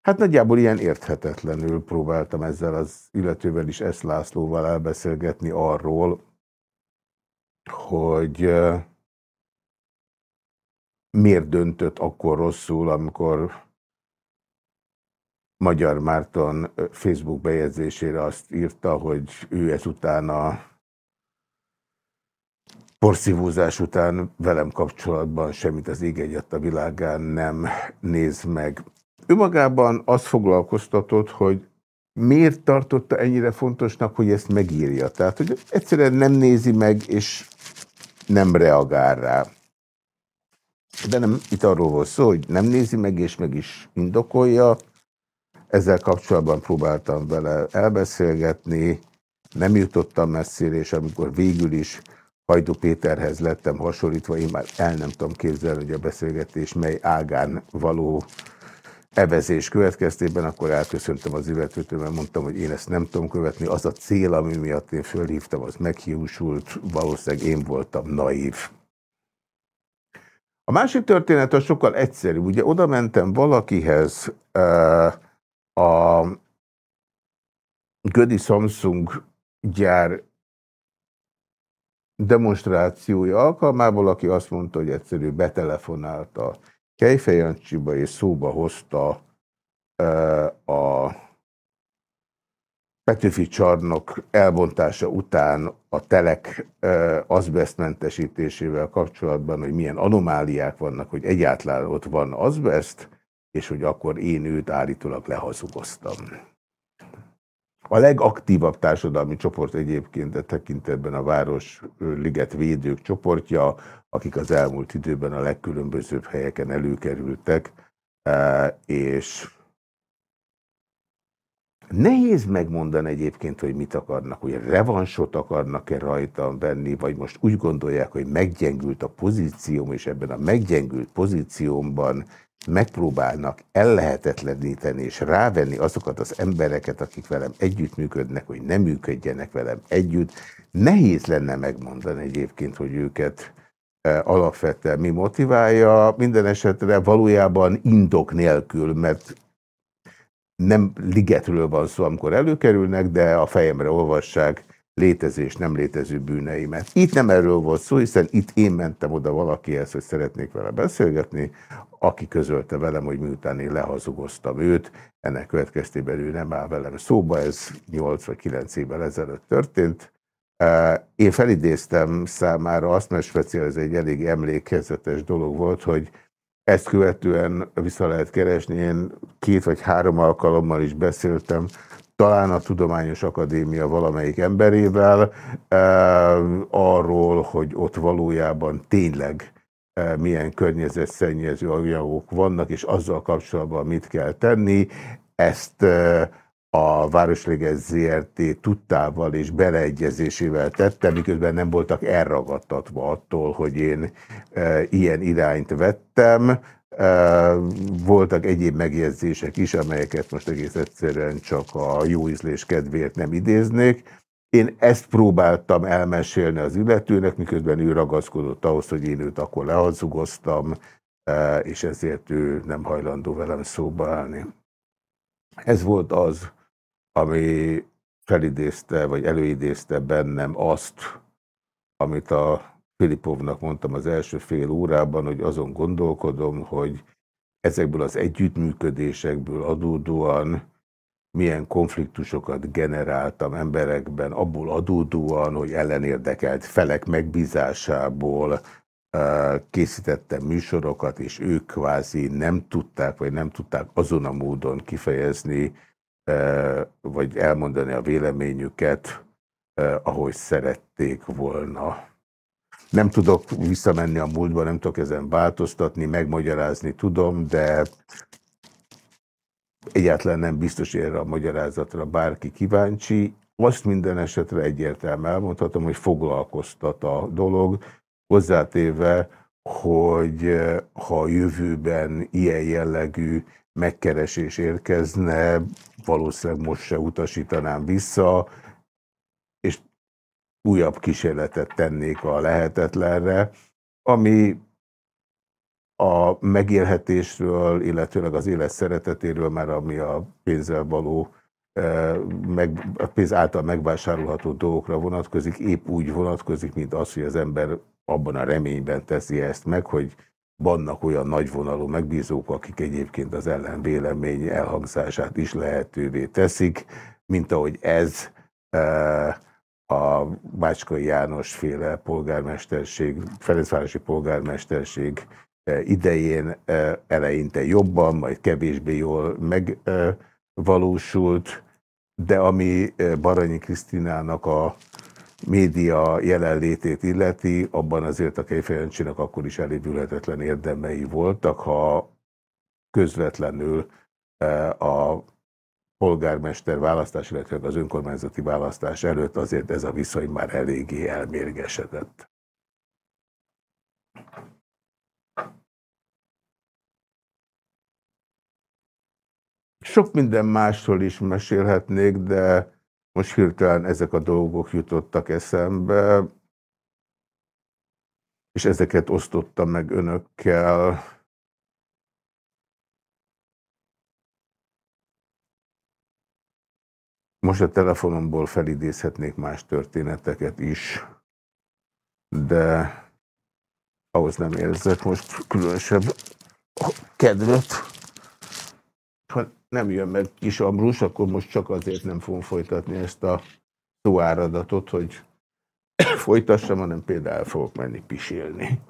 Hát nagyjából ilyen érthetetlenül próbáltam ezzel az illetővel is ezt Lászlóval elbeszélgetni arról, hogy miért döntött akkor rosszul, amikor Magyar Márton Facebook bejegyzésére azt írta, hogy ő ezután a porszívózás után velem kapcsolatban semmit az ég a világán nem néz meg. Ő magában azt foglalkoztatott, hogy miért tartotta ennyire fontosnak, hogy ezt megírja. Tehát, hogy egyszerűen nem nézi meg, és nem reagál rá. De nem itt arról volt szó, hogy nem nézi meg, és meg is indokolja. Ezzel kapcsolatban próbáltam vele elbeszélgetni, nem jutottam messzire, és amikor végül is Hajdú Péterhez lettem hasonlítva, én már el nem tudom képzelni, hogy a beszélgetés mely ágán való evezés következtében, akkor elköszöntem az illetőtől, mert mondtam, hogy én ezt nem tudom követni. Az a cél, ami miatt én fölhívtam, az meghiúsult, valószínűleg én voltam naív. A másik történet az sokkal egyszerű. Ugye oda mentem valakihez a Gödi Samsung gyár demonstrációja alkalmából, aki azt mondta, hogy egyszerű betelefonált a Kejfejancsiba és szóba hozta a Petőfi csarnok elbontása után a telek azbesztmentesítésével kapcsolatban, hogy milyen anomáliák vannak, hogy egyáltalán ott van azbest, és hogy akkor én őt állítólag lehazugoztam. A legaktívabb társadalmi csoport egyébként a tekintetben a Város Liget Védők csoportja, akik az elmúlt időben a legkülönbözőbb helyeken előkerültek, és Nehéz megmondani egyébként, hogy mit akarnak, hogy revansot akarnak-e rajtam venni, vagy most úgy gondolják, hogy meggyengült a pozícióm, és ebben a meggyengült pozíciómban megpróbálnak ellehetetleníteni és rávenni azokat az embereket, akik velem együttműködnek, hogy nem működjenek velem együtt. Nehéz lenne megmondani egyébként, hogy őket e, alapvetően mi motiválja. Minden esetre valójában indok nélkül, mert nem ligetről van szó, amikor előkerülnek, de a fejemre olvassák létezés, nem létező bűneimet. Itt nem erről volt szó, hiszen itt én mentem oda valakihez, hogy szeretnék vele beszélgetni, aki közölte velem, hogy miután én lehazugoztam őt, ennek következtében ő nem áll velem szóba, ez 8 vagy 9 évvel ezelőtt történt. Én felidéztem számára azt, mert speciál ez egy elég emlékezetes dolog volt, hogy ezt követően vissza lehet keresni, én két vagy három alkalommal is beszéltem, talán a Tudományos Akadémia valamelyik emberével, arról, hogy ott valójában tényleg milyen környezetszennyező anyagok vannak, és azzal kapcsolatban mit kell tenni. Ezt a Városliges ZRT tudtával és beleegyezésével tette, miközben nem voltak elragadtatva attól, hogy én ilyen irányt vettem. Voltak egyéb megjegyzések is, amelyeket most egész egyszerűen csak a jó ízlés kedvéért nem idéznék. Én ezt próbáltam elmesélni az illetőnek, miközben ő ragaszkodott ahhoz, hogy én őt akkor lehazugoztam, és ezért ő nem hajlandó velem szóba állni. Ez volt az, ami felidézte, vagy előidézte bennem azt, amit a Filipovnak mondtam az első fél órában, hogy azon gondolkodom, hogy ezekből az együttműködésekből adódóan milyen konfliktusokat generáltam emberekben, abból adódóan, hogy ellenérdekelt felek megbízásából készítettem műsorokat, és ők kvázi nem tudták, vagy nem tudták azon a módon kifejezni, vagy elmondani a véleményüket, ahogy szerették volna. Nem tudok visszamenni a múltba, nem tudok ezen változtatni, megmagyarázni tudom, de egyáltalán nem biztos erre a magyarázatra bárki kíváncsi. Azt minden esetre egyértelműen elmondhatom, hogy foglalkoztat a dolog, hozzátéve, hogy ha a jövőben ilyen jellegű megkeresés érkezne, valószínűleg most se utasítanám vissza, újabb kísérletet tennék a lehetetlenre, ami a megélhetésről, illetőleg az élet szeretetéről, már ami a pénzzel való, meg, a pénz által megvásárolható dolgokra vonatkozik, épp úgy vonatkozik, mint az, hogy az ember abban a reményben teszi ezt meg, hogy vannak olyan nagyvonalú megbízók, akik egyébként az ellenvélemény elhangzását is lehetővé teszik, mint ahogy ez a Bácskai János féle polgármesterség, Ferencvárosi polgármesterség idején eleinte jobban, majd kevésbé jól megvalósult, de ami Baranyi Krisztinának a média jelenlétét illeti, abban azért a Kejfejancsinak akkor is elévülhetetlen érdemei voltak, ha közvetlenül a polgármester választás, illetve az önkormányzati választás előtt azért ez a viszony már eléggé elmérgesedett. Sok minden másról is mesélhetnék, de most hirtelen ezek a dolgok jutottak eszembe, és ezeket osztottam meg önökkel. Most a telefonomból felidézhetnék más történeteket is, de ahhoz nem érzek most különösebb kedvet ha nem jön meg kis Ambrus, akkor most csak azért nem fogom folytatni ezt a szóáradatot, hogy folytassam, hanem például el fogok menni pisélni.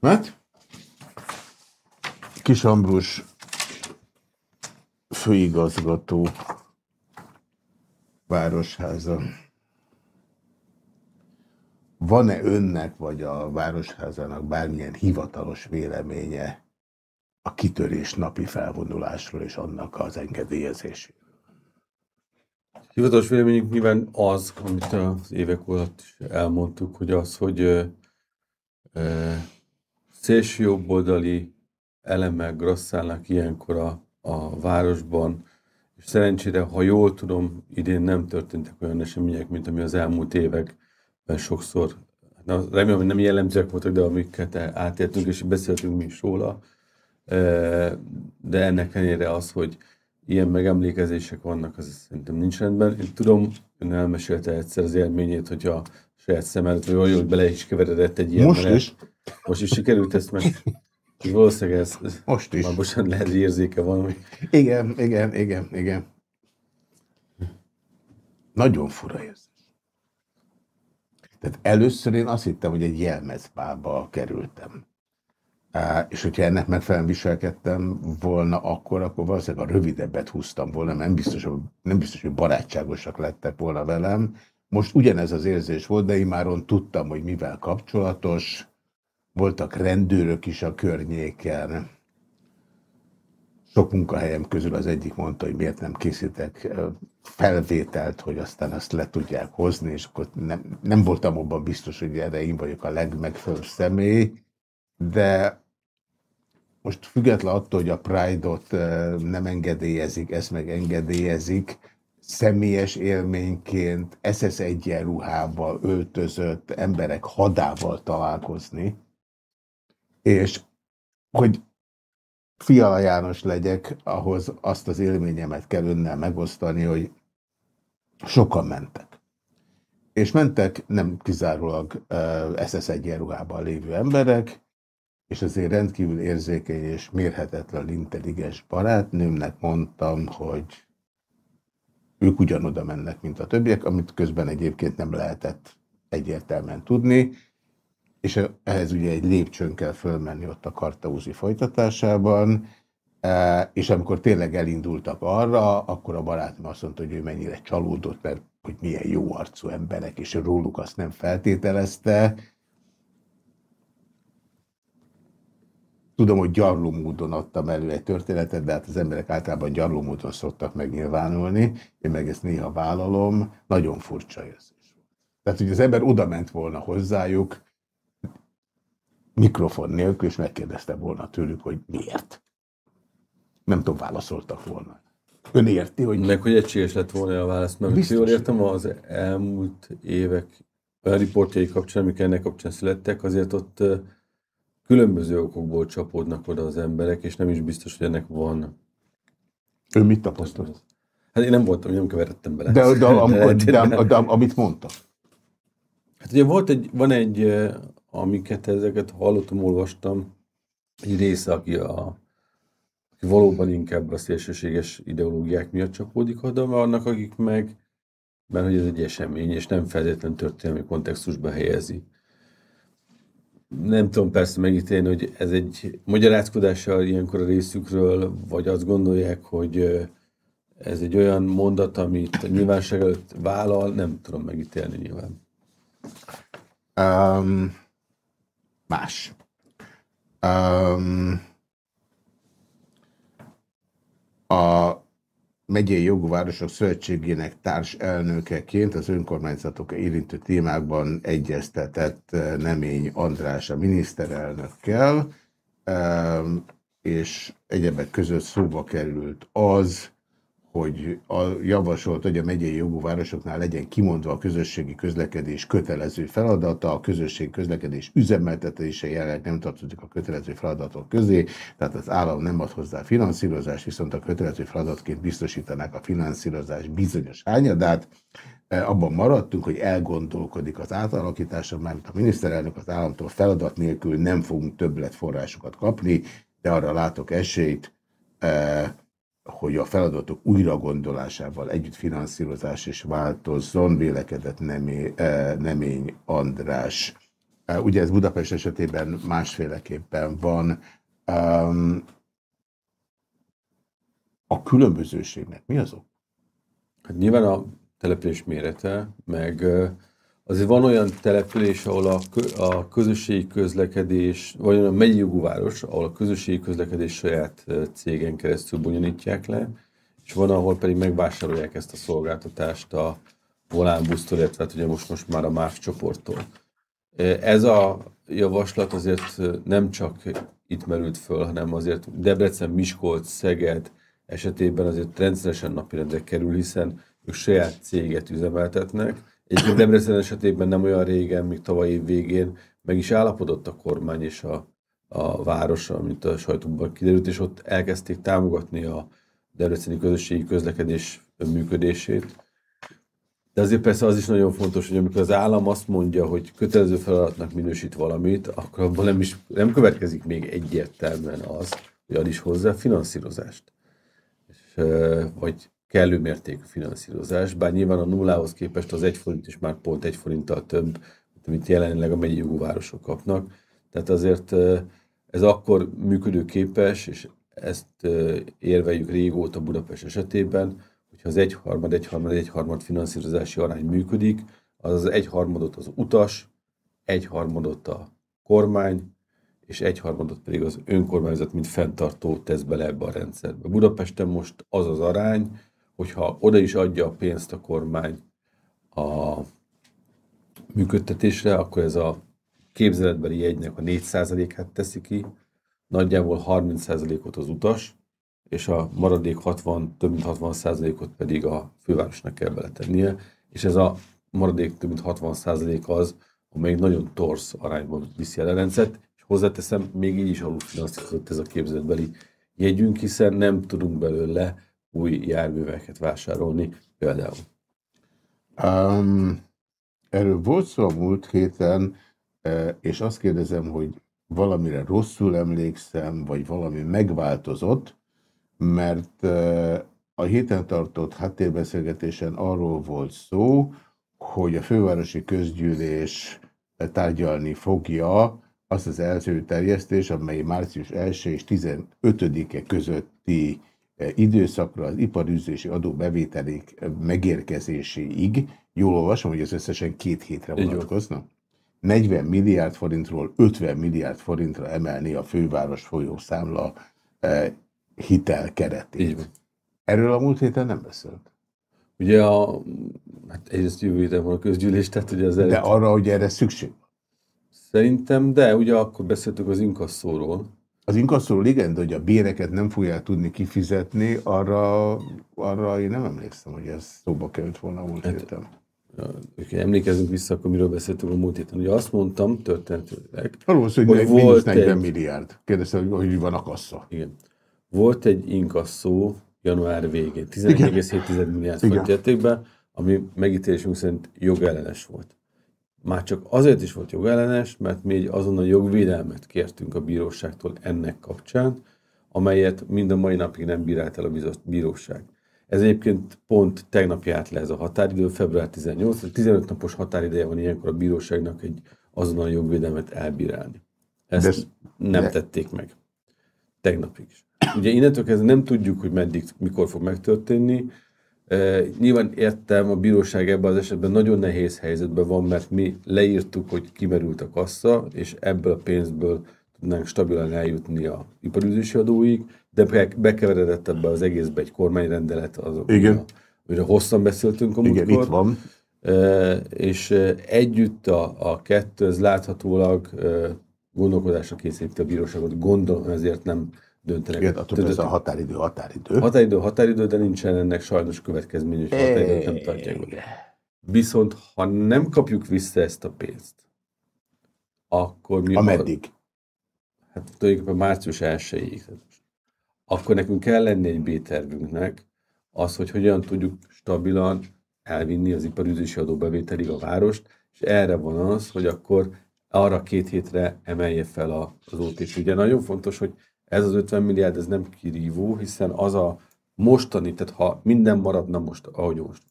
Mert? Kis Ambrus főigazgató Városháza. Van-e önnek vagy a Városházának bármilyen hivatalos véleménye a kitörés napi felvonulásról és annak az engedélyezéséről? Hivatalos véleményünk nyilván az, amit az évek alatt elmondtuk, hogy az, hogy ö, szélső jobboldali elemek grasszálnak ilyenkor a, a városban, és szerencsére, ha jól tudom, idén nem történtek olyan események, mint ami az elmúlt években sokszor, na, remélem, hogy nem jellemzőek voltak, de amiket átéltünk, és beszéltünk mi is róla, de ennek ellenére az, hogy ilyen megemlékezések vannak, az szerintem nincs rendben. Én tudom, ön elmesélte egyszer az élményét, hogy a saját szem előtt, vagy olyan, hogy bele is keveredett egy ilyen Most menet. is? Most is sikerült ezt meg. Valószínűleg ez, Most is. Már bocsánat, lehet, hogy érzéke van. Hogy... Igen, igen, igen, igen. Nagyon fura érzés. Tehát először én azt hittem, hogy egy jelmezbába kerültem. És hogyha ennek megfelelően viselkedtem volna akkor, akkor valószínűleg a rövidebbet húztam volna, nem biztos, nem biztos, hogy barátságosak lettek volna velem. Most ugyanez az érzés volt, de már tudtam, hogy mivel kapcsolatos. Voltak rendőrök is a környéken. Sok munkahelyem közül az egyik mondta, hogy miért nem készítek felvételt, hogy aztán azt le tudják hozni, és akkor nem, nem voltam abban biztos, hogy erre én vagyok a legmegfelelőbb személy de most független attól, hogy a Pride-ot nem engedélyezik, ezt meg engedélyezik, személyes élményként SS egyenruhába öltözött emberek hadával találkozni, és hogy Fiala János legyek, ahhoz azt az élményemet kell önnel megosztani, hogy sokan mentek. És mentek nem kizárólag SS egyenruhában lévő emberek, és azért rendkívül érzékeny és mérhetetlen intelligens barátnőmnek mondtam, hogy ők ugyanoda mennek, mint a többiek, amit közben egyébként nem lehetett egyértelműen tudni, és ehhez ugye egy lépcsőn kell fölmenni ott a kartaúzi folytatásában, e, és amikor tényleg elindultak arra, akkor a barátom azt mondta, hogy ő mennyire csalódott, mert hogy milyen jó arcú emberek, és róluk azt nem feltételezte, Tudom, hogy gyarló módon adtam elő egy történetet, de hát az emberek általában gyarló módon szoktak megnyilvánulni. Én meg ezt néha vállalom. Nagyon furcsa érzés. Tehát, hogy az ember oda ment volna hozzájuk, mikrofon nélkül, és megkérdezte volna tőlük, hogy miért. Nem tudom, válaszoltak volna. Ön érti, hogy... Meg, hogy egységes lett volna a válasz, mert Biztos. jól értem, az elmúlt évek olyan riportjai kapcsán, amik ennek kapcsán születtek, azért ott különböző okokból csapódnak oda az emberek, és nem is biztos, hogy ennek van. Ő mit tapasztalt? Hát én nem voltam, nem keveredtem bele. De, de, amikor, de, de, de, amit mondta? Hát ugye volt egy, van egy, amiket ezeket hallottam, olvastam, egy része, aki, a, aki valóban inkább a szélsőséges ideológiák miatt csapódik oda, mert annak, akik meg, mert hogy ez egy esemény, és nem feltétlenül történelmi kontextusba helyezi nem tudom persze megítélni, hogy ez egy magyarázkodással ilyenkor a részükről, vagy azt gondolják, hogy ez egy olyan mondat, amit a nyilvánosság előtt vállal, nem tudom megítélni nyilván. Um, más. Um, a megyei jogú városok szövetségének társelnökeként az önkormányzatok érintő témákban egyeztetett eh, Nemény András a miniszterelnökkel, és egyebek között szóba került az, hogy a javasolt, hogy a megyei jogú városoknál legyen kimondva a közösségi közlekedés kötelező feladata, a közösségi közlekedés üzemeltetése jelenleg nem tartozik a kötelező feladatok közé, tehát az állam nem ad hozzá finanszírozást, viszont a kötelező feladatként biztosítanák a finanszírozás bizonyos hányadát. E, abban maradtunk, hogy elgondolkodik az átalakításon, mert a miniszterelnök az államtól feladat nélkül nem fogunk többletforrásokat kapni, de arra látok esélyt, e, hogy a feladatok újra gondolásával együtt finanszírozás is változzon, vélekedett Nemé, Nemény András. Ugye ez Budapest esetében másféleképpen van. A különbözőségnek mi azok? Hát nyilván a település mérete, meg azért van olyan település, ahol a, a közösségi közlekedés, vagy olyan megyjogú város, ahol a közösségi közlekedés saját cégen keresztül bonyolítják le, és van, ahol pedig megvásárolják ezt a szolgáltatást a Volán busztól, illetve hát ugye most, most már a MÁV csoporttól. Ez a javaslat azért nem csak itt merült föl, hanem azért Debrecen, Miskolc, Szeged esetében azért rendszeresen napirendre kerül, hiszen ők saját céget üzemeltetnek. Egyébként Debrecen esetében nem olyan régen, még tavaly év végén meg is állapodott a kormány és a, a város, mint a sajtóban kiderült, és ott elkezdték támogatni a debreceni közösségi közlekedés működését. De azért persze az is nagyon fontos, hogy amikor az állam azt mondja, hogy kötelező feladatnak minősít valamit, akkor abban nem, is, nem következik még egyértelműen az, hogy ad is hozzá finanszírozást. És, vagy kellő mértékű finanszírozás, bár nyilván a nullához képest az egy forint is már pont egy forinttal több, mint jelenleg a jogú városok kapnak. Tehát azért ez akkor működőképes, és ezt érveljük régóta Budapest esetében, hogyha az egyharmad, egyharmad, egyharmad finanszírozási arány működik, az az egyharmadot az utas, egyharmadot a kormány, és egyharmadot pedig az önkormányzat, mint fenntartó tesz bele ebbe a rendszerbe. Budapesten most az az arány, hogyha oda is adja a pénzt a kormány a működtetésre, akkor ez a képzeletbeli jegynek a 4%-át teszi ki, nagyjából 30%-ot az utas, és a maradék 60, több mint 60%-ot pedig a fővárosnak kell beletennie, és ez a maradék több mint 60% az, amely nagyon torsz arányban viszi el a rendszert, és hozzáteszem, még így is alulfinanszírozott ez a képzeletbeli jegyünk, hiszen nem tudunk belőle új járműveket vásárolni például. Um, erről volt szó a múlt héten, e, és azt kérdezem, hogy valamire rosszul emlékszem, vagy valami megváltozott, mert e, a héten tartott háttérbeszélgetésen arról volt szó, hogy a fővárosi közgyűlés tárgyalni fogja azt az terjesztés, amely március 1 és 15-e közötti időszakra az iparűzési adó bevételék megérkezéséig, jól olvasom, hogy ez összesen két hétre vonatkozna? 40 milliárd forintról 50 milliárd forintra emelni a főváros folyószámla eh, hitel keretét. Erről a múlt héten nem beszélt. Ugye a, hát egyrészt jövő héten van a közgyűlés, tehát ugye az előtt... De arra, hogy erre szükség Szerintem, de ugye akkor beszéltük az inkasszóról, az inkasszó igen, de hogy a béreket nem fogják tudni kifizetni, arra, arra én nem emlékszem, hogy ez szóba került volna múlt hát, héten. Emlékezzünk vissza, akkor miről beszéltünk a múlt héten. Ugye azt mondtam történetileg, Arról hogy, hogy volt 40 egy... milliárd. Kérdezte, hogy hogy van a kassa. Igen. Volt egy inkasszó január végén, 11,7 milliárd forint értékben, ami megítélésünk szerint jogellenes volt már csak azért is volt jogellenes, mert mi egy azonnal jogvédelmet kértünk a bíróságtól ennek kapcsán, amelyet mind a mai napig nem bírált el a bíróság. Ez egyébként pont tegnap járt le ez a határidő, február 18, 15 napos határideje van ilyenkor a bíróságnak egy azonnal jogvédelmet elbírálni. Ezt ez, nem de... tették meg. Tegnapig is. Ugye innentől kezdve nem tudjuk, hogy meddig, mikor fog megtörténni, Nyilván értem, a bíróság ebben az esetben nagyon nehéz helyzetben van, mert mi leírtuk, hogy kimerült a kassa, és ebből a pénzből tudnánk stabilan eljutni a iparűzési adóig, de bekeveredett ebbe az egészbe egy kormányrendelet, azok, Igen. amire hosszan beszéltünk a múltkor. Igen, itt van. És együtt a, a kettő, ez láthatólag gondolkodásra készíti a bíróságot. Gondolom ezért nem döntenek. Igen, attól ez a határidő, határidő. Határidő, határidő, de nincsen ennek sajnos következmény, hogy határidőt nem tartják meg. Viszont, ha nem kapjuk vissza ezt a pénzt, akkor mi... Ameddig? Hát tulajdonképpen március 1-ig. Akkor nekünk kell lenni egy B-tervünknek, az, hogy hogyan tudjuk stabilan elvinni az iparüzési adóbevételig a várost, és erre van az, hogy akkor arra két hétre emelje fel az OTP. Ugye nagyon fontos, hogy ez az 50 milliárd, ez nem kirívó, hiszen az a mostani, tehát ha minden maradna most, ahogy most,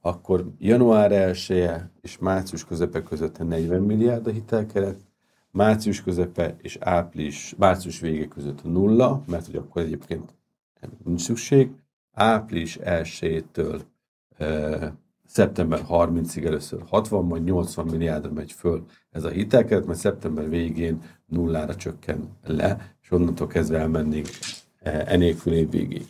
akkor január 1 -e és március közepe között 40 milliárd a hitelkeret, március közepe és április, március vége között nulla, mert hogy akkor egyébként nincs szükség, április 1-től e, szeptember 30-ig először 60, majd 80 milliárdra megy föl ez a hitelkeret, mert szeptember végén nullára csökken le, és onnantól kezdve elmennénk e, enélkül év végig.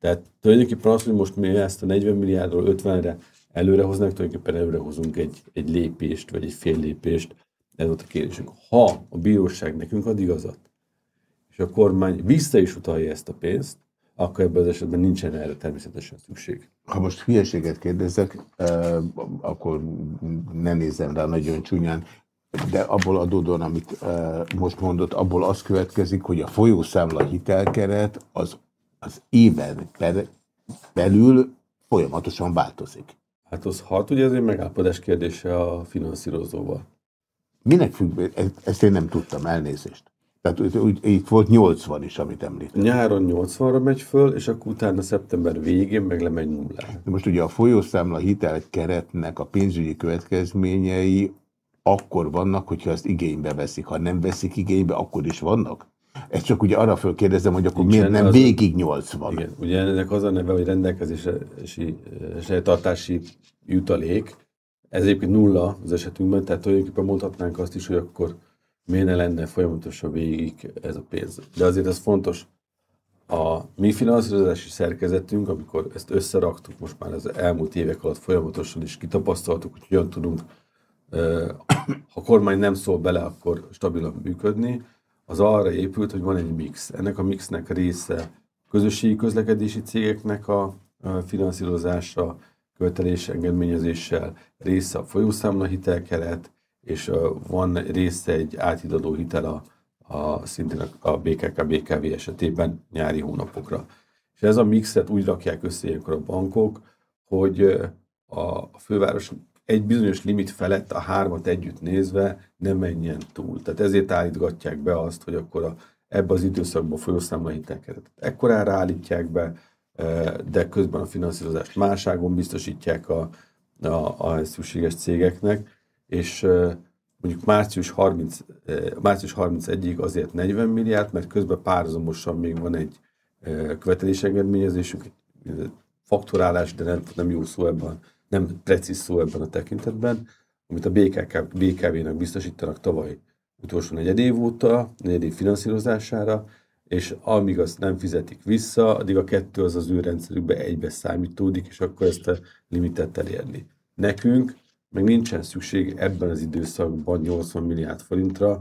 Tehát tulajdonképpen azt, hogy most mi ezt a 40 milliárdról 50-re előre hoznánk, tulajdonképpen előre hozunk egy, egy lépést, vagy egy fél lépést. Ez volt a kérdésünk. Ha a bíróság nekünk ad igazat, és a kormány vissza is utalja ezt a pénzt, akkor ebben az esetben nincsen erre természetesen szükség. Ha most hülyeséget kérdezek, akkor ne nézem rá nagyon csúnyán, de abból adódóan, amit most mondott, abból az következik, hogy a folyószámla hitelkeret az, az éven belül folyamatosan változik. Hát az hat, ugye ez egy megállapodás kérdése a finanszírozóval. Minek függ? Ezt én nem tudtam, elnézést. Tehát úgy, itt volt 80 is, amit említett. Nyáron 80-ra megy föl, és akkor utána szeptember végén meg lemegy nullára. Most ugye a folyószámla hitelkeretnek a pénzügyi következményei akkor vannak, hogyha azt igénybe veszik. Ha nem veszik igénybe, akkor is vannak? Ezt csak ugye arra fölkérdezem, hogy akkor Nincsen, miért nem az, végig 80? Igen, ugye ennek az a neve, hogy rendelkezési tartási jutalék. Ez egyébként nulla az esetünkben, tehát tulajdonképpen mondhatnánk azt is, hogy akkor miért ne lenne folyamatosan végig ez a pénz. De azért ez fontos. A mi finanszírozási szerkezetünk, amikor ezt összeraktuk, most már az elmúlt évek alatt folyamatosan is kitapasztaltuk, hogy hogyan tudunk, ha a kormány nem szól bele, akkor stabilan működni, az arra épült, hogy van egy mix. Ennek a mixnek része közösségi közlekedési cégeknek a finanszírozása, követelés engedményezéssel, része a folyószámla hitelkeret, és van része egy átidadó hitel a, a szintén a BKK, BKV esetében nyári hónapokra. És ez a mixet úgy rakják össze ilyenkor a bankok, hogy a főváros egy bizonyos limit felett a hármat együtt nézve nem menjen túl. Tehát ezért állítgatják be azt, hogy akkor a, ebbe az időszakban folyószámla hitelkeretet ekkorára állítják be, de közben a finanszírozást máságon biztosítják a, a, a szükséges cégeknek, és mondjuk március, 30, március 31-ig azért 40 milliárd, mert közben párhuzamosan még van egy követelésengedményezésük, egy faktorálás, de nem, nem jó szó ebben, nem precíz szó ebben a tekintetben, amit a BKK, BKV-nak biztosítanak tavaly utolsó negyed év óta, negyed év finanszírozására, és amíg azt nem fizetik vissza, addig a kettő az az ő rendszerükbe egybe számítódik, és akkor ezt a limitet elérni. Nekünk meg nincsen szükség ebben az időszakban 80 milliárd forintra.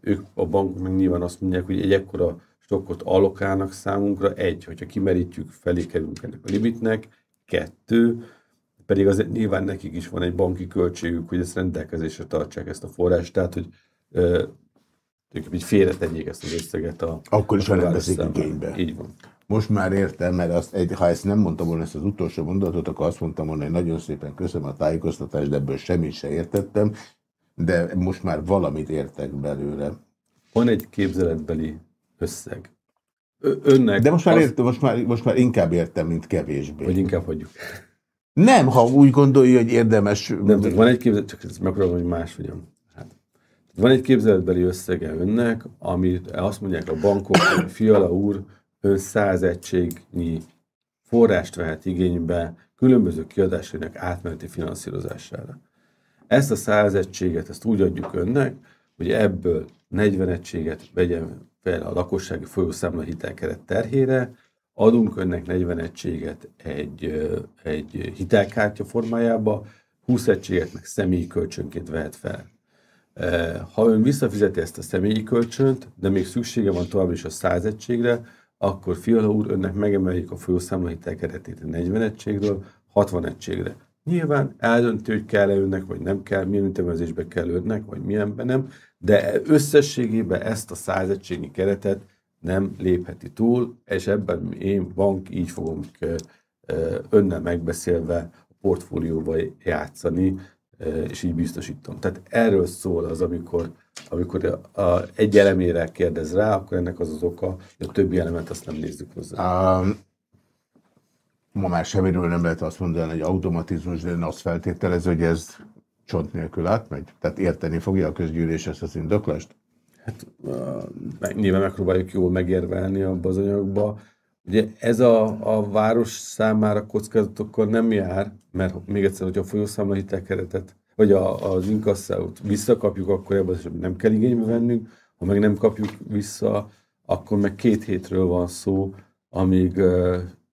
Ők a bankok meg nyilván azt mondják, hogy egy ekkora stokkot allokálnak számunkra, egy, hogyha kimerítjük, felé kerülünk ennek a limitnek, kettő, pedig azért nyilván nekik is van egy banki költségük, hogy ezt rendelkezésre tartsák ezt a forrást, tehát hogy ők így félretegyék ezt az összeget a Akkor is, ha nem veszik igénybe. Így van. Most már értem, mert azt, egy, ha ezt nem mondtam volna, ezt az utolsó mondatot, akkor azt mondtam volna, hogy nagyon szépen köszönöm a tájékoztatást, de ebből semmit se értettem, de most már valamit értek belőle. Van egy képzeletbeli összeg. Önnek de most már, az... értem, most, már, most már inkább értem, mint kevésbé. Vagy inkább hagyjuk. Nem, ha úgy gondolja, hogy érdemes... Nem, van egy képzelet, csak ezt megpróbálom, hogy más vagyom. Hát, van egy képzeletbeli összege önnek, amit azt mondják a bankok, hogy Fiala úr, ön száz egységnyi forrást vehet igénybe különböző kiadásainak átmeneti finanszírozására. Ezt a száz egységet, ezt úgy adjuk önnek, hogy ebből 40 egységet vegyen fel a lakossági folyószámla hitelkeret terhére, adunk önnek 40 egységet egy, egy hitelkártya formájába, 20 egységet meg személyi kölcsönként vehet fel. Ha ön visszafizeti ezt a személyi kölcsönt, de még szüksége van tovább is a 100 egységre, akkor Fiala úr, önnek megemeljük a folyószámla hitelkeretét 40 egységről 60 egységre. Nyilván eldönti, hogy kell-e önnek, vagy nem kell, milyen ütemezésbe kell önnek, vagy milyenben nem, de összességében ezt a 100 egységnyi keretet nem lépheti túl, és ebben én bank így fogom önnel megbeszélve a portfólióba játszani, és így biztosítom. Tehát erről szól az, amikor, amikor a, a egy elemére kérdez rá, akkor ennek az az oka, hogy a többi elemet azt nem nézzük hozzá. Um, ma már semmiről nem lehet azt mondani, hogy automatizmus, de én azt feltételező, hogy ez csont nélkül átmegy? Tehát érteni fogja a közgyűlés ezt az indoklást? Hát uh, nyilván megpróbáljuk jól megérvelni abba az anyagba. Ugye ez a, a város számára kockázatokkal nem jár, mert még egyszer, hogyha a folyószámla hitelkeretet, vagy a, az inkasszáut visszakapjuk, akkor ebben az nem kell igénybe vennünk, ha meg nem kapjuk vissza, akkor meg két hétről van szó, amíg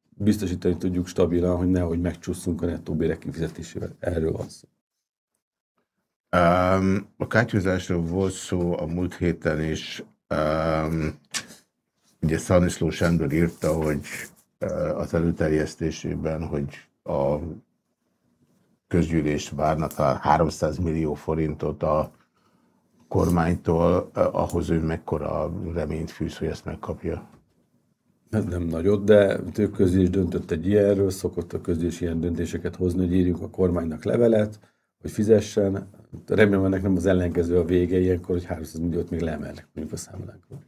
biztosítani tudjuk stabilan, hogy nehogy megcsúszunk a nettó bérek kifizetésével. Erről van szó. Um, a kátyúzásról volt szó a múlt héten is. Um, ugye Szaniszló Sándor írta, hogy az előterjesztésében, hogy a közgyűlés várna talán 300 millió forintot a kormánytól, ahhoz ő mekkora reményt fűz, hogy ezt megkapja? Hát nem nagyot, de ő is döntött egy ilyenről, szokott a közés ilyen döntéseket hozni, hogy írjuk a kormánynak levelet, hogy fizessen. Remélem ennek nem az ellenkező a vége ilyenkor, hogy 300 milliót még leemelnek mondjuk a számlánkról.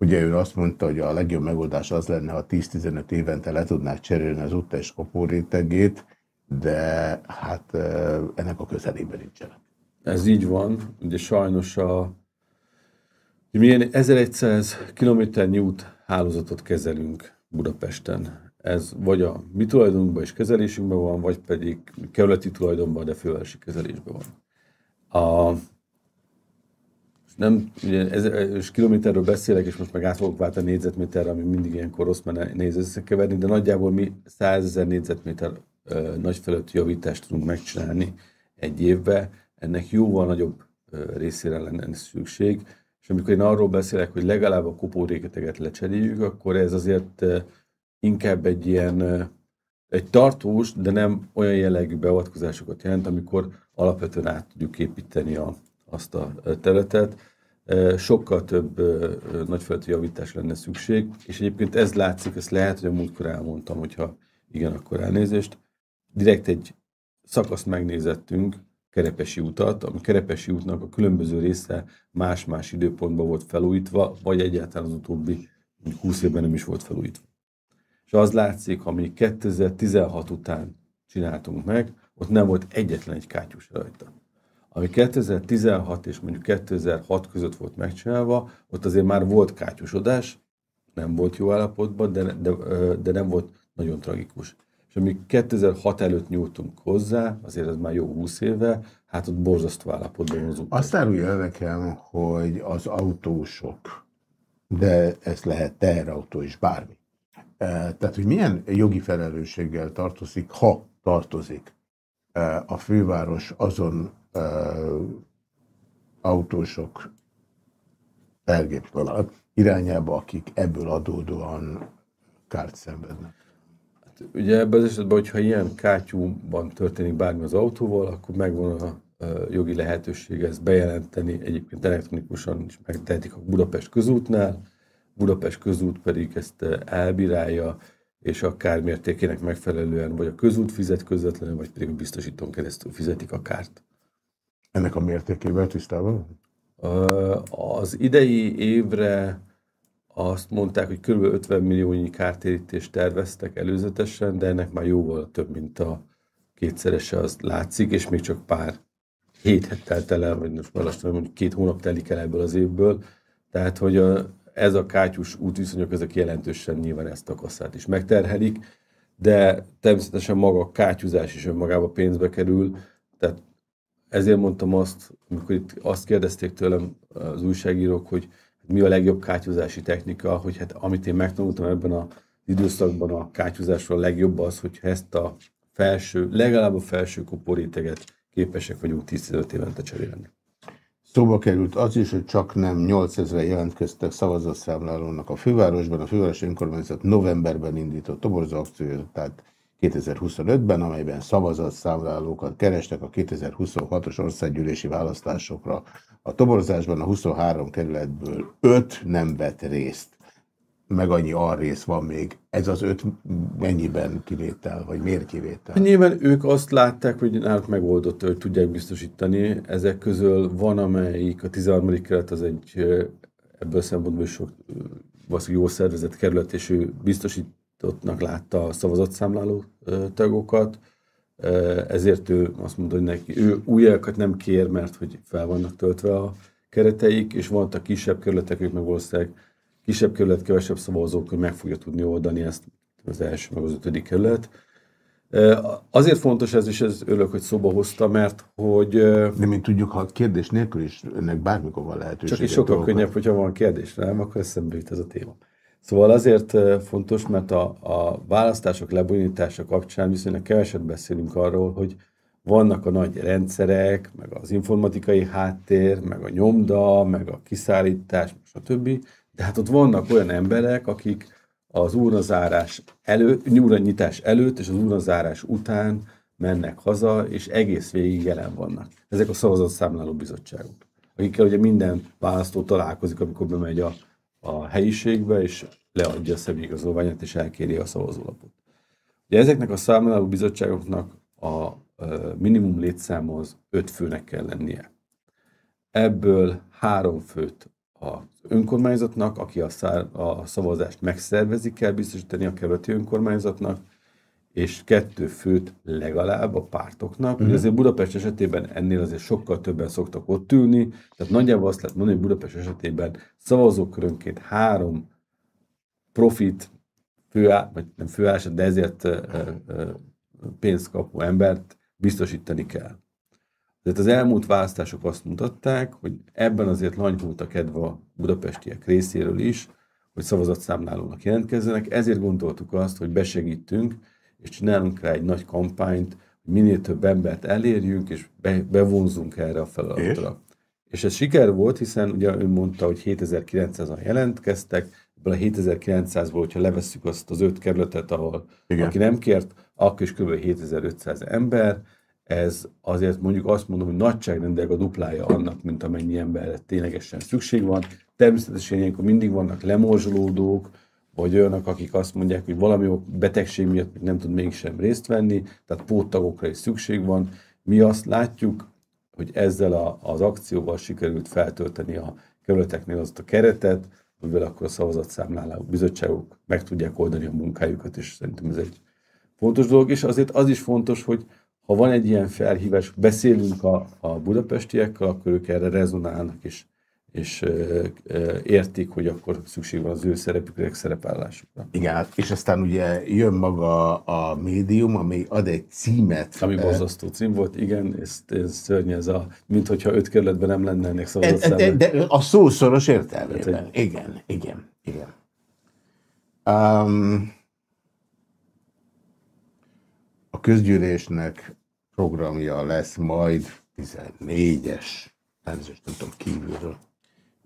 Ugye ő azt mondta, hogy a legjobb megoldás az lenne, ha 10-15 évente le tudnák cserélni az utas kopórétegét, de hát ennek a közelében nincsenek. Ez így van, ugye sajnos a milyen 1100 km út hálózatot kezelünk Budapesten ez vagy a mi tulajdonunkban és kezelésünkben van, vagy pedig kerületi tulajdonban, de fővárosi kezelésben van. A, nem, ugye ez, kilométerről beszélek, és most meg át fogok váltani négyzetméterre, ami mindig ilyenkor rossz, mert nehéz összekeverni, de nagyjából mi 100 ezer négyzetméter ö, nagy felett javítást tudunk megcsinálni egy évbe. Ennek jóval nagyobb ö, részére lenne szükség. És amikor én arról beszélek, hogy legalább a kopóréketeget lecseréljük, akkor ez azért inkább egy ilyen egy tartós, de nem olyan jellegű beavatkozásokat jelent, amikor alapvetően át tudjuk építeni a, azt a területet. Sokkal több nagyfejletű javítás lenne szükség, és egyébként ez látszik, ezt lehet, hogy a múltkor elmondtam, hogyha igen, akkor elnézést. Direkt egy szakaszt megnézettünk, Kerepesi utat, a Kerepesi útnak a különböző része más-más időpontban volt felújítva, vagy egyáltalán az utóbbi 20 évben nem is volt felújítva és az látszik, ami 2016 után csináltunk meg, ott nem volt egyetlen egy kátyus rajta. Ami 2016 és mondjuk 2006 között volt megcsinálva, ott azért már volt kátyusodás, nem volt jó állapotban, de, de, de nem volt nagyon tragikus. És ami 2006 előtt nyújtunk hozzá, azért ez már jó 20 éve, hát ott borzasztó állapotban az Azt árulja el nekem, hogy az autósok, de ez lehet teherautó is, bármi, tehát, hogy milyen jogi felelősséggel tartozik, ha tartozik a főváros azon autósok elgéptalan irányába, akik ebből adódóan kárt szenvednek. Hát ugye ebben az esetben, hogyha ilyen kátyúban történik bármi az autóval, akkor megvan a jogi lehetőség ezt bejelenteni, egyébként elektronikusan is megtehetik a Budapest közútnál, Budapest közút pedig ezt elbírálja, és a kár megfelelően vagy a közút fizet közvetlenül, vagy pedig a biztosítón keresztül fizetik a kárt. Ennek a mértékével tisztában? Az idei évre azt mondták, hogy kb. 50 milliónyi kártérítést terveztek előzetesen, de ennek már jóval több, mint a kétszerese az látszik, és még csak pár hét telt el, vagy most már lassan mondjuk két hónap telik el ebből az évből. Tehát, hogy a, ez a kátyus útviszonyok, ezek jelentősen nyilván ezt a kasszát is megterhelik, de természetesen maga a kátyúzás is önmagába pénzbe kerül, tehát ezért mondtam azt, amikor itt azt kérdezték tőlem az újságírók, hogy mi a legjobb kátyúzási technika, hogy hát amit én megtanultam ebben az időszakban a kátyúzásról a legjobb az, hogy ezt a felső, legalább a felső koporéteget képesek vagyunk 10-15 évente cserélni. Szóba került az is, hogy csak nem 8000 jelentkeztek szavazatszámlálónak a fővárosban. A fővárosi önkormányzat novemberben indított toborzó akciót, tehát 2025-ben, amelyben szavazatszámlálókat kerestek a 2026-os országgyűlési választásokra. A toborzásban a 23 kerületből 5 nem vett részt meg annyi arrész van még. Ez az öt mennyiben kivétel, vagy miért kivétel? Nyilván ők azt látták, hogy náluk megoldott, hogy tudják biztosítani. Ezek közül van, amelyik a 13. kerület az egy ebből szempontból sok valószínűleg jó szervezett kerület, és ő biztosít, biztosítottnak látta a szavazatszámláló tagokat, ezért ő azt mondta, hogy neki ő újakat nem kér, mert hogy fel vannak töltve a kereteik, és voltak kisebb kerületek, ők meg valószínűleg kisebb kerület, kevesebb szavazók, hogy meg fogja tudni oldani ezt az első, meg az ötödik kerület. Azért fontos ez is, ez örülök, hogy szóba hozta, mert hogy... De mint tudjuk, ha kérdés nélkül is önnek bármikor van lehetőség. Csak is sokkal dolgokat. könnyebb, hogyha van kérdés, nem? Akkor eszembe jut ez a téma. Szóval azért fontos, mert a, a választások lebonyolítása kapcsán viszonylag keveset beszélünk arról, hogy vannak a nagy rendszerek, meg az informatikai háttér, meg a nyomda, meg a kiszállítás, stb. De hát ott vannak olyan emberek, akik az urnazárás előtt, nyitás előtt és az urnazárás után mennek haza, és egész végig jelen vannak. Ezek a szavazatszámláló bizottságok, akikkel ugye minden választó találkozik, amikor bemegy a, a helyiségbe, és leadja a személyigazolványát, és elkéri a szavazólapot. Ugye ezeknek a számláló bizottságoknak a minimum létszáma az öt főnek kell lennie. Ebből három főt az önkormányzatnak, aki a, szár, a szavazást megszervezi, kell biztosítani a kerületi önkormányzatnak, és kettő főt legalább a pártoknak. Ugye azért Budapest esetében ennél azért sokkal többen szoktak ott ülni, tehát nagyjából azt lehet mondani, hogy Budapest esetében szavazókörönként három profit főáll, vagy nem főállás, de ezért pénzt kapó embert biztosítani kell. Tehát az elmúlt választások azt mutatták, hogy ebben azért lanyhult a kedve a budapestiek részéről is, hogy szavazatszámlálónak jelentkezzenek, ezért gondoltuk azt, hogy besegítünk, és csinálunk rá egy nagy kampányt, hogy minél több embert elérjünk, és be, bevonzunk erre a feladatra. És? és ez siker volt, hiszen ugye ön mondta, hogy 7900-an jelentkeztek, ebből a 7900-ból, hogyha levesszük azt az öt kerületet, ahol Igen. aki nem kért, akkor is kb. 7500 ember, ez azért mondjuk azt mondom, hogy nagyságrendileg a duplája annak, mint amennyi emberre ténylegesen szükség van. Természetesen ilyenkor mindig vannak lemorzsolódók, vagy olyanok, akik azt mondják, hogy valami betegség miatt nem tud mégsem részt venni, tehát póttagokra is szükség van. Mi azt látjuk, hogy ezzel a, az akcióval sikerült feltölteni a kerületeknél azt a keretet, amivel akkor a szavazatszámláló bizottságok meg tudják oldani a munkájukat, és szerintem ez egy fontos dolog, és azért az is fontos, hogy ha van egy ilyen felhívás, beszélünk a, a budapestiekkel, akkor ők erre rezonálnak, és, és értik, hogy akkor szükség van az ő szerepükre, szerepállásukra. Igen, és aztán ugye jön maga a médium, ami ad egy címet. Ami borzasztó cím volt, igen, ez, ez szörny, ez a, mint hogyha öt kerületben nem lenne ennek szavazat de, de, de a szószoros értelmében. Hát, igen, igen, igen. Um, a közgyűlésnek programja lesz majd 14-es, nem tudom kívülről.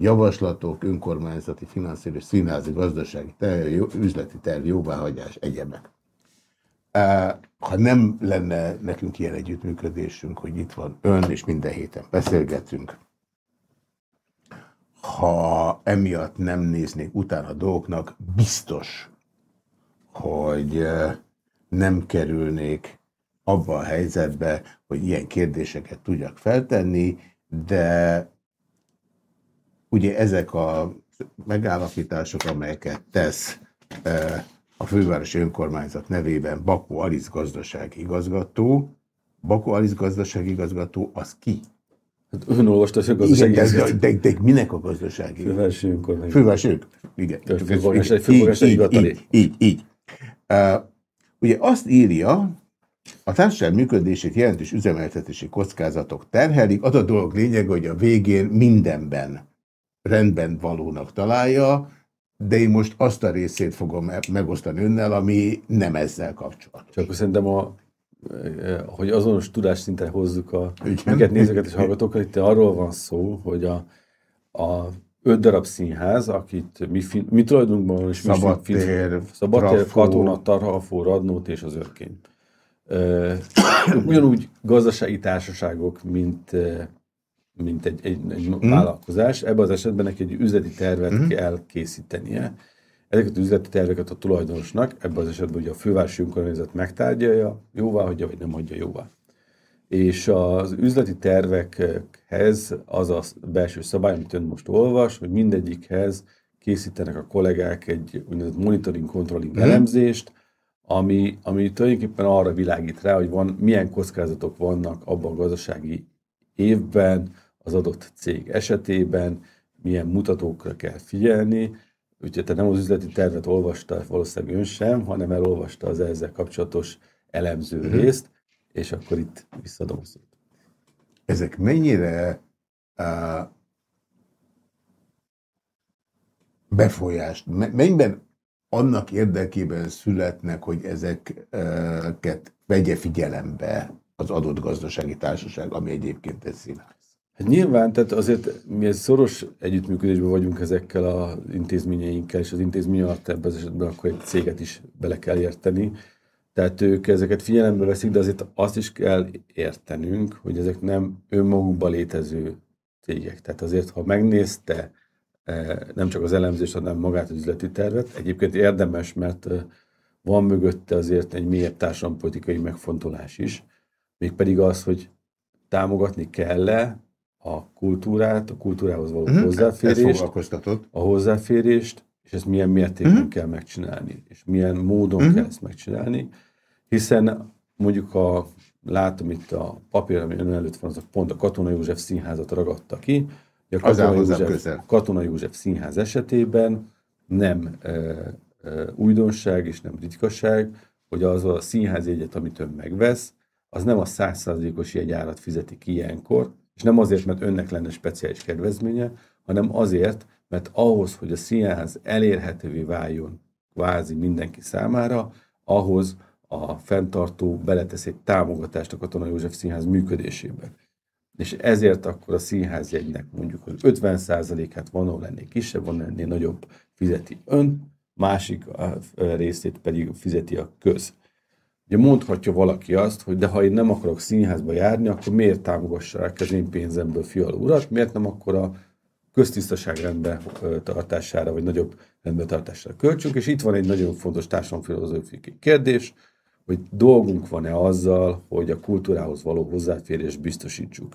Javaslatok, önkormányzati, finanszírozás, színházi, gazdasági terv, üzleti terv, jóváhagyás, egyebek. Ha nem lenne nekünk ilyen együttműködésünk, hogy itt van ön, és minden héten beszélgetünk, ha emiatt nem néznék utána a dolgoknak, biztos, hogy nem kerülnék abba a helyzetbe, hogy ilyen kérdéseket tudjak feltenni, de ugye ezek a megállapítások, amelyeket tesz e, a fővárosi önkormányzat nevében Bakó Alisz gazdasági igazgató, Bakó Alisz gazdasági igazgató, az ki? Hát ön olvasta a gazdasági igazgató. De, de, de, minek a gazdasági? Fővárosi önkormányzat. Fővárosi önkormányzat. Igen. Fővárosi így, így, így, így, így. Uh, ugye azt írja, a társaság működését jelentős üzemeltetési kockázatok terhelik. Az a dolog lényeg, hogy a végén mindenben rendben valónak találja, de én most azt a részét fogom megosztani önnel, ami nem ezzel kapcsolatos. Csak szerintem a hogy azonos szinten hozzuk a minket nézőket és hallgatókat, itt arról van szó, hogy a, a öt darab színház, akit mi, mi tulajdonunkban is Szabadtér, Szabadtér, Katona, Tarhalfó, Radnót és az Örkény ugyanúgy gazdasági társaságok, mint, mint egy, egy, egy mm. vállalkozás. Ebben az esetben neki egy üzleti tervet mm. kell készítenie. Ezeket az üzleti terveket a tulajdonosnak, ebben az esetben ugye a fővárosi önkormányzat megtárgyalja, jóvá hagyja, vagy nem hagyja jóvá. És az üzleti tervekhez az a belső szabály, amit ön most olvas, hogy mindegyikhez készítenek a kollégák egy úgynevezett monitoring controlling Mhm. elemzést, ami, ami tulajdonképpen arra világít rá, hogy van, milyen kockázatok vannak abban a gazdasági évben, az adott cég esetében, milyen mutatókra kell figyelni. Úgyhogy te nem az üzleti tervet olvasta valószínűleg ön sem, hanem elolvasta az ezzel kapcsolatos elemző Mhm. részt, és akkor itt visszadom a szót. Ezek mennyire uh, befolyást, me- mennyiben annak érdekében születnek, hogy ezeket vegye figyelembe az adott gazdasági társaság, ami egyébként egy színház. Hát nyilván, tehát azért mi egy szoros együttműködésben vagyunk ezekkel az intézményeinkkel, és az intézmény alatt ebben az esetben akkor egy céget is bele kell érteni. Tehát ők ezeket figyelembe veszik, de azért azt is kell értenünk, hogy ezek nem önmagukban létező cégek. Tehát azért, ha megnézte eh, nem csak az elemzést, hanem magát az üzleti tervet, egyébként érdemes, mert eh, van mögötte azért egy mélyebb társadalompolitikai megfontolás is, mégpedig az, hogy támogatni kell-e a kultúrát, a kultúrához való. Ez hozzáférést, a hozzáférést, és ezt milyen mértékben Mhm. kell megcsinálni, és milyen módon Mhm. kell ezt megcsinálni, hiszen mondjuk a, látom itt a papír, ami ön előtt van, az a pont a Katona József Színházat ragadta ki. A Katona József, közel. Katona József Színház esetében nem e, e, újdonság és nem ritkaság, hogy az a színház jegyet, amit ön megvesz, az nem a százszázalékos jegyárat fizeti ki ilyenkor, és nem azért, mert önnek lenne speciális kedvezménye, hanem azért, mert ahhoz, hogy a színház elérhetővé váljon kvázi mindenki számára, ahhoz a fenntartó beletesz egy támogatást a Katona József Színház működésében. És ezért akkor a színházjegynek mondjuk az 50%-át van, ahol lennél kisebb, van ennél nagyobb fizeti ön, másik részét pedig fizeti a köz. Ugye mondhatja valaki azt, hogy de ha én nem akarok színházba járni, akkor miért támogassák az én pénzemből fialó urat, miért nem akkor a köztisztaság rendbe ö, tartására, vagy nagyobb rendbe tartására költsünk, és itt van egy nagyon fontos társadalomfilozófiai kérdés, hogy dolgunk van-e azzal, hogy a kultúrához való hozzáférést biztosítsuk.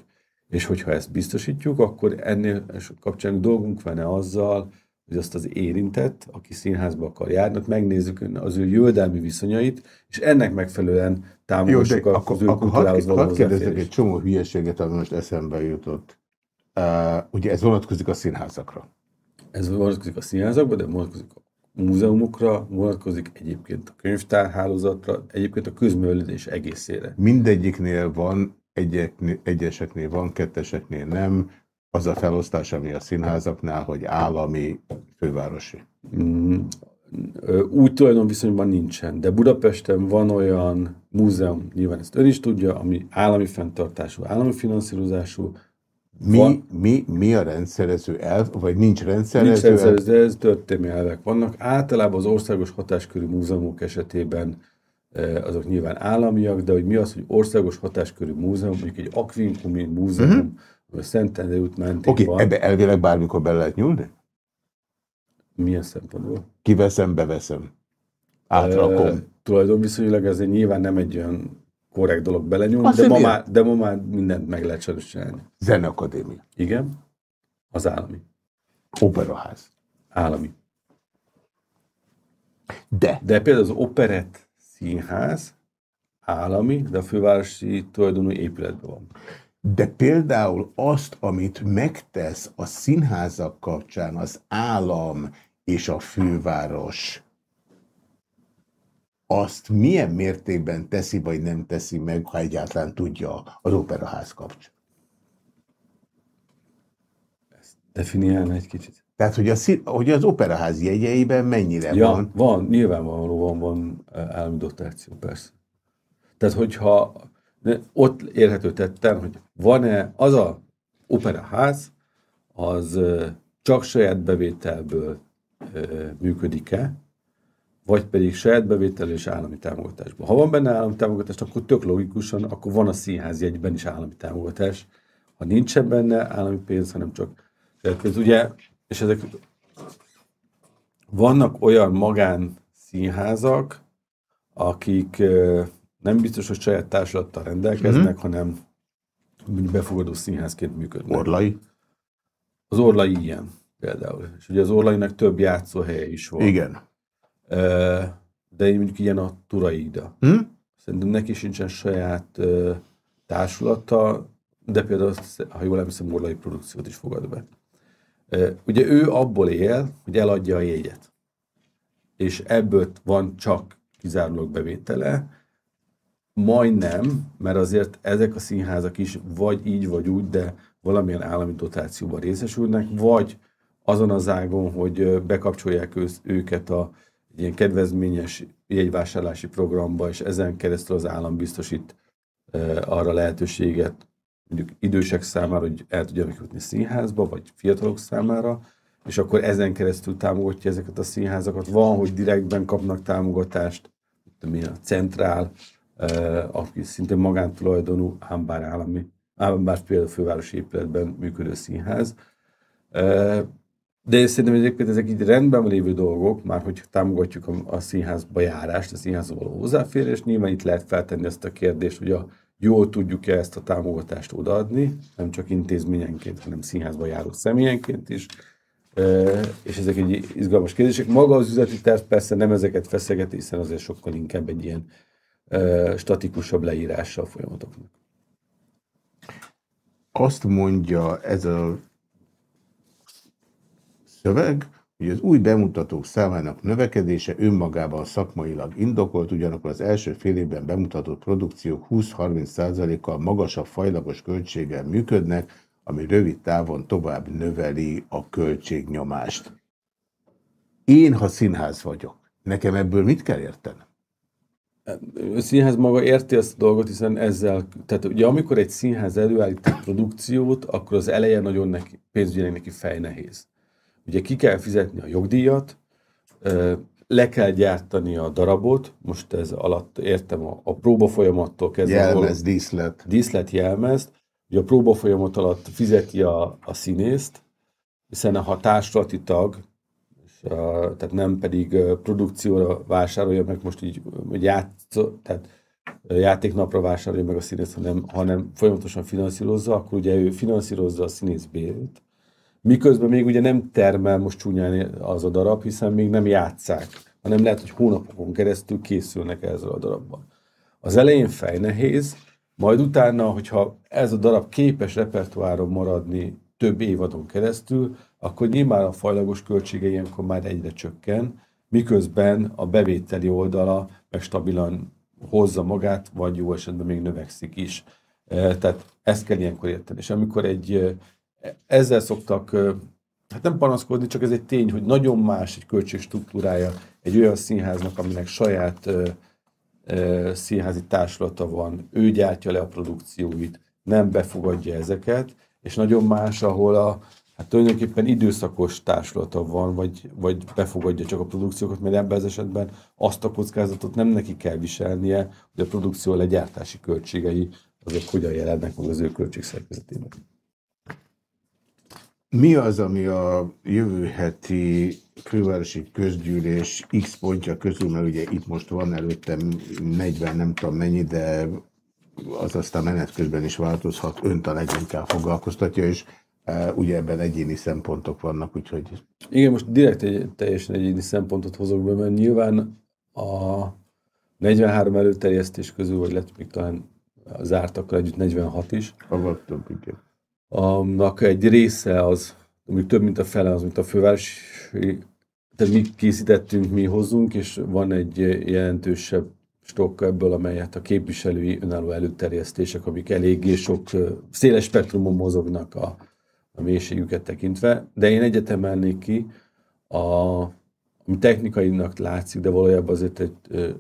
És hogyha ezt biztosítjuk, akkor ennél kapcsán dolgunk van-e azzal, hogy azt az érintett, aki színházba akar járni, megnézzük az ő jövedelmi viszonyait, és ennek megfelelően Jó, de támogassuk a- akkor, az ő akkor kultúrához való hadd kérdezzek egy csomó hülyeséget, ami most eszembe jutott. Uh, ugye ez vonatkozik a színházakra. Ez vonatkozik a színházakba, de vonatkozik a múzeumokra, vonatkozik egyébként a könyvtárhálózatra, egyébként a közművelődés egészére. Mindegyiknél van, egyeknél, egyeseknél van, ketteseknél nem. Az a felosztás, ami a színházaknál, hogy állami, fővárosi. Mm, Úgy tulajdonviszonyban nincsen, de Budapesten van olyan múzeum, nyilván ezt ön is tudja, ami állami fenntartású, állami finanszírozású, Mi, Van- mi, mi a rendszerező elv, vagy nincs rendszerező Nincs elv? rendszerező, ez történelmi elvek vannak. Általában az országos hatáskörű múzeumok esetében eh, azok nyilván államiak, de hogy mi az, hogy országos hatáskörű múzeum, mondjuk egy Aquincumi múzeum, uh-huh. A Szentendrei út mentén. Oké, okay, ebbe elvileg bármikor be lehet nyúlni? Milyen szempontból? Kiveszem, beveszem. Átrakom. Ö, tulajdonviszonylag ezért nyilván nem egy olyan korrekt dolog belenyúlni, de ma, már, de ma már mindent meg lehet sajnos csinálni. Zeneakadémia. Igen? Az állami. Operaház. Állami. De. De például az Operett Színház állami, de a fővárosi tulajdonú épületben van. De például azt, amit megtesz a színházak kapcsán az állam és a főváros, azt milyen mértékben teszi vagy nem teszi meg, ha egyáltalán tudja az operaház kapcsán. Definiálna egy kicsit. Tehát, hogy, a, hogy az operaház jegyeiben mennyire Ja, van. van, van, nyilvánvalóan van eh, állami dotáció, persze. Tehát, hogyha de ott érhető tetten, hogy van-e az a operaház, az csak saját bevételből működik-e, vagy pedig saját bevételő és állami támogatásból. Ha van benne állami támogatás, akkor tök logikusan, akkor van a színház jegyben is állami támogatás. Ha nincsen benne állami pénz, hanem csak saját pénz, ugye, és ezek vannak olyan magán színházak, akik nem biztos, hogy saját társulattal rendelkeznek, Mhm. hanem mondjuk befogadó színházként működnek. Orlai. Az Orlai ilyen. például. És ugye az Orlainak több játszóhelye is van. Igen. De mondjuk ilyen a Turaida. Hm? Szerintem neki sincsen saját társulata, de például, ha jól emlékszem, Orlai produkciót is fogad be. Ugye ő abból él, hogy eladja a jegyet. És ebből van csak kizárólag bevétele, majdnem, mert azért ezek a színházak is vagy így, vagy úgy, de valamilyen állami dotációban részesülnek, vagy azon az ágon, hogy bekapcsolják őket a egy ilyen kedvezményes jegyvásárlási programba, és ezen keresztül az állam biztosít arra lehetőséget, mondjuk idősek számára, hogy el tudjanak jutni színházba, vagy fiatalok számára, és akkor ezen keresztül támogatja ezeket a színházakat. Van, hogy direktben kapnak támogatást, a centrál, aki szintén magántulajdonú, ám bár állami, ám bár például fővárosi épületben működő színház. De én szerintem egyébként ezek így rendben lévő dolgok, már hogy támogatjuk a, a színházba járást, a színházba való hozzáférést, nyilván itt lehet feltenni ezt a kérdést, hogy a, jól tudjuk-e ezt a támogatást odaadni, nem csak intézményenként, hanem színházba járó személyenként is. E, és ezek egy izgalmas kérdések. Maga az üzleti terv persze nem ezeket feszegeti, hiszen azért sokkal inkább egy ilyen statikusabb leírása a folyamatoknak. Azt mondja ez a szöveg, hogy az új bemutatók számának növekedése önmagában szakmailag indokolt, ugyanakkor az első fél évben bemutatott produkciók 20-30%-kal magasabb fajlagos költséggel működnek, ami rövid távon tovább növeli a költségnyomást. Én, ha színház vagyok, nekem ebből mit kell értenem? A színház maga érti ezt a dolgot, hiszen ezzel, tehát ugye amikor egy színház előállít egy produkciót, akkor az eleje nagyon neki, pénzügyileg neki fejnehéz. Ugye ki kell fizetni a jogdíjat, le kell gyártani a darabot, most ez alatt értem a, a próba folyamattól kezdve. Jelmez, díszlet. Díszlet, jelmezt. Ugye a próba folyamat alatt fizeti a, a színészt, hiszen ha társulati tag, a, tehát nem pedig produkcióra vásárolja meg most így, hogy játszó, tehát játéknapra vásárolja meg a színészt, hanem, hanem folyamatosan finanszírozza, akkor ugye ő finanszírozza a színész bérét, Miközben még ugye nem termel most csúnyán az a darab, hiszen még nem játszák, hanem lehet, hogy hónapokon keresztül készülnek ezzel a darabban. Az elején fejnehéz, majd utána, hogyha ez a darab képes repertoáron maradni több évadon keresztül, akkor nyilván a fajlagos költsége ilyenkor már egyre csökken, miközben a bevételi oldala meg stabilan hozza magát, vagy jó esetben még növekszik is. Tehát ezt kell ilyenkor érteni. És amikor egy ezzel szoktak, hát nem panaszkodni, csak ez egy tény, hogy nagyon más egy költségstruktúrája egy olyan színháznak, aminek saját színházi társulata van, ő gyártja le a produkcióit, nem befogadja ezeket, és nagyon más, ahol a, hát tulajdonképpen időszakos társulata van, vagy, vagy befogadja csak a produkciókat, mert ebben az esetben azt a kockázatot nem neki kell viselnie, hogy a produkció legyártási költségei azok hogyan jelennek meg az ő költségszerkezetében. Mi az, ami a jövő heti fővárosi közgyűlés X pontja közül, mert ugye itt most van előttem 40, nem tudom mennyi, de az aztán menet közben is változhat, önt a leginkább foglalkoztatja, és ugye ebben egyéni szempontok vannak, úgyhogy... Igen, most direkt egy teljesen egyéni szempontot hozok be, mert nyilván a 43 előterjesztés közül, vagy lett még talán zártakkal együtt 46 is. Avagy több, igen annak egy része az, ami több mint a fele az, mint a fővárosi, tehát mi készítettünk, mi hozzunk, és van egy jelentősebb stok ebből, amelyet a képviselői önálló előterjesztések, amik eléggé sok széles spektrumon mozognak a, a mélységüket tekintve, de én egyetemelnék ki, a, ami technikainak látszik, de valójában azért egy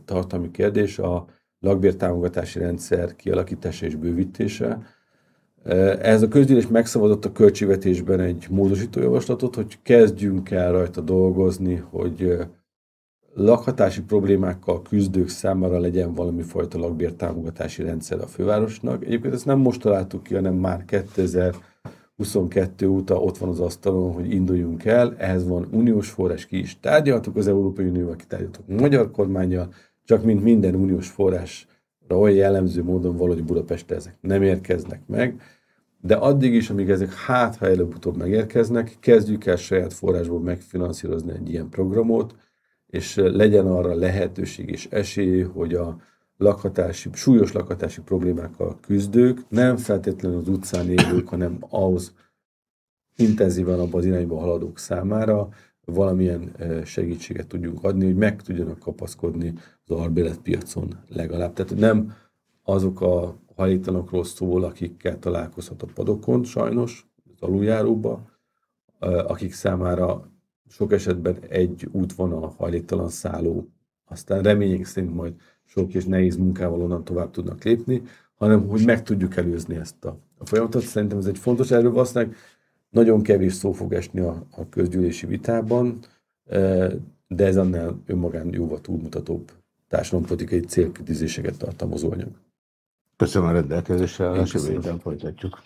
tartalmi kérdés, a lakbértámogatási rendszer kialakítása és bővítése, ez a közgyűlés megszavazott a költségvetésben egy módosító javaslatot, hogy kezdjünk el rajta dolgozni, hogy lakhatási problémákkal küzdők számára legyen valami fajta lakbértámogatási rendszer a fővárosnak. Egyébként ezt nem most találtuk ki, hanem már 2022 óta ott van az asztalon, hogy induljunk el. Ehhez van uniós forrás, ki is tárgyaltuk az Európai Unióval, ki tárgyaltuk a magyar kormányjal, csak mint minden uniós forrás olyan jellemző módon valahogy Budapestre ezek nem érkeznek meg. de addig is, amíg ezek hát, ha előbb-utóbb megérkeznek, kezdjük el saját forrásból megfinanszírozni egy ilyen programot, és legyen arra lehetőség és esély, hogy a lakhatási, súlyos lakhatási problémákkal küzdők, nem feltétlenül az utcán élők, hanem ahhoz intenzíven abban az irányba haladók számára valamilyen segítséget tudjunk adni, hogy meg tudjanak kapaszkodni az albéletpiacon legalább. Tehát nem azok a hajléktalanokról szól, akikkel találkozhat a padokon, sajnos, az aluljáróba, akik számára sok esetben egy út van a hajléktalan szálló, aztán remények szerint majd sok és nehéz munkával onnan tovább tudnak lépni, hanem hogy meg tudjuk előzni ezt a, a folyamatot. Szerintem ez egy fontos erről valószínűleg nagyon kevés szó fog esni a, a közgyűlési vitában, de ez annál önmagán jóval túlmutatóbb társadalompolitikai célkitűzéseket tartalmazó anyag. Köszönöm a rendelkezésre, a folytatjuk.